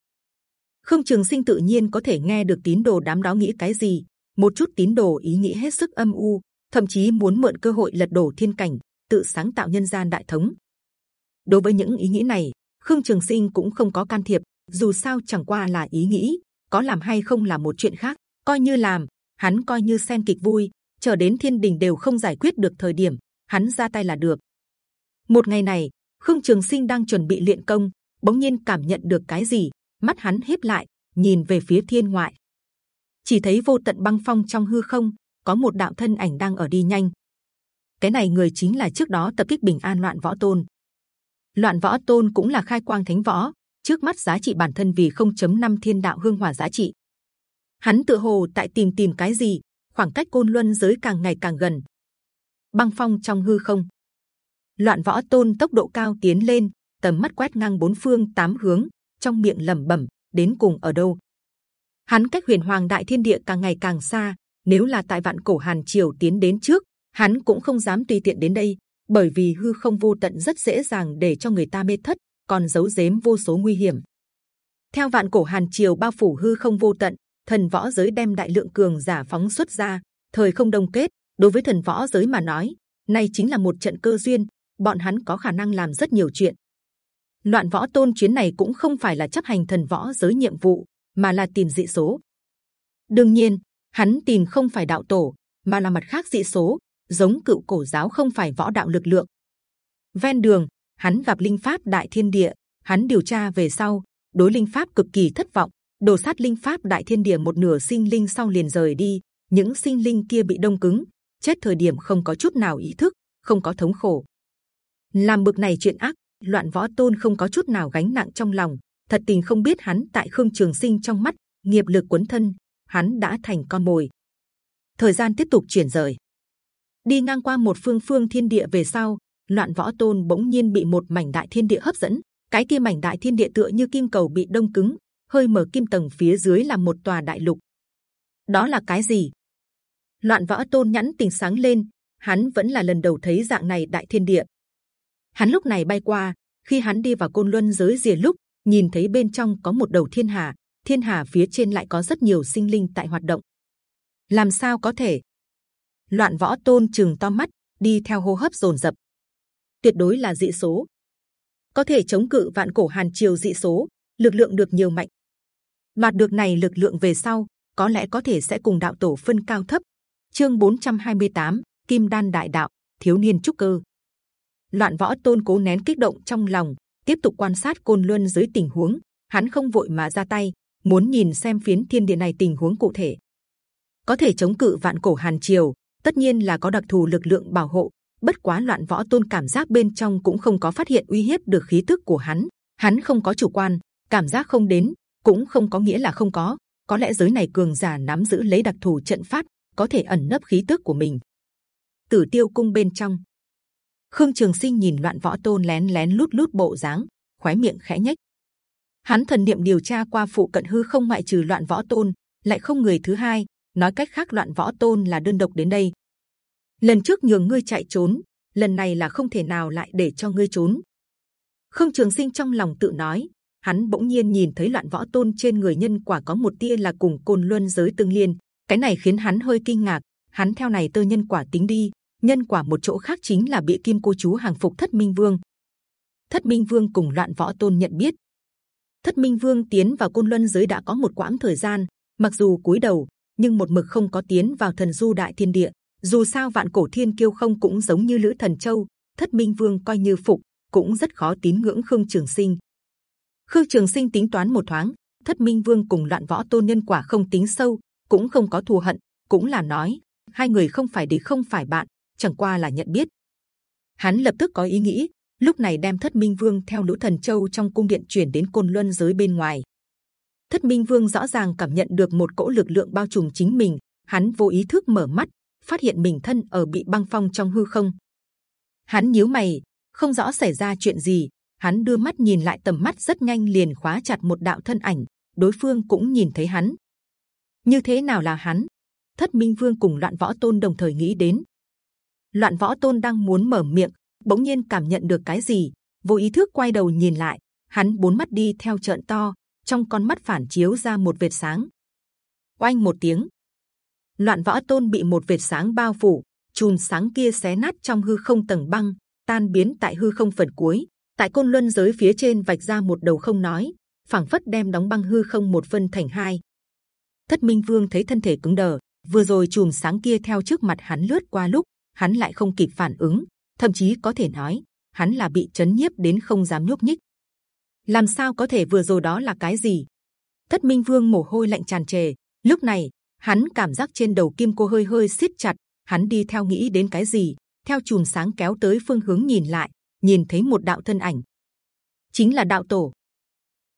Khương Trường Sinh tự nhiên có thể nghe được tín đồ đám đó nghĩ cái gì. Một chút tín đồ ý nghĩ hết sức âm u, thậm chí muốn mượn cơ hội lật đổ thiên cảnh, tự sáng tạo nhân gian đại thống. Đối với những ý nghĩ này, Khương Trường Sinh cũng không có can thiệp. Dù sao chẳng qua là ý nghĩ, có làm hay không là một chuyện khác. Coi như làm, hắn coi như xem kịch vui, chờ đến thiên đình đều không giải quyết được thời điểm, hắn ra tay là được. Một ngày này, Khương Trường Sinh đang chuẩn bị luyện công, bỗng nhiên cảm nhận được cái gì, mắt hắn híp lại, nhìn về phía thiên ngoại, chỉ thấy vô tận băng phong trong hư không có một đạo thân ảnh đang ở đi nhanh. Cái này người chính là trước đó tập kích bình an loạn võ tôn. Loạn võ tôn cũng là khai quang thánh võ, trước mắt giá trị bản thân vì 0.5 thiên đạo hương hỏa giá trị. Hắn tự hồ tại tìm tìm cái gì, khoảng cách côn luân giới càng ngày càng gần. Băng phong trong hư không, loạn võ tôn tốc độ cao tiến lên, tầm mắt quét ngang bốn phương tám hướng, trong miệng lẩm bẩm đến cùng ở đâu. Hắn cách huyền hoàng đại thiên địa càng ngày càng xa. Nếu là tại vạn cổ hàn triều tiến đến trước, hắn cũng không dám tùy tiện đến đây, bởi vì hư không vô tận rất dễ dàng để cho người ta mê thất, còn giấu giếm vô số nguy hiểm. Theo vạn cổ hàn triều bao phủ hư không vô tận, thần võ giới đem đại lượng cường giả phóng xuất ra, thời không đồng kết. Đối với thần võ giới mà nói, nay chính là một trận cơ duyên, bọn hắn có khả năng làm rất nhiều chuyện. Loạn võ tôn chuyến này cũng không phải là chấp hành thần võ giới nhiệm vụ, mà là tìm dị số. đương nhiên, hắn tìm không phải đạo tổ, mà là mặt khác dị số, giống cựu cổ giáo không phải võ đạo lực lượng. ven đường, hắn gặp linh pháp đại thiên địa, hắn điều tra về sau, đối linh pháp cực kỳ thất vọng, đổ sát linh pháp đại thiên địa một nửa sinh linh sau liền rời đi. những sinh linh kia bị đông cứng, chết thời điểm không có chút nào ý thức, không có thống khổ làm bực này chuyện ác, loạn võ tôn không có chút nào gánh nặng trong lòng, thật tình không biết hắn tại khương trường sinh trong mắt nghiệp lực cuốn thân hắn đã thành con mồi. Thời gian tiếp tục chuyển rời. Đi ngang qua một phương phương thiên địa về sau loạn võ tôn bỗng nhiên bị một mảnh đại thiên địa hấp dẫn. Cái kia mảnh đại thiên địa tựa như kim cầu bị đông cứng hơi mở kim tầng phía dưới là một tòa đại lục. Đó là cái gì? Loạn võ tôn nhẫn tình sáng lên hắn vẫn là lần đầu thấy dạng này đại thiên địa hắn lúc này bay qua khi hắn đi vào côn luân giới rìa lúc nhìn thấy bên trong có một đầu thiên hà, thiên hà phía trên lại có rất nhiều sinh linh tại hoạt động. Làm sao có thể? Loạn võ tôn chừng to mắt, đi theo hô hấp rồn rập. Tuyệt đối là dị số, có thể chống cự vạn cổ hàn triều dị số, lực lượng được nhiều mạnh. Đoạt được này lực lượng về sau, có lẽ có thể sẽ cùng đạo tổ phân cao thấp. Chương 428, Kim Đan Đại Đạo, thiếu niên trúc cơ. Loạn võ tôn cố nén kích động trong lòng, tiếp tục quan sát côn luân dưới tình huống. Hắn không vội mà ra tay muốn nhìn xem phiến thiên địa này tình huống cụ thể. Có thể chống cự vạn cổ hàn triều tất nhiên là có đặc thù lực lượng bảo hộ bất quá loạn võ tôn cảm giác bên trong cũng không có phát hiện uy hiếp được khí tức của hắn. Hắn không có chủ quan cảm giác không đến cũng không có nghĩa là không có. Có lẽ giới này cường giả nắm giữ lấy đặc thù trận pháp có thể ẩn nấp khí tức của mình. Tử tiêu cung bên trong. Khương Trường Sinh nhìn loạn võ tôn lén lén lút lút bộ dáng, khóe miệng khẽ nhếch. Hắn thần niệm điều tra qua phụ cận hư không ngoại trừ loạn võ tôn, lại không người thứ hai. Nói cách khác loạn võ tôn là đơn độc đến đây. Lần trước nhường ngươi chạy trốn, lần này là không thể nào lại để cho ngươi trốn. Khương Trường Sinh trong lòng tự nói, hắn bỗng nhiên nhìn thấy loạn võ tôn trên người nhân quả có một tia là cùng côn luân giới tương liên, cái này khiến hắn hơi kinh ngạc. Hắn theo này tơ nhân quả tính đi, nhân quả một chỗ khác chính là bị kim cô chú hàng phục thất minh vương. Thất minh vương cùng loạn võ tôn nhận biết. Thất minh vương tiến vào côn luân giới đã có một quãng thời gian, mặc dù cúi đầu, nhưng một mực không có tiến vào thần du đại thiên địa. Dù sao vạn cổ thiên kiêu không cũng giống như lữ thần châu, thất minh vương coi như phục, cũng rất khó tín ngưỡng khương trường sinh. Khương trường sinh tính toán một thoáng, thất minh vương cùng loạn võ tôn nhân quả không tính sâu, cũng không có thù hận, cũng là nói, hai người không phải để không phải bạn chẳng qua là nhận biết. Hắn lập tức có ý nghĩ, lúc này đem Thất Minh Vương theo Lũ Thần Châu trong cung điện chuyển đến Côn Luân giới bên ngoài. Thất Minh Vương rõ ràng cảm nhận được một cỗ lực lượng bao trùm chính mình, hắn vô ý thức mở mắt, phát hiện mình thân ở bị băng phong trong hư không. Hắn nhíu mày, không rõ xảy ra chuyện gì. Hắn đưa mắt nhìn lại tầm mắt rất nhanh liền khóa chặt một đạo thân ảnh, đối phương cũng nhìn thấy hắn. Như thế nào là hắn? Thất Minh Vương cùng Loạn Võ Tôn đồng thời nghĩ đến, loạn võ tôn đang muốn mở miệng bỗng nhiên cảm nhận được cái gì vô ý thức quay đầu nhìn lại hắn bốn mắt đi theo trợn to trong con mắt phản chiếu ra một vệt sáng. Oanh một tiếng, loạn võ tôn bị một vệt sáng bao phủ, chùm sáng kia xé nát trong hư không tầng băng, tan biến tại hư không phần cuối. Tại côn luân giới phía trên vạch ra một đầu không nói, phảng phất đem đóng băng hư không một phân thành hai. Thất Minh Vương thấy thân thể cứng đờ, vừa rồi chùm sáng kia theo trước mặt hắn lướt qua lúc, hắn lại không kịp phản ứng, thậm chí có thể nói hắn là bị chấn nhiếp đến không dám nhúc nhích. Làm sao có thể vừa rồi đó là cái gì? Thất Minh Vương mồ hôi lạnh tràn trề. Lúc này hắn cảm giác trên đầu kim cô hơi hơi siết chặt. Hắn đi theo nghĩ đến cái gì? Theo chùm sáng kéo tới phương hướng nhìn lại, nhìn thấy một đạo thân ảnh, chính là đạo tổ.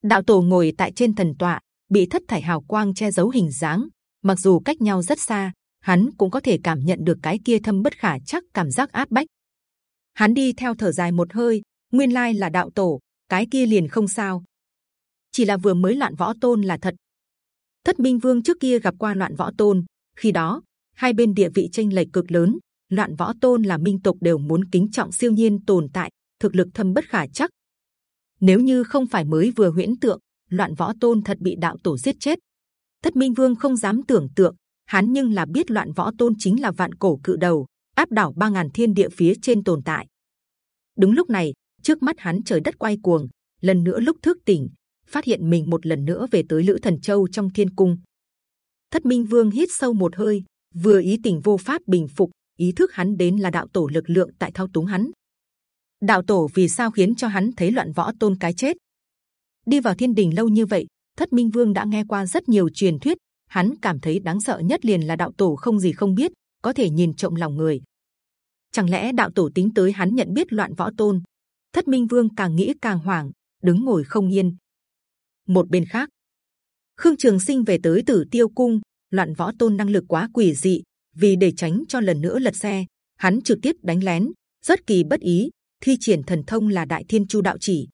Đạo tổ ngồi tại trên thần tọa, bị thất thải hào quang che giấu hình dáng. Mặc dù cách nhau rất xa, hắn cũng có thể cảm nhận được cái kia thâm bất khả chắc cảm giác áp bách. Hắn đi theo thở dài một hơi, nguyên lai là đạo tổ, cái kia liền không sao. Chỉ là vừa mới loạn võ tôn là thật. Thất Minh Vương trước kia gặp qua loạn võ tôn, khi đó hai bên địa vị tranh lệch cực lớn. Loạn võ tôn là minh tộc đều muốn kính trọng siêu nhiên tồn tại, thực lực thâm bất khả chắc. Nếu như không phải mới vừa huyễn tượng, loạn võ tôn thật bị đạo tổ giết chết. Thất Minh Vương không dám tưởng tượng, hắn nhưng là biết loạn võ tôn chính là vạn cổ cự đầu, áp đảo ba ngàn thiên địa phía trên tồn tại. Đúng lúc này, trước mắt hắn trời đất quay cuồng, lần nữa lúc thức tỉnh, phát hiện mình một lần nữa về tới lữ thần châu trong thiên cung. Thất Minh Vương hít sâu một hơi, vừa ý tình vô pháp bình phục, ý thức hắn đến là đạo tổ lực lượng tại thao túng hắn. Đạo tổ vì sao khiến cho hắn thấy loạn võ tôn cái chết? Đi vào thiên đình lâu như vậy, Thất Minh Vương đã nghe qua rất nhiều truyền thuyết, hắn cảm thấy đáng sợ nhất liền là đạo tổ không gì không biết, có thể nhìn trộm lòng người. Chẳng lẽ đạo tổ tính tới hắn nhận biết loạn võ tôn? Thất Minh Vương càng nghĩ càng hoảng, đứng ngồi không yên. Một bên khác, Khương Trường Sinh về tới Tử Tiêu Cung, loạn võ tôn năng lực quá quỷ dị, vì để tránh cho lần nữa lật xe, hắn trực tiếp đánh lén, rất kỳ bất ý, thi triển thần thông là Đại Thiên Chu Đạo Chỉ,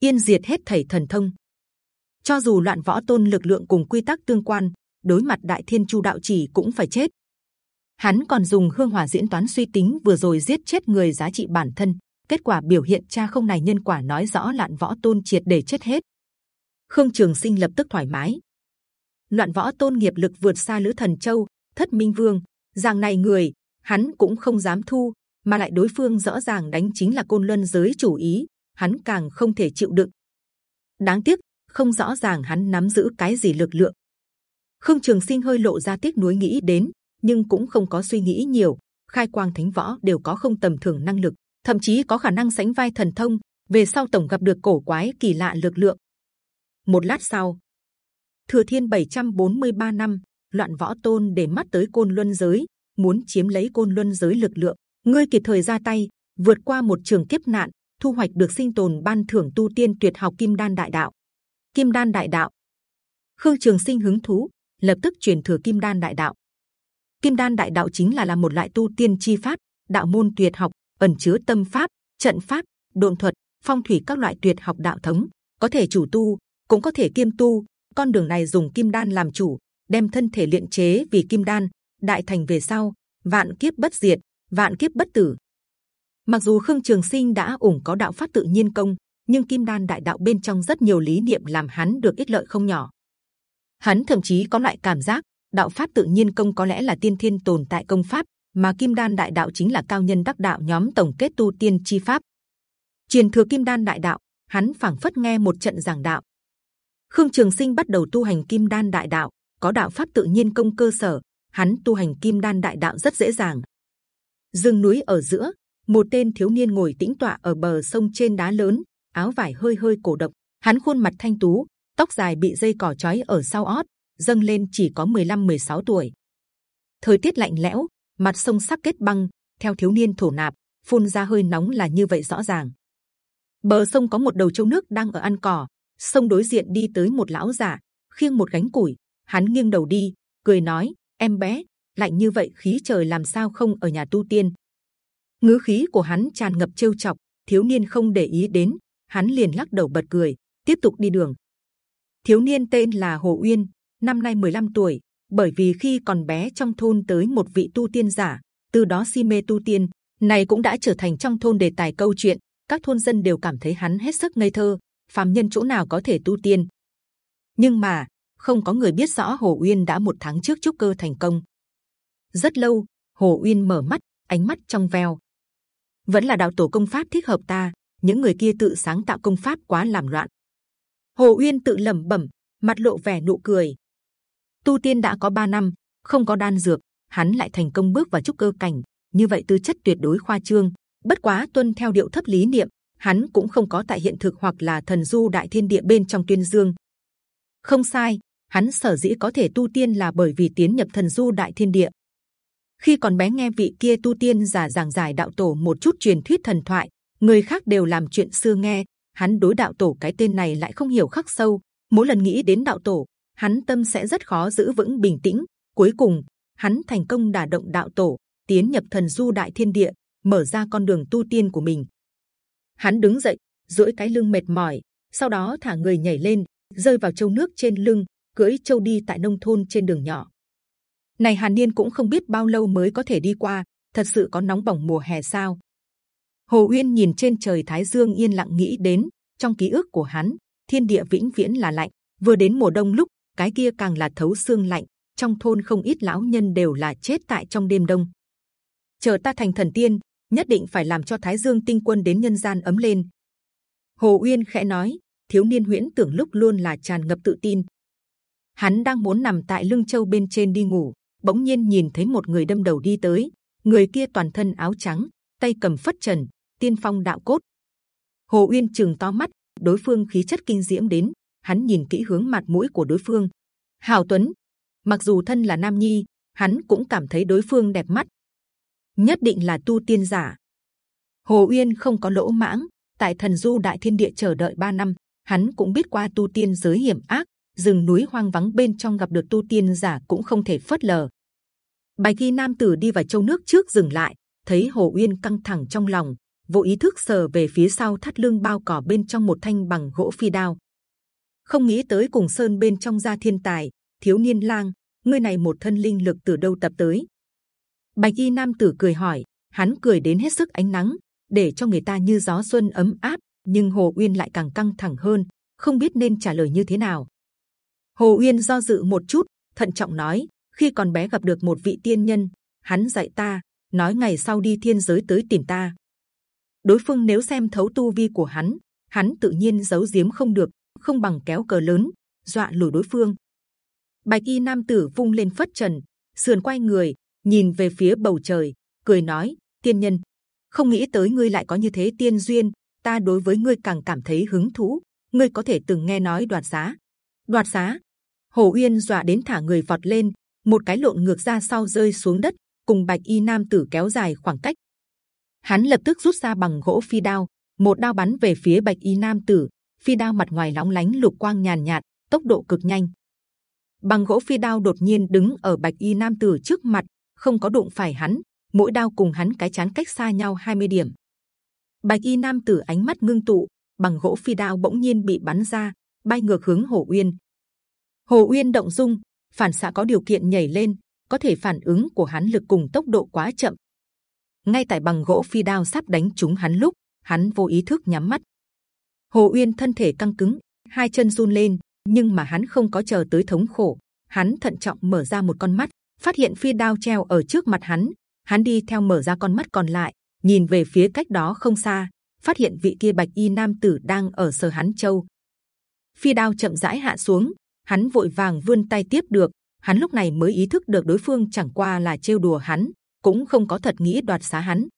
yên diệt hết thảy thần thông. Cho dù loạn võ tôn lực lượng cùng quy tắc tương quan, đối mặt Đại Thiên Chu Đạo Chỉ cũng phải chết. Hắn còn dùng hương hỏa diễn toán suy tính vừa rồi giết chết người giá trị bản thân, kết quả biểu hiện cha không này nhân quả nói rõ loạn võ tôn triệt để chết hết. Khương Trường Sinh lập tức thoải mái. Loạn võ tôn nghiệp lực vượt xa lữ thần châu, thất minh vương, rằng này người hắn cũng không dám thu, mà lại đối phương rõ ràng đánh chính là côn luân giới chủ ý, hắn càng không thể chịu đựng. Đáng tiếc, không rõ ràng hắn nắm giữ cái gì lực lượng. Khương Trường Sinh hơi lộ ra tiếc nuối nghĩ đến, nhưng cũng không có suy nghĩ nhiều. Khai quang thánh võ đều có không tầm thường năng lực, thậm chí có khả năng sánh vai thần thông. Về sau tổng gặp được cổ quái kỳ lạ lực lượng. Một lát sau, Thừa Thiên 743 năm, loạn võ tôn để mắt tới côn luân giới, muốn chiếm lấy côn luân giới lực lượng. Ngươi kịp thời ra tay, vượt qua một trường kiếp nạn, thu hoạch được sinh tồn ban thưởng tu tiên tuyệt học kim đan đại đạo. Kim đan đại đạo. Khương Trường Sinh hứng thú, lập tức truyền thừa kim đan đại đạo. Kim đan đại đạo chính là là một loại tu tiên chi pháp, đạo môn tuyệt học, ẩn chứa tâm pháp, trận pháp, độn thuật, phong thủy các loại tuyệt học đạo thống, có thể chủ tu, cũng có thể kiêm tu. Con đường này dùng kim đan làm chủ, đem thân thể luyện chế vì kim đan, đại thành về sau, vạn kiếp bất diệt, vạn kiếp bất tử. Mặc dù Khương Trường Sinh đã ủng có đạo pháp tự nhiên công, nhưng kim đan đại đạo bên trong rất nhiều lý niệm làm hắn được ích lợi không nhỏ. Hắn thậm chí có loại cảm giác đạo pháp tự nhiên công có lẽ là tiên thiên tồn tại công pháp, mà kim đan đại đạo chính là cao nhân đắc đạo nhóm tổng kết tu tiên chi pháp. Truyền thừa kim đan đại đạo, hắn phảng phất nghe một trận giảng đạo. Khương Trường Sinh bắt đầu tu hành kim đan đại đạo, có đạo pháp tự nhiên công cơ sở, hắn tu hành kim đan đại đạo rất dễ dàng. Dừng núi ở giữa, một tên thiếu niên ngồi tĩnh tọa ở bờ sông trên đá lớn, áo vải hơi hơi cổ động, hắn khuôn mặt thanh tú, tóc dài bị dây cỏ trói ở sau ót, dâng lên chỉ có 15-16 tuổi. Thời tiết lạnh lẽo, mặt sông sắc kết băng, theo thiếu niên thổ nạp, phun ra hơi nóng là như vậy rõ ràng. Bờ sông có một đầu châu nước đang ở ăn cỏ, sông đối diện đi tới một lão giả, khiêng một gánh củi, hắn nghiêng đầu đi, cười nói: em bé, lạnh như vậy khí trời làm sao không ở nhà tu tiên? ngữ khí của hắn tràn ngập trêu chọc, thiếu niên không để ý đến, hắn liền lắc đầu bật cười, tiếp tục đi đường. Thiếu niên tên là Hồ Uyên, năm nay 15 tuổi, bởi vì khi còn bé trong thôn tới một vị tu tiên giả, từ đó si mê tu tiên, này cũng đã trở thành trong thôn đề tài câu chuyện. Các thôn dân đều cảm thấy hắn hết sức ngây thơ, phàm nhân chỗ nào có thể tu tiên. nhưng mà không có người biết rõ Hồ Uyên đã một tháng trước trúc cơ thành công. Rất lâu, Hồ Uyên mở mắt, ánh mắt trong veo. Vẫn là đạo tổ công pháp thích hợp ta. Những người kia tự sáng tạo công pháp quá làm loạn. Hồ Uyên tự lẩm bẩm, mặt lộ vẻ nụ cười. Tu tiên đã có 3 năm, không có đan dược, hắn lại thành công bước vào trúc cơ cảnh. Như vậy tư chất tuyệt đối khoa trương. Bất quá tuân theo điệu thấp lý niệm, hắn cũng không có tại hiện thực hoặc là thần du đại thiên địa bên trong tuyên dương. Không sai, hắn sở dĩ có thể tu tiên là bởi vì tiến nhập thần du đại thiên địa. Khi còn bé nghe vị kia tu tiên giả giảng giải đạo tổ một chút truyền thuyết thần thoại, người khác đều làm chuyện xưa nghe, hắn đối đạo tổ cái tên này lại không hiểu khắc sâu. Mỗi lần nghĩ đến đạo tổ, hắn tâm sẽ rất khó giữ vững bình tĩnh. Cuối cùng, hắn thành công đả động đạo tổ, tiến nhập thần du đại thiên địa, mở ra con đường tu tiên của mình. Hắn đứng dậy, duỗi cái lưng mệt mỏi, sau đó thả người nhảy lên, rơi vào châu nước trên lưng, cưỡi châu đi tại nông thôn trên đường nhỏ. Này Hàn Niên cũng không biết bao lâu mới có thể đi qua, thật sự có nóng bỏng mùa hè sao? Hồ Uyên nhìn trên trời Thái Dương yên lặng nghĩ đến trong ký ức của hắn, thiên địa vĩnh viễn là lạnh. Vừa đến mùa đông lúc cái kia càng là thấu xương lạnh. Trong thôn không ít lão nhân đều là chết tại trong đêm đông. Chờ ta thành thần tiên, nhất định phải làm cho Thái Dương tinh quân đến nhân gian ấm lên. Hồ Uyên khẽ nói, thiếu niên huyễn tưởng lúc luôn là tràn ngập tự tin. Hắn đang muốn nằm tại lưng châu bên trên đi ngủ, bỗng nhiên nhìn thấy một người đâm đầu đi tới. Người kia toàn thân áo trắng, tay cầm phất trần, tiên phong đạo cốt. Hồ Uyên chừng to mắt, đối phương khí chất kinh diễm đến, hắn nhìn kỹ hướng mặt mũi của đối phương. Hào Tuấn, mặc dù thân là nam nhi, hắn cũng cảm thấy đối phương đẹp mắt. Nhất định là tu tiên giả. Hồ Uyên không có lỗ mãng, tại thần du đại thiên địa chờ đợi 3 năm, hắn cũng biết qua tu tiên giới hiểm ác, rừng núi hoang vắng bên trong gặp được tu tiên giả cũng không thể phớt lờ. Bài ghi nam tử đi vào châu nước trước dừng lại, thấy Hồ Uyên căng thẳng trong lòng, vô ý thức sờ về phía sau thắt lưng bao cỏ bên trong một thanh bằng gỗ phi đao. Không nghĩ tới cùng sơn bên trong gia thiên tài, thiếu niên lang, ngươi này một thân linh lực từ đâu tập tới? Bạch y nam tử cười hỏi, hắn cười đến hết sức ánh nắng, để cho người ta như gió xuân ấm áp. Nhưng Hồ Uyên lại càng căng thẳng hơn, không biết nên trả lời như thế nào. Hồ Uyên do dự một chút, thận trọng nói: khi còn bé gặp được một vị tiên nhân, hắn dạy ta, nói ngày sau đi thiên giới tới tìm ta. Đối phương nếu xem thấu tu vi của hắn, hắn tự nhiên giấu giếm không được, không bằng kéo cờ lớn, dọa lùi đối phương. Bạch y nam tử vung lên phất trần, sườn quay người, nhìn về phía bầu trời, cười nói: tiên nhân, không nghĩ tới ngươi lại có như thế tiên duyên, ta đối với ngươi càng cảm thấy hứng thú. Ngươi có thể từng nghe nói đoạt giá, đoạt giá. Hồ Uyên dọa đến thả người vọt lên, một cái lộn ngược ra sau rơi xuống đất, cùng bạch y nam tử kéo dài khoảng cách. Hắn lập tức rút ra bằng gỗ phi đao, một đao bắn về phía bạch y nam tử. Phi đao mặt ngoài lóng lánh lục quang nhàn nhạt, tốc độ cực nhanh. Bằng gỗ phi đao đột nhiên đứng ở bạch y nam tử trước mặt, không có đụng phải hắn, mỗi đao cùng hắn cái chán cách xa nhau 20 điểm. Bạch y nam tử ánh mắt ngưng tụ, bằng gỗ phi đao bỗng nhiên bị bắn ra, bay ngược hướng Hồ Uyên. Hồ Uyên động dung, phản xạ có điều kiện nhảy lên, có thể phản ứng của hắn lực cùng tốc độ quá chậm. Ngay tại bằng gỗ phi đao sắp đánh trúng hắn lúc, hắn vô ý thức nhắm mắt. Hồ Uyên thân thể căng cứng, hai chân run lên, nhưng mà hắn không có chờ tới thống khổ, hắn thận trọng mở ra một con mắt, phát hiện phi đao treo ở trước mặt hắn, hắn đi theo mở ra con mắt còn lại, nhìn về phía cách đó không xa, phát hiện vị kia bạch y nam tử đang ở sở hắn châu. Phi đao chậm rãi hạ xuống, hắn vội vàng vươn tay tiếp được. Hắn lúc này mới ý thức được đối phương chẳng qua là trêu đùa hắn, cũng không có thật nghĩ đoạt xá hắn.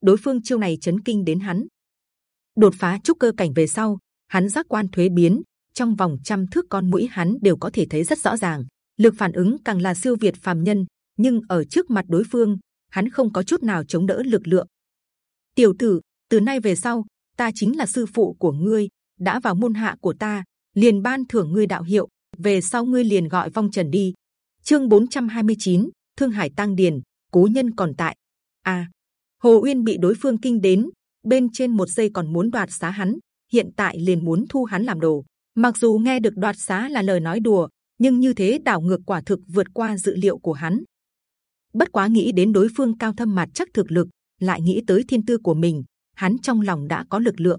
Đối phương chiêu này chấn kinh đến hắn. Đột phá trúc cơ cảnh về sau, hắn giác quan thuế biến, trong vòng trăm thước con mũi hắn đều có thể thấy rất rõ ràng. Lực phản ứng càng là siêu việt phàm nhân, nhưng ở trước mặt đối phương, hắn không có chút nào chống đỡ lực lượng. Tiểu tử, từ nay về sau, ta chính là sư phụ của ngươi, đã vào môn hạ của ta, liền ban thưởng ngươi đạo hiệu. Về sau ngươi liền gọi vong trần đi. Chương 429, Thương Hải Tăng Điền, cố nhân còn tại. A, à, Hồ Uyên bị đối phương kinh đến, bên trên một giây còn muốn đoạt xá hắn, hiện tại liền muốn thu hắn làm đồ. Mặc dù nghe được đoạt xá là lời nói đùa, nhưng như thế đảo ngược quả thực vượt qua dự liệu của hắn. Bất quá nghĩ đến đối phương cao thâm mặt chắc thực lực, lại nghĩ tới thiên tư của mình, hắn trong lòng đã có lực lượng.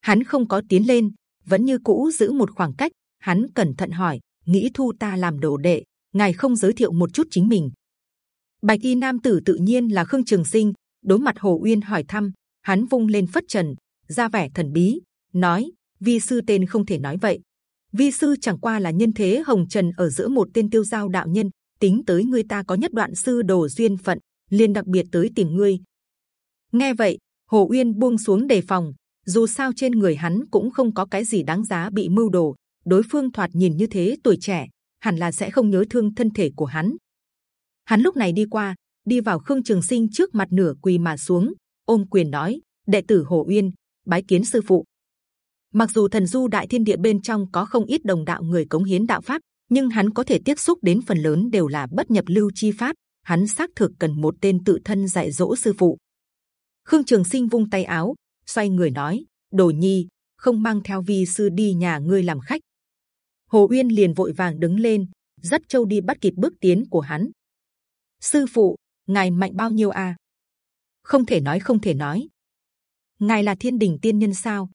Hắn không có tiến lên, vẫn như cũ giữ một khoảng cách, hắn cẩn thận hỏi nghĩ thu ta làm đồ đệ ngài không giới thiệu một chút chính mình bạch y nam tử tự nhiên là khương trường sinh, đối mặt hồ uyên hỏi thăm, hắn vung lên phất trần, ra vẻ thần bí, nói, vi sư tên không thể nói vậy. Vi sư chẳng qua là nhân thế hồng trần ở giữa một tên tiêu giao đạo nhân, tính tới ngươi ta có nhất đoạn sư đồ duyên phận, liền đặc biệt tới tìm ngươi. Nghe vậy, hồ uyên buông xuống đề phòng, dù sao trên người hắn cũng không có cái gì đáng giá bị mưu đồ, đối phương thoạt nhìn như thế tuổi trẻ, hẳn là sẽ không nhớ thương thân thể của hắn hắn lúc này đi qua, đi vào khương trường sinh trước mặt nửa quỳ mà xuống. Ôm quyền nói, đệ tử hồ uyên, bái kiến sư phụ. Mặc dù thần du đại thiên địa bên trong có không ít đồng đạo người cống hiến đạo pháp, nhưng hắn có thể tiếp xúc đến phần lớn đều là bất nhập lưu chi pháp. Hắn xác thực cần một tên tự thân dạy dỗ sư phụ. Khương trường sinh vung tay áo, xoay người nói, đồ nhi, không mang theo vi sư đi nhà ngươi làm khách. Hồ uyên liền vội vàng đứng lên dắt châu đi bắt kịp bước tiến của hắn sư phụ, ngài mạnh bao nhiêu à? không thể nói, không thể nói. Ngài là thiên đình tiên nhân sao?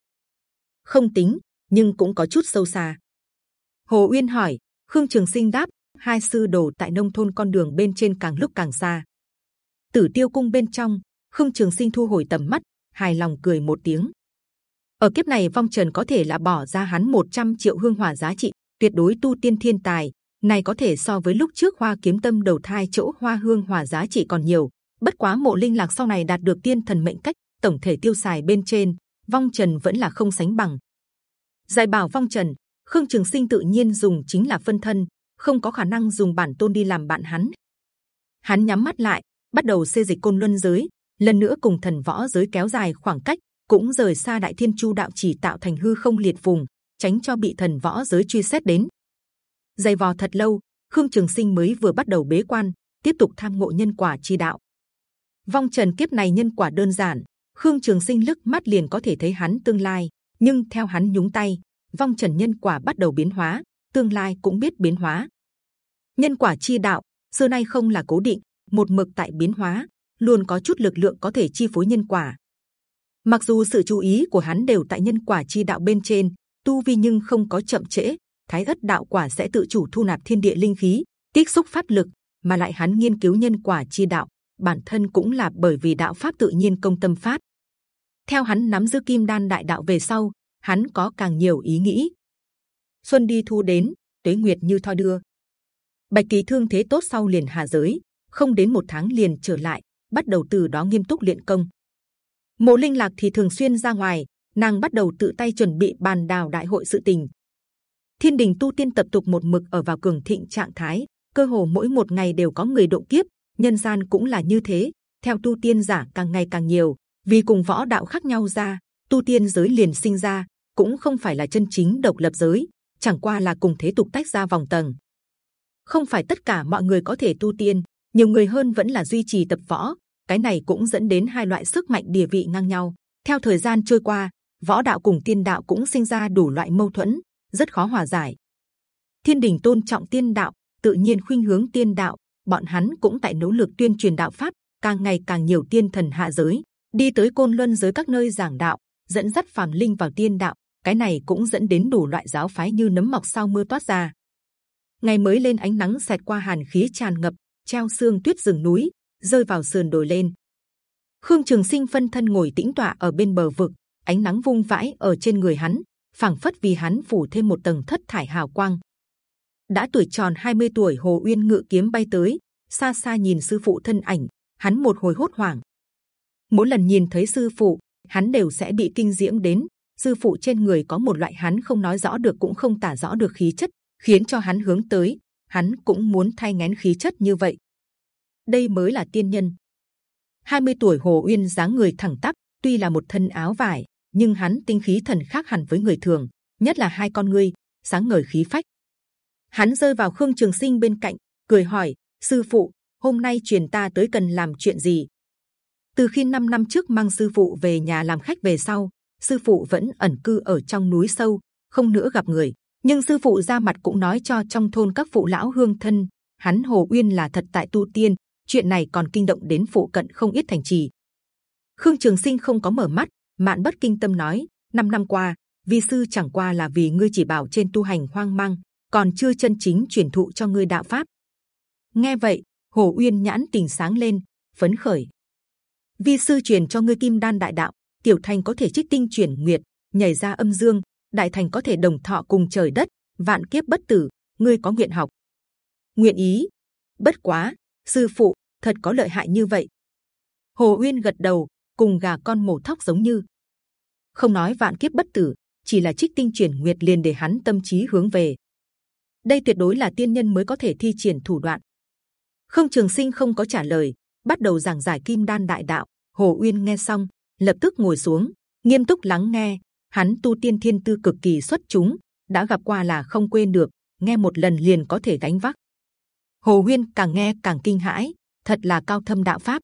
Không tính, nhưng cũng có chút sâu xa. Hồ uyên hỏi, khương trường sinh đáp, hai sư đồ tại nông thôn con đường bên trên càng lúc càng xa. Tử tiêu cung bên trong, khương trường sinh thu hồi tầm mắt, hài lòng cười một tiếng. Ở kiếp này vong trần có thể là bỏ ra hắn 100 triệu hương hỏa giá trị, tuyệt đối tu tiên thiên tài này có thể so với lúc trước hoa kiếm tâm đầu thai chỗ hoa hương hỏa giá trị còn nhiều. Bất quá mộ linh lạc sau này đạt được tiên thần mệnh cách, tổng thể tiêu xài bên trên, vong trần vẫn là không sánh bằng. Giải bảo vong trần, khương trường sinh tự nhiên dùng chính là phân thân, không có khả năng dùng bản tôn đi làm bạn hắn. Hắn nhắm mắt lại, bắt đầu xê dịch côn luân giới, lần nữa cùng thần võ giới kéo dài khoảng cách, cũng rời xa đại thiên chu đạo chỉ tạo thành hư không liệt vùng, tránh cho bị thần võ giới truy xét đến dày vò thật lâu, khương trường sinh mới vừa bắt đầu bế quan, tiếp tục tham ngộ nhân quả chi đạo. Vong trần kiếp này nhân quả đơn giản, khương trường sinh lức mắt liền có thể thấy hắn tương lai, nhưng theo hắn nhúng tay, vong trần nhân quả bắt đầu biến hóa, tương lai cũng biết biến hóa. Nhân quả chi đạo, xưa nay không là cố định, một mực tại biến hóa, luôn có chút lực lượng có thể chi phối nhân quả. Mặc dù sự chú ý của hắn đều tại nhân quả chi đạo bên trên, tu vi nhưng không có chậm trễ thái ất đạo quả sẽ tự chủ thu nạp thiên địa linh khí tích xúc pháp lực, mà lại hắn nghiên cứu nhân quả chi đạo, bản thân cũng là bởi vì đạo pháp tự nhiên công tâm phát. Theo hắn nắm giữ kim đan đại đạo về sau, hắn có càng nhiều ý nghĩ. Xuân đi thu đến, tuế nguyệt như thoi đưa. Bạch kỳ thương thế tốt sau liền hạ giới, không đến một tháng liền trở lại, bắt đầu từ đó nghiêm túc luyện công. Mộ linh lạc thì thường xuyên ra ngoài, nàng bắt đầu tự tay chuẩn bị bàn đào đại hội sự tình thiên đình tu tiên tập tục một mực ở vào cường thịnh trạng thái, cơ hồ mỗi một ngày đều có người độ kiếp, nhân gian cũng là như thế. Theo tu tiên giả càng ngày càng nhiều, vì cùng võ đạo khác nhau ra, tu tiên giới liền sinh ra, cũng không phải là chân chính độc lập giới, chẳng qua là cùng thế tục tách ra vòng tầng. Không phải tất cả mọi người có thể tu tiên, nhiều người hơn vẫn là duy trì tập võ, cái này cũng dẫn đến hai loại sức mạnh địa vị ngang nhau. Theo thời gian trôi qua, võ đạo cùng tiên đạo cũng sinh ra đủ loại mâu thuẫn rất khó hòa giải. Thiên đình tôn trọng tiên đạo, tự nhiên khuynh hướng tiên đạo, bọn hắn cũng tại nỗ lực tuyên truyền đạo pháp, càng ngày càng nhiều tiên thần hạ giới, đi tới côn luân giới các nơi giảng đạo, dẫn dắt phàm linh vào tiên đạo, cái này cũng dẫn đến đủ loại giáo phái như nấm mọc sau mưa toát ra. Ngày mới lên ánh nắng sệt qua hàn khí tràn ngập, treo xương tuyết rừng núi, rơi vào sườn đồi lên. Khương trường sinh phân thân ngồi tĩnh tọa ở bên bờ vực, ánh nắng vung vãi ở trên người hắn phảng phất vì hắn phủ thêm một tầng thất thải hào quang. Đã tuổi tròn 20 tuổi, hồ uyên ngự kiếm bay tới, xa xa nhìn sư phụ thân ảnh, hắn một hồi hốt hoảng. Mỗi lần nhìn thấy sư phụ, hắn đều sẽ bị kinh diễm đến. Sư phụ trên người có một loại hắn không nói rõ được cũng không tả rõ được khí chất, khiến cho hắn hướng tới. Hắn cũng muốn thay ngén khí chất như vậy. Đây mới là tiên nhân. 20 tuổi, hồ uyên dáng người thẳng tắp, tuy là một thân áo vải nhưng hắn tinh khí thần khác hẳn với người thường, nhất là hai con ngươi, sáng ngời khí phách. Hắn rơi vào khương trường sinh bên cạnh, cười hỏi, sư phụ, hôm nay truyền ta tới cần làm chuyện gì? Từ khi 5 năm trước mang sư phụ về nhà làm khách về sau, sư phụ vẫn ẩn cư ở trong núi sâu, không nữa gặp người. Nhưng sư phụ ra mặt cũng nói cho trong thôn các phụ lão hương thân, hắn hồ uyên là thật tại tu tiên, chuyện này còn kinh động đến phụ cận không ít thành trì. Khương trường sinh không có mở mắt mạn bất kinh tâm nói năm năm qua vi sư chẳng qua là vì ngươi chỉ bảo trên tu hành hoang mang, còn chưa chân chính truyền thụ cho ngươi đạo pháp. Nghe vậy, Hồ Uyên nhãn tình sáng lên, phấn khởi. Vi sư truyền cho ngươi kim đan đại đạo, tiểu thành có thể trích tinh chuyển nguyệt, nhảy ra âm dương, đại thành có thể đồng thọ cùng trời đất, vạn kiếp bất tử. Ngươi có nguyện học? Nguyện ý. Bất quá, sư phụ thật có lợi hại như vậy. Hồ Uyên gật đầu, cùng gà con mổ thóc giống như. Không nói vạn kiếp bất tử, chỉ là trích tinh chuyển nguyệt liền để hắn tâm trí hướng về. Đây tuyệt đối là tiên nhân mới có thể thi triển thủ đoạn. Không Trường Sinh không có trả lời, bắt đầu giảng giải Kim Đan Đại Đạo. Hồ Uyên nghe xong, lập tức ngồi xuống, nghiêm túc lắng nghe. Hắn tu tiên thiên tư cực kỳ xuất chúng, đã gặp qua là không quên được, nghe một lần liền có thể gánh vác. Hồ Uyên càng nghe càng kinh hãi, thật là cao thâm đạo pháp.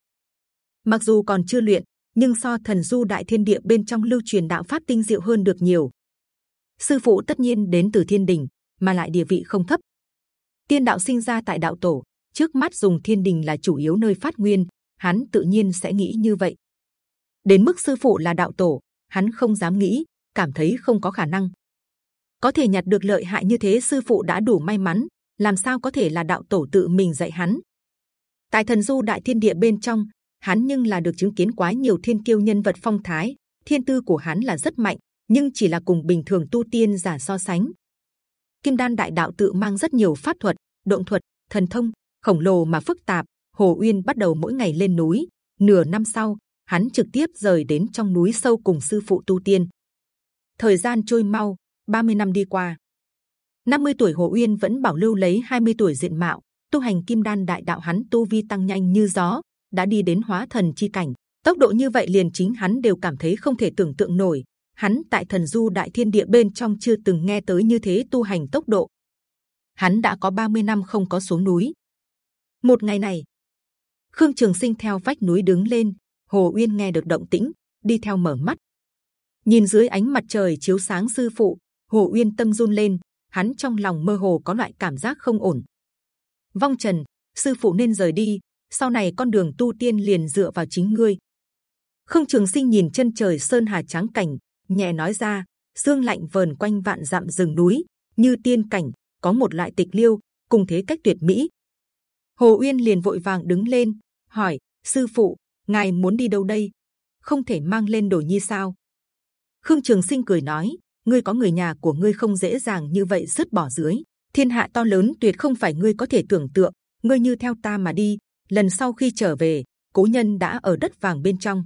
Mặc dù còn chưa luyện, nhưng so thần du đại thiên địa bên trong lưu truyền đạo pháp tinh diệu hơn được nhiều. Sư phụ tất nhiên đến từ thiên đình, mà lại địa vị không thấp. Tiên đạo sinh ra tại đạo tổ, trước mắt dùng thiên đình là chủ yếu nơi phát nguyên, hắn tự nhiên sẽ nghĩ như vậy. Đến mức sư phụ là đạo tổ, hắn không dám nghĩ, cảm thấy không có khả năng. Có thể nhặt được lợi hại như thế, sư phụ đã đủ may mắn. Làm sao có thể là đạo tổ tự mình dạy hắn? Tại thần du đại thiên địa bên trong, hắn nhưng là được chứng kiến quá nhiều thiên kiêu nhân vật phong thái. Thiên tư của hắn là rất mạnh, nhưng chỉ là cùng bình thường tu tiên giả so sánh. Kim đan đại đạo tự mang rất nhiều pháp thuật, động thuật, thần thông khổng lồ mà phức tạp. Hồ Uyên bắt đầu mỗi ngày lên núi. Nửa năm sau, hắn trực tiếp rời đến trong núi sâu cùng sư phụ tu tiên. Thời gian trôi mau, 30 năm đi qua. 50 tuổi Hồ Uyên vẫn bảo lưu lấy 20 tuổi diện mạo, tu hành kim đan đại đạo hắn tu vi tăng nhanh như gió, đã đi đến hóa thần chi cảnh. Tốc độ như vậy liền chính hắn đều cảm thấy không thể tưởng tượng nổi. Hắn tại thần du đại thiên địa bên trong chưa từng nghe tới như thế tu hành tốc độ. Hắn đã có 30 năm không có xuống núi. Một ngày này, Khương Trường Sinh theo vách núi đứng lên. Hồ Uyên nghe được động tĩnh, đi theo mở mắt. Nhìn dưới ánh mặt trời chiếu sáng sư phụ, Hồ Uyên tâm run lên, hắn trong lòng mơ hồ có loại cảm giác không ổn. Vong Trần, sư phụ nên rời đi, sau này con đường tu tiên liền dựa vào chính ngươi. Khương Trường Sinh nhìn chân trời sơn hà trắng cảnh, nhẹ nói ra, xương lạnh vờn quanh vạn dặm rừng núi, như tiên cảnh, có một loại tịch liêu, cùng thế cách tuyệt mỹ. Hồ Uyên liền vội vàng đứng lên, hỏi: sư phụ, ngài muốn đi đâu đây? Không thể mang lên đồ nhi sao? Khương Trường Sinh cười nói: ngươi có người nhà của ngươi không dễ dàng như vậy dứt bỏ dưới. Thiên hạ to lớn tuyệt không phải ngươi có thể tưởng tượng. Ngươi như theo ta mà đi, lần sau khi trở về, cố nhân đã ở đất vàng bên trong.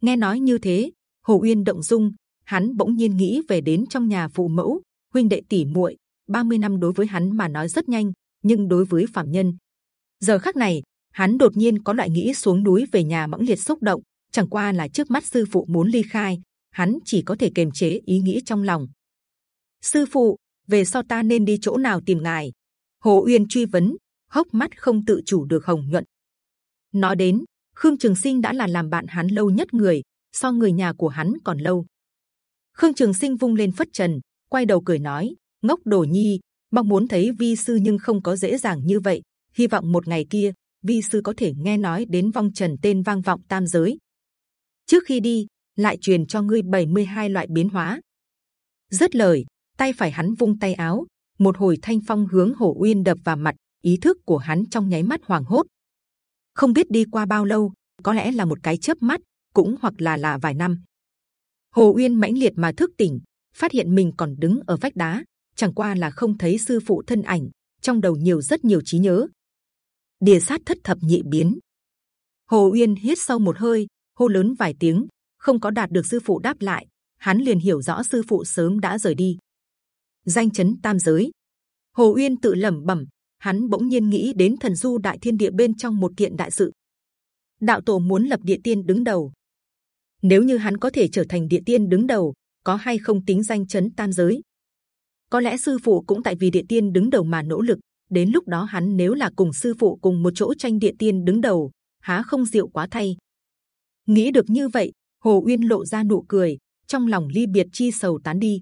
Nghe nói như thế, Hồ Uyên động dung, hắn bỗng nhiên nghĩ về đến trong nhà phụ mẫu, huynh đệ tỷ muội. 30 năm đối với hắn mà nói rất nhanh, nhưng đối với phạm nhân, giờ khắc này hắn đột nhiên có loại nghĩ xuống núi về nhà mãnh liệt xúc động. Chẳng qua là trước mắt sư phụ muốn ly khai, hắn chỉ có thể kiềm chế ý nghĩ trong lòng. Sư phụ, về sau ta nên đi chỗ nào tìm ngài? Hồ Uyên truy vấn, hốc mắt không tự chủ được hồng nhuận. Nói đến, Khương Trường Sinh đã là làm bạn hắn lâu nhất người, so người nhà của hắn còn lâu. Khương Trường Sinh vung lên phất trần, quay đầu cười nói: ngốc đồ nhi, mong muốn thấy vi sư nhưng không có dễ dàng như vậy. Hy vọng một ngày kia, vi sư có thể nghe nói đến vong trần tên vang vọng tam giới. Trước khi đi, lại truyền cho ngươi 72 loại biến hóa. Dứt lời, tay phải hắn vung tay áo, một hồi thanh phong hướng Hồ Uyên đập vào mặt, ý thức của hắn trong nháy mắt hoàng hốt. Không biết đi qua bao lâu, có lẽ là một cái chớp mắt, cũng hoặc là là vài năm. Hồ Uyên mãnh liệt mà thức tỉnh, phát hiện mình còn đứng ở vách đá, chẳng qua là không thấy sư phụ thân ảnh, trong đầu nhiều rất nhiều trí nhớ. Địa sát thất thập nhị biến. Hồ Uyên hít sâu một hơi, hô lớn vài tiếng, không có đạt được sư phụ đáp lại, hắn liền hiểu rõ sư phụ sớm đã rời đi. Danh chấn tam giới, Hồ Uyên tự lẩm bẩm, hắn bỗng nhiên nghĩ đến thần du đại thiên địa bên trong một kiện đại sự. Đạo tổ muốn lập địa tiên đứng đầu. Nếu như hắn có thể trở thành địa tiên đứng đầu, có hay không tính danh chấn tam giới? Có lẽ sư phụ cũng tại vì địa tiên đứng đầu mà nỗ lực. Đến lúc đó hắn nếu là cùng sư phụ cùng một chỗ tranh địa tiên đứng đầu, há không diệu quá thay? Nghĩ được như vậy, Hồ Uyên lộ ra nụ cười, trong lòng ly biệt chi sầu tán đi.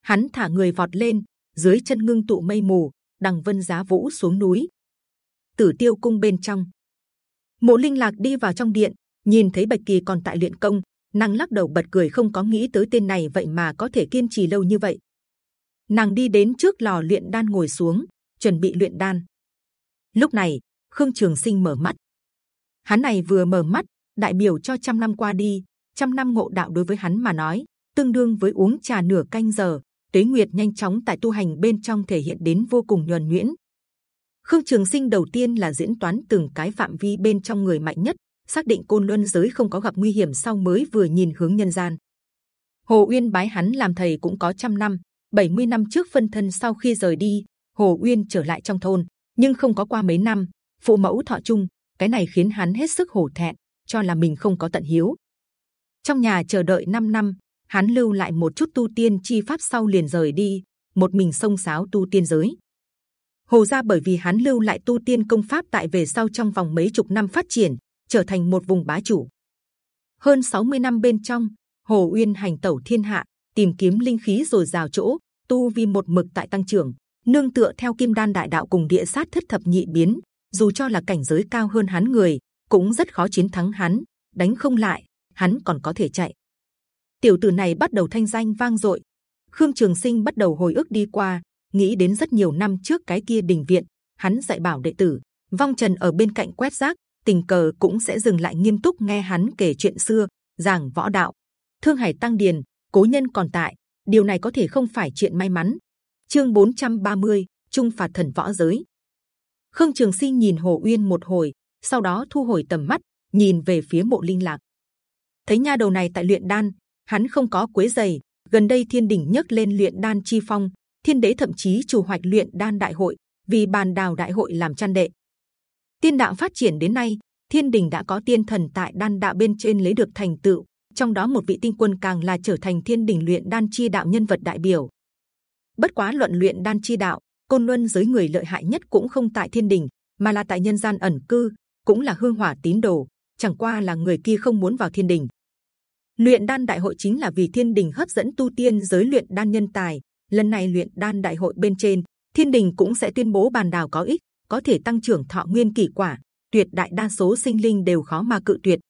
Hắn thả người vọt lên, dưới chân ngưng tụ mây mù, đằng vân giá vũ xuống núi. Tử Tiêu cung bên trong, Mộ Linh Lạc đi vào trong điện, nhìn thấy Bạch Kỳ còn tại luyện công, nàng lắc đầu bật cười không có nghĩ tới tên này vậy mà có thể kiên trì lâu như vậy. Nàng đi đến trước lò luyện đan ngồi xuống chuẩn bị luyện đan. Lúc này khương trường sinh mở mắt. Hắn này vừa mở mắt đại biểu cho trăm năm qua đi trăm năm ngộ đạo đối với hắn mà nói tương đương với uống trà nửa canh giờ tuế nguyệt nhanh chóng tại tu hành bên trong thể hiện đến vô cùng nhuần nhuyễn. Khương trường sinh đầu tiên là diễn toán từng cái phạm vi bên trong người mạnh nhất, xác định côn luân giới không có gặp nguy hiểm sau mới vừa nhìn hướng nhân gian. Hồ uyên bái hắn làm thầy cũng có trăm năm 70 năm trước phân thân sau khi rời đi, hồ uyên trở lại trong thôn, nhưng không có qua mấy năm, phụ mẫu thọ chung, cái này khiến hắn hết sức hổ thẹn, cho là mình không có tận hiếu. Trong nhà chờ đợi 5 năm hắn lưu lại một chút tu tiên chi pháp sau liền rời đi, một mình sông sáo tu tiên giới. Hồ gia bởi vì hắn lưu lại tu tiên công pháp tại về sau trong vòng mấy chục năm phát triển, trở thành một vùng bá chủ. Hơn 60 năm bên trong, hồ uyên hành tẩu thiên hạ, tìm kiếm linh khí rồi rào chỗ, tu vi một mực tại tăng trưởng, nương tựa theo kim đan đại đạo cùng địa sát thất thập nhị biến. Dù cho là cảnh giới cao hơn hắn người, cũng rất khó chiến thắng hắn, đánh không lại, hắn còn có thể chạy tiểu tử này bắt đầu thanh danh vang dội. Khương trường sinh bắt đầu hồi ức đi qua nghĩ đến rất nhiều năm trước cái kia đình viện hắn dạy bảo đệ tử vong trần ở bên cạnh quét rác tình cờ cũng sẽ dừng lại nghiêm túc nghe hắn kể chuyện xưa giảng võ đạo. Thương hải tăng điền cố nhân còn tại điều này có thể không phải chuyện may mắn. Chương 430, trung phạt thần võ giới. Khương trường sinh nhìn hồ uyên một hồi sau đó thu hồi tầm mắt nhìn về phía mộ linh lạc. Thấy nha đầu này tại luyện đan hắn không có quấy giày. Gần đây thiên đỉnh nhấc lên luyện đan chi phong. Thiên đế thậm chí chủ hoạch luyện đan đại hội, vì bàn đào đại hội làm chăn đệ. Tiên đạo phát triển đến nay, thiên đình đã có tiên thần tại đan đạo bên trên lấy được thành tựu. Trong đó một vị tinh quân càng là trở thành thiên đình luyện đan chi đạo nhân vật đại biểu. Bất quá luận luyện đan chi đạo, côn luân giới người lợi hại nhất cũng không tại thiên đình mà là tại nhân gian ẩn cư, cũng là hương hỏa tín đồ, chẳng qua là người kia không muốn vào thiên đình luyện đan đại hội chính là vì thiên đình hấp dẫn tu tiên giới luyện đan nhân tài. Lần này luyện đan đại hội bên trên, thiên đình cũng sẽ tuyên bố bàn đào có ích, có thể tăng trưởng thọ nguyên kỳ quả, tuyệt đại đa số sinh linh đều khó mà cự tuyệt.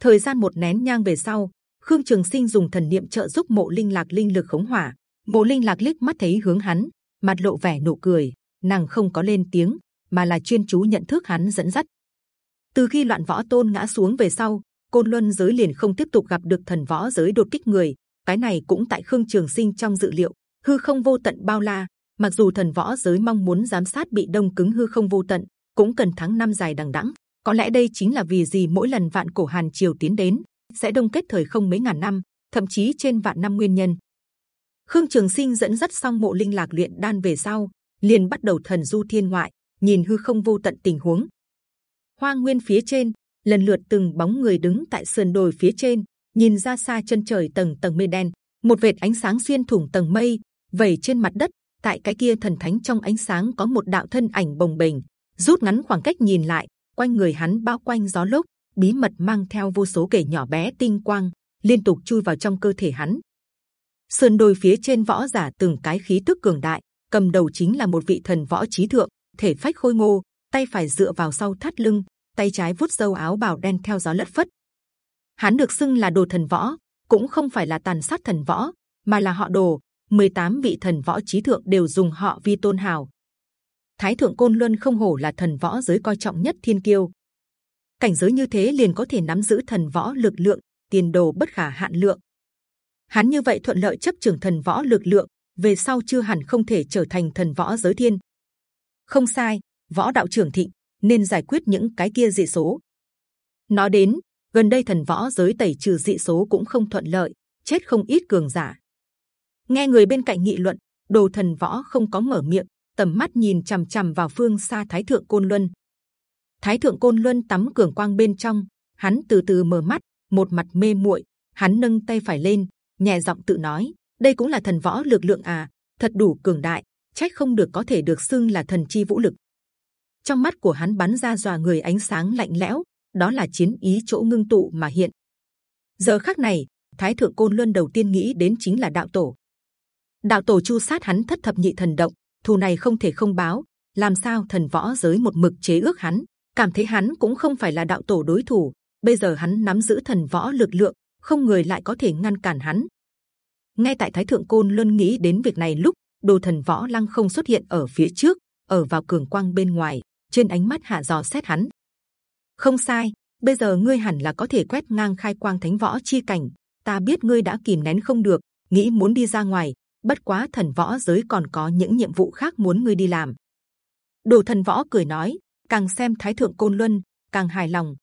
Thời gian một nén nhang về sau, khương trường sinh dùng thần niệm trợ giúp mộ linh lạc linh lực khống hỏa. Mộ linh lạc liếc mắt thấy hướng hắn, mặt lộ vẻ nụ cười, nàng không có lên tiếng, mà là chuyên chú nhận thức hắn dẫn dắt. Từ khi loạn võ tôn ngã xuống về sau côn luân giới liền không tiếp tục gặp được thần võ giới đột kích người. Cái này cũng tại khương trường sinh trong dự liệu. Hư không vô tận bao la. Mặc dù thần võ giới mong muốn giám sát bị đông cứng hư không vô tận, cũng cần tháng năm dài đằng đẵng. Có lẽ đây chính là vì gì mỗi lần vạn cổ hàn triều tiến đến, sẽ đông kết thời không mấy ngàn năm, thậm chí trên vạn năm nguyên nhân. Khương trường sinh dẫn dắt xong mộ linh lạc luyện đan về sau, liền bắt đầu thần du thiên ngoại, nhìn hư không vô tận tình huống. Hoang nguyên phía trên lần lượt từng bóng người đứng tại sườn đồi phía trên, nhìn ra xa chân trời tầng tầng mây đen, một vệt ánh sáng xuyên thủng tầng mây, vẩy trên mặt đất. Tại cái kia thần thánh trong ánh sáng có một đạo thân ảnh bồng bềnh, rút ngắn khoảng cách nhìn lại, quanh người hắn bao quanh gió lốc, bí mật mang theo vô số kể nhỏ bé tinh quang, liên tục chui vào trong cơ thể hắn. Sườn đồi phía trên võ giả từng cái khí tức cường đại, cầm đầu chính là một vị thần võ trí thượng, thể phách khôi ngô, tay phải dựa vào sau thắt lưng tay trái vuốt râu áo bào đen theo gió lất phất hắn được xưng là đồ thần võ cũng không phải là tàn sát thần võ mà là họ đồ 18 vị thần võ trí thượng đều dùng họ vi tôn hào Thái thượng côn luân không hổ là thần võ giới coi trọng nhất thiên kiêu. Cảnh giới như thế liền có thể nắm giữ thần võ lực lượng, tiền đồ bất khả hạn lượng. Hắn như vậy thuận lợi chấp trưởng thần võ lực lượng, về sau chưa hẳn không thể trở thành thần võ giới thiên. Không sai, võ đạo trưởng thịnh nên giải quyết những cái kia dị số. Nói đến gần đây thần võ giới tẩy trừ dị số cũng không thuận lợi, chết không ít cường giả. Nghe người bên cạnh nghị luận, đồ thần võ không có mở miệng, tầm mắt nhìn c h ầ m c h ầ m vào phương xa Thái thượng côn luân. Thái thượng côn luân tắm cường quang bên trong, hắn từ từ mở mắt, một mặt mê muội, hắn nâng tay phải lên, nhẹ giọng tự nói: đây cũng là thần võ lực lượng à, thật đủ cường đại, trách không được có thể được xưng là thần chi vũ lực. Trong mắt của hắn bắn ra dọa người ánh sáng lạnh lẽo, đó là chiến ý chỗ ngưng tụ mà hiện. Giờ khắc này, Thái thượng côn luân đầu tiên nghĩ đến chính là đạo tổ. Đạo tổ chu sát hắn thất thập nhị thần động, thù này không thể không báo. Làm sao thần võ giới một mực chế ước hắn, cảm thấy hắn cũng không phải là đạo tổ đối thủ. Bây giờ hắn nắm giữ thần võ lực lượng, không người lại có thể ngăn cản hắn. Ngay tại Thái thượng côn luân nghĩ đến việc này lúc đồ thần võ lăng không xuất hiện ở phía trước, ở vào cường quang bên ngoài, trên ánh mắt hạ dò xét hắn. Không sai, bây giờ ngươi hẳn là có thể quét ngang khai quang thánh võ chi cảnh. Ta biết ngươi đã kìm nén không được, nghĩ muốn đi ra ngoài. Bất quá thần võ giới còn có những nhiệm vụ khác muốn ngươi đi làm. Đồ thần võ cười nói, càng xem Thái thượng côn luân càng hài lòng.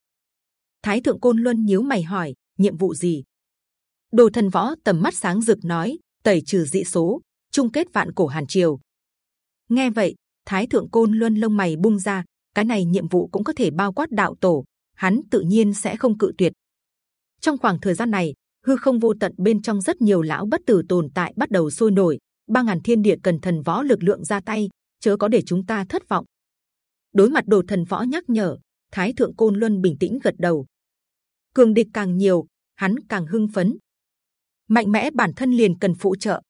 Thái thượng côn luân nhíu mày hỏi, nhiệm vụ gì? Đồ thần võ tầm mắt sáng rực nói, tẩy trừ dị số, chung kết vạn cổ hàn triều. Nghe vậy, Thái thượng côn luân lông mày bung ra, cái này nhiệm vụ cũng có thể bao quát đạo tổ, hắn tự nhiên sẽ không cự tuyệt. Trong khoảng thời gian này, hư không vô tận bên trong rất nhiều lão bất tử tồn tại bắt đầu sôi nổi. ba ngàn thiên địa cần thần võ lực lượng ra tay, chớ có để chúng ta thất vọng. Đối mặt đồ thần võ nhắc nhở, Thái thượng côn luân bình tĩnh gật đầu. Cường địch càng nhiều, hắn càng hưng phấn. Mạnh mẽ bản thân liền cần phụ trợ.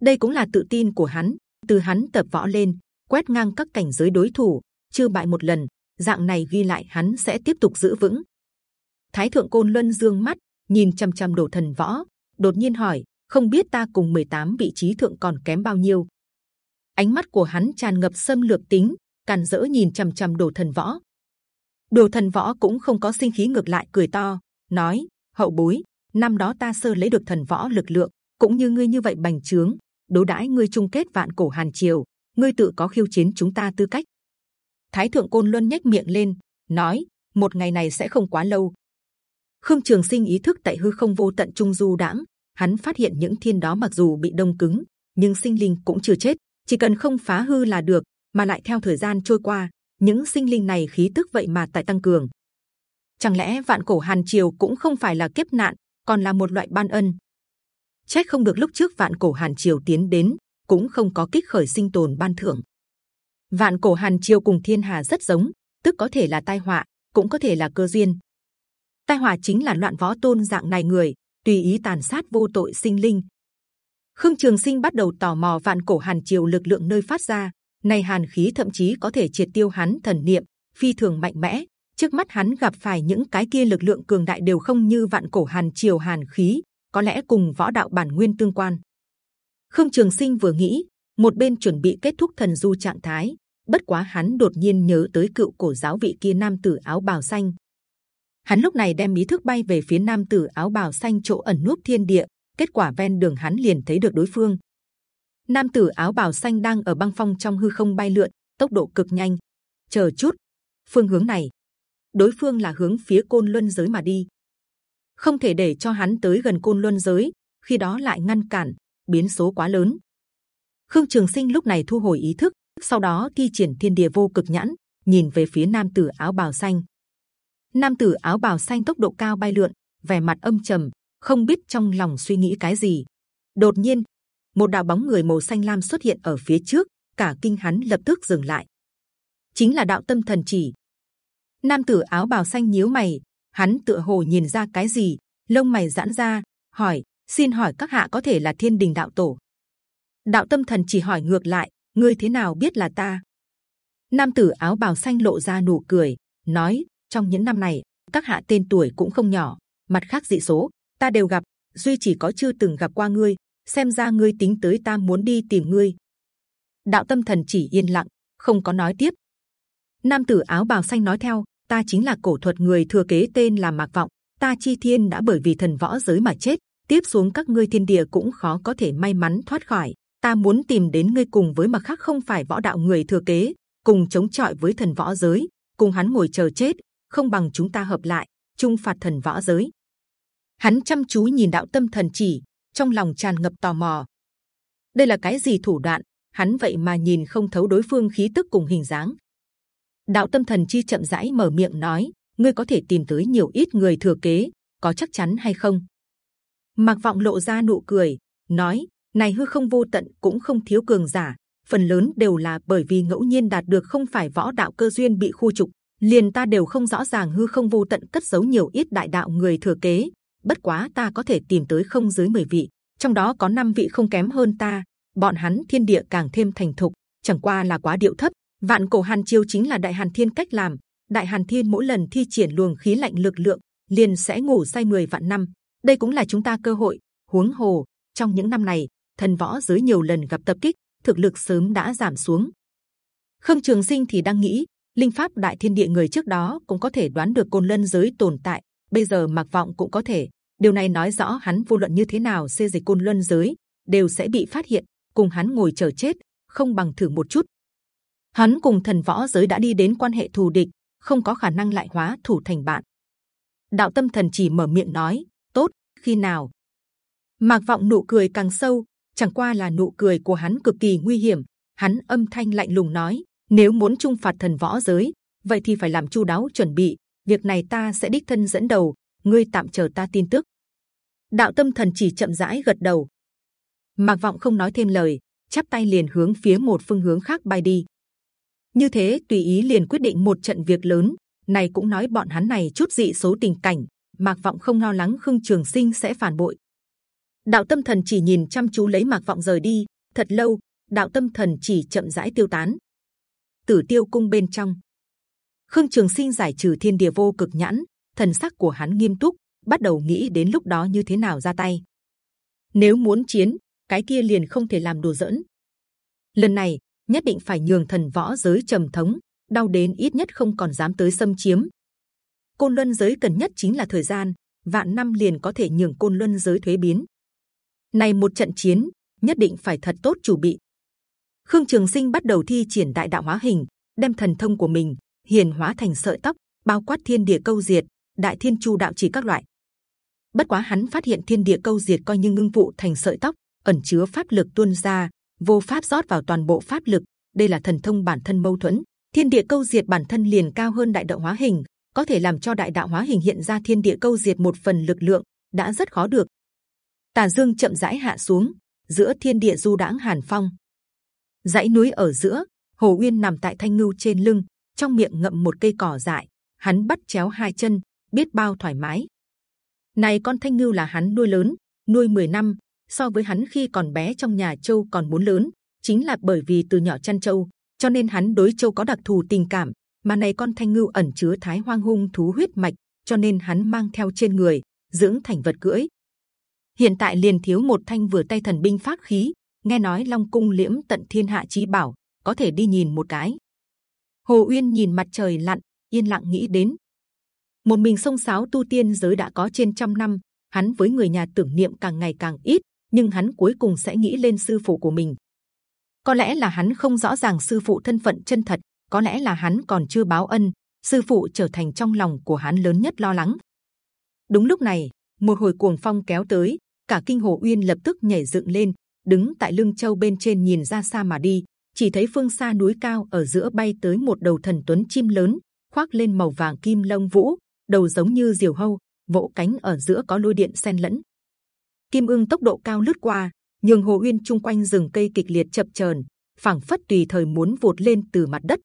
Đây cũng là tự tin của hắn. Từ hắn tập võ lên, quét ngang các cảnh giới đối thủ, chưa bại một lần. Dạng này ghi lại hắn sẽ tiếp tục giữ vững. Thái thượng côn luân dương mắt nhìn c h ầ m c h ầ m đồ thần võ, đột nhiên hỏi: không biết ta cùng 18 vị trí thượng còn kém bao nhiêu? Ánh mắt của hắn tràn ngập xâm lược tính, càn dỡ nhìn c h ầ m c h ầ m đồ thần võ. Đồ thần võ cũng không có sinh khí ngược lại cười to, nói: hậu bối, năm đó ta sơ lấy được thần võ lực lượng, cũng như ngươi như vậy bành trướng, đối đãi ngươi chung kết vạn cổ hàn triều, ngươi tự có khiêu chiến chúng ta tư cách. Thái thượng côn luân nhếch miệng lên, nói: một ngày này sẽ không quá lâu. Khương Trường Sinh ý thức tại hư không vô tận trung du đãng, hắn phát hiện những thiên đó mặc dù bị đông cứng, nhưng sinh linh cũng chưa chết, chỉ cần không phá hư là được, mà lại theo thời gian trôi qua, những sinh linh này khí tức vậy mà tại tăng cường. Chẳng lẽ vạn cổ hàn triều cũng không phải là kiếp nạn, còn là một loại ban ân? Chắc không được lúc trước vạn cổ hàn triều tiến đến, cũng không có kích khởi sinh tồn ban thưởng. Vạn cổ hàn triều cùng thiên hà rất giống, tức có thể là tai họa, cũng có thể là cơ duyên. Tai họa chính là loạn võ tôn dạng này người, tùy ý tàn sát vô tội sinh linh. Khương Trường Sinh bắt đầu tò mò vạn cổ hàn triều lực lượng nơi phát ra, này hàn khí thậm chí có thể triệt tiêu hắn thần niệm, phi thường mạnh mẽ. Trước mắt hắn gặp phải những cái kia lực lượng cường đại đều không như vạn cổ hàn triều hàn khí, có lẽ cùng võ đạo bản nguyên tương quan. Khương Trường Sinh vừa nghĩ, một bên chuẩn bị kết thúc thần du trạng thái, bất quá hắn đột nhiên nhớ tới cựu cổ giáo vị kia nam tử áo bào xanh. Hắn lúc này đem ý thức bay về phía nam tử áo bào xanh chỗ ẩn núp thiên địa, kết quả ven đường hắn liền thấy được đối phương. Nam tử áo bào xanh đang ở băng phong trong hư không bay lượn, tốc độ cực nhanh. Chờ chút, phương hướng này, đối phương là hướng phía côn luân giới mà đi. Không thể để cho hắn tới gần côn luân giới, khi đó lại ngăn cản, biến số quá lớn. Khương Trường Sinh lúc này thu hồi ý thức, sau đó thi triển thiên địa vô cực nhãn, nhìn về phía nam tử áo bào xanh. Nam tử áo bào xanh tốc độ cao bay lượn, vẻ mặt âm trầm, không biết trong lòng suy nghĩ cái gì. Đột nhiên, một đạo bóng người màu xanh lam xuất hiện ở phía trước, cả kinh hắn lập tức dừng lại. Chính là đạo tâm thần chỉ. Nam tử áo bào xanh nhíu mày, hắn tựa hồ nhìn ra cái gì, lông mày giãn ra, hỏi: xin hỏi các hạ có thể là thiên đình đạo tổ? Đạo tâm thần chỉ hỏi ngược lại, ngươi thế nào biết là ta? Nam tử áo bào xanh lộ ra nụ cười, nói: trong những năm này, các hạ tên tuổi cũng không nhỏ, mặt khác dị số ta đều gặp, duy chỉ có chưa từng gặp qua ngươi. xem ra ngươi tính tới ta muốn đi tìm ngươi. Đạo tâm thần chỉ yên lặng, không có nói tiếp. Nam tử áo bào xanh nói theo, ta chính là cổ thuật người thừa kế tên là mạc vọng, ta chi thiên đã bởi vì thần võ giới mà chết, tiếp xuống các ngươi thiên địa cũng khó có thể may mắn thoát khỏi. Ta muốn tìm đến ngươi cùng với mà khác không phải võ đạo người thừa kế, cùng chống chọi với thần võ giới, cùng hắn ngồi chờ chết, không bằng chúng ta hợp lại, chung phạt thần võ giới. Hắn chăm chú nhìn đạo tâm thần chỉ, trong lòng tràn ngập tò mò. Đây là cái gì thủ đoạn? Hắn vậy mà nhìn không thấu đối phương khí tức cùng hình dáng. Đạo tâm thần chi chậm rãi mở miệng nói: ngươi có thể tìm tới nhiều ít người thừa kế, có chắc chắn hay không? Mạc vọng lộ ra nụ cười, nói: này hư không vô tận cũng không thiếu cường giả, phần lớn đều là bởi vì ngẫu nhiên đạt được không phải võ đạo cơ duyên bị khu trục. liền ta đều không rõ ràng hư không vô tận cất giấu nhiều ít đại đạo người thừa kế. bất quá ta có thể tìm tới không dưới 10 vị, trong đó có 5 vị không kém hơn ta. bọn hắn thiên địa càng thêm thành thục, chẳng qua là quá điệu thấp. vạn cổ hàn chiêu chính là đại hàn thiên cách làm. đại hàn thiên mỗi lần thi triển luồng khí lạnh lực lượng liền sẽ ngủ say 10 vạn năm đây cũng là chúng ta cơ hội. Huống hồ trong những năm này, thần võ giới nhiều lần gặp tập kích, thực lực sớm đã giảm xuống. Khương Trường Sinh thì đang nghĩ, linh pháp đại thiên địa người trước đó cũng có thể đoán được côn lân giới tồn tại, bây giờ mặc vọng cũng có thể. Điều này nói rõ hắn vô luận như thế nào xê dịch côn luân giới đều sẽ bị phát hiện, cùng hắn ngồi chờ chết, không bằng thử một chút. Hắn cùng thần võ giới đã đi đến quan hệ thù địch, không có khả năng lại hóa thủ thành bạn. Đạo tâm thần chỉ mở miệng nói, khi nào? Mạc vọng nụ cười càng sâu, chẳng qua là nụ cười của hắn cực kỳ nguy hiểm. Hắn âm thanh lạnh lùng nói, nếu muốn trung phạt thần võ giới, vậy thì phải làm chu đáo chuẩn bị. Việc này ta sẽ đích thân dẫn đầu, ngươi tạm chờ ta tin tức. Đạo tâm thần chỉ chậm rãi gật đầu. Mạc vọng không nói thêm lời, chắp tay liền hướng phía một phương hướng khác bay đi. Như thế tùy ý liền quyết định một trận việc lớn. Này cũng nói bọn hắn này chút dị số tình cảnh, Mạc vọng không lo lắng Khương Trường Sinh sẽ phản bội. Đạo tâm thần chỉ nhìn chăm chú lấy Mạc vọng rời đi. Thật lâu, đạo tâm thần chỉ chậm rãi tiêu tán. Tử tiêu cung bên trong, Khương Trường Sinh giải trừ thiên địa vô cực nhãn, thần sắc của hắn nghiêm túc, bắt đầu nghĩ đến lúc đó như thế nào ra tay. Nếu muốn chiến, cái kia liền không thể làm đùa giỡn. Lần này nhất định phải nhường thần võ giới trầm thống, đau đến ít nhất không còn dám tới xâm chiếm. Côn luân giới cần nhất chính là thời gian, vạn năm liền có thể nhường côn luân giới thuế biến. Này một trận chiến nhất định phải thật tốt chủ bị. Khương Trường Sinh bắt đầu thi triển đại đạo hóa hình, đem thần thông của mình hiền hóa thành sợi tóc, bao quát thiên địa câu diệt, đại thiên chu đạo chỉ các loại. Bất quá hắn phát hiện thiên địa câu diệt coi như ngưng vụ thành sợi tóc, ẩn chứa pháp lực tuôn ra, vô pháp rót vào toàn bộ pháp lực. Đây là thần thông bản thân mâu thuẫn. Thiên địa câu diệt bản thân liền cao hơn đại đạo hóa hình, có thể làm cho đại đạo hóa hình hiện ra thiên địa câu diệt một phần lực lượng đã rất khó được. Tà dương chậm rãi hạ xuống, giữa thiên địa du đãng hàn phong. dãy núi ở giữa, hồ uyên nằm tại thanh ngưu trên lưng, trong miệng ngậm một cây cỏ dại. Hắn bắt chéo hai chân, biết bao thoải mái. Này con thanh ngưu là hắn nuôi lớn, nuôi 10 năm, so với hắn khi còn bé trong nhà châu còn muốn lớn. Chính là bởi vì từ nhỏ chăn châu, cho nên hắn đối châu có đặc thù tình cảm. Mà này con thanh ngưu ẩn chứa thái hoang hung thú huyết mạch, cho nên hắn mang theo trên người, dưỡng thành vật cưỡi. Hiện tại liền thiếu một thanh vừa tay thần binh pháp khí. Nghe nói Long Cung liễm tận thiên hạ chí bảo, có thể đi nhìn một cái. Hồ Uyên nhìn mặt trời lặn, yên lặng nghĩ đến. Một mình sông sáo tu tiên giới đã có trên trăm năm, hắn với người nhà tưởng niệm càng ngày càng ít, nhưng hắn cuối cùng sẽ nghĩ lên sư phụ của mình. Có lẽ là hắn không rõ ràng sư phụ thân phận chân thật, có lẽ là hắn còn chưa báo ân, sư phụ trở thành trong lòng của hắn lớn nhất lo lắng. Đúng lúc này, một hồi cuồng phong kéo tới, cả kinh hồ uyên lập tức nhảy dựng lên, đứng tại lưng châu bên trên nhìn ra xa mà đi. Chỉ thấy phương xa núi cao ở giữa bay tới một đầu thần tuấn chim lớn, khoác lên màu vàng kim lông vũ, đầu giống như diều hâu, vỗ cánh ở giữa có lôi điện xen lẫn. Kim ương tốc độ cao lướt qua, nhường hồ uyên chung quanh rừng cây kịch liệt chập chờn, phảng phất tùy thời muốn vụt lên từ mặt đất,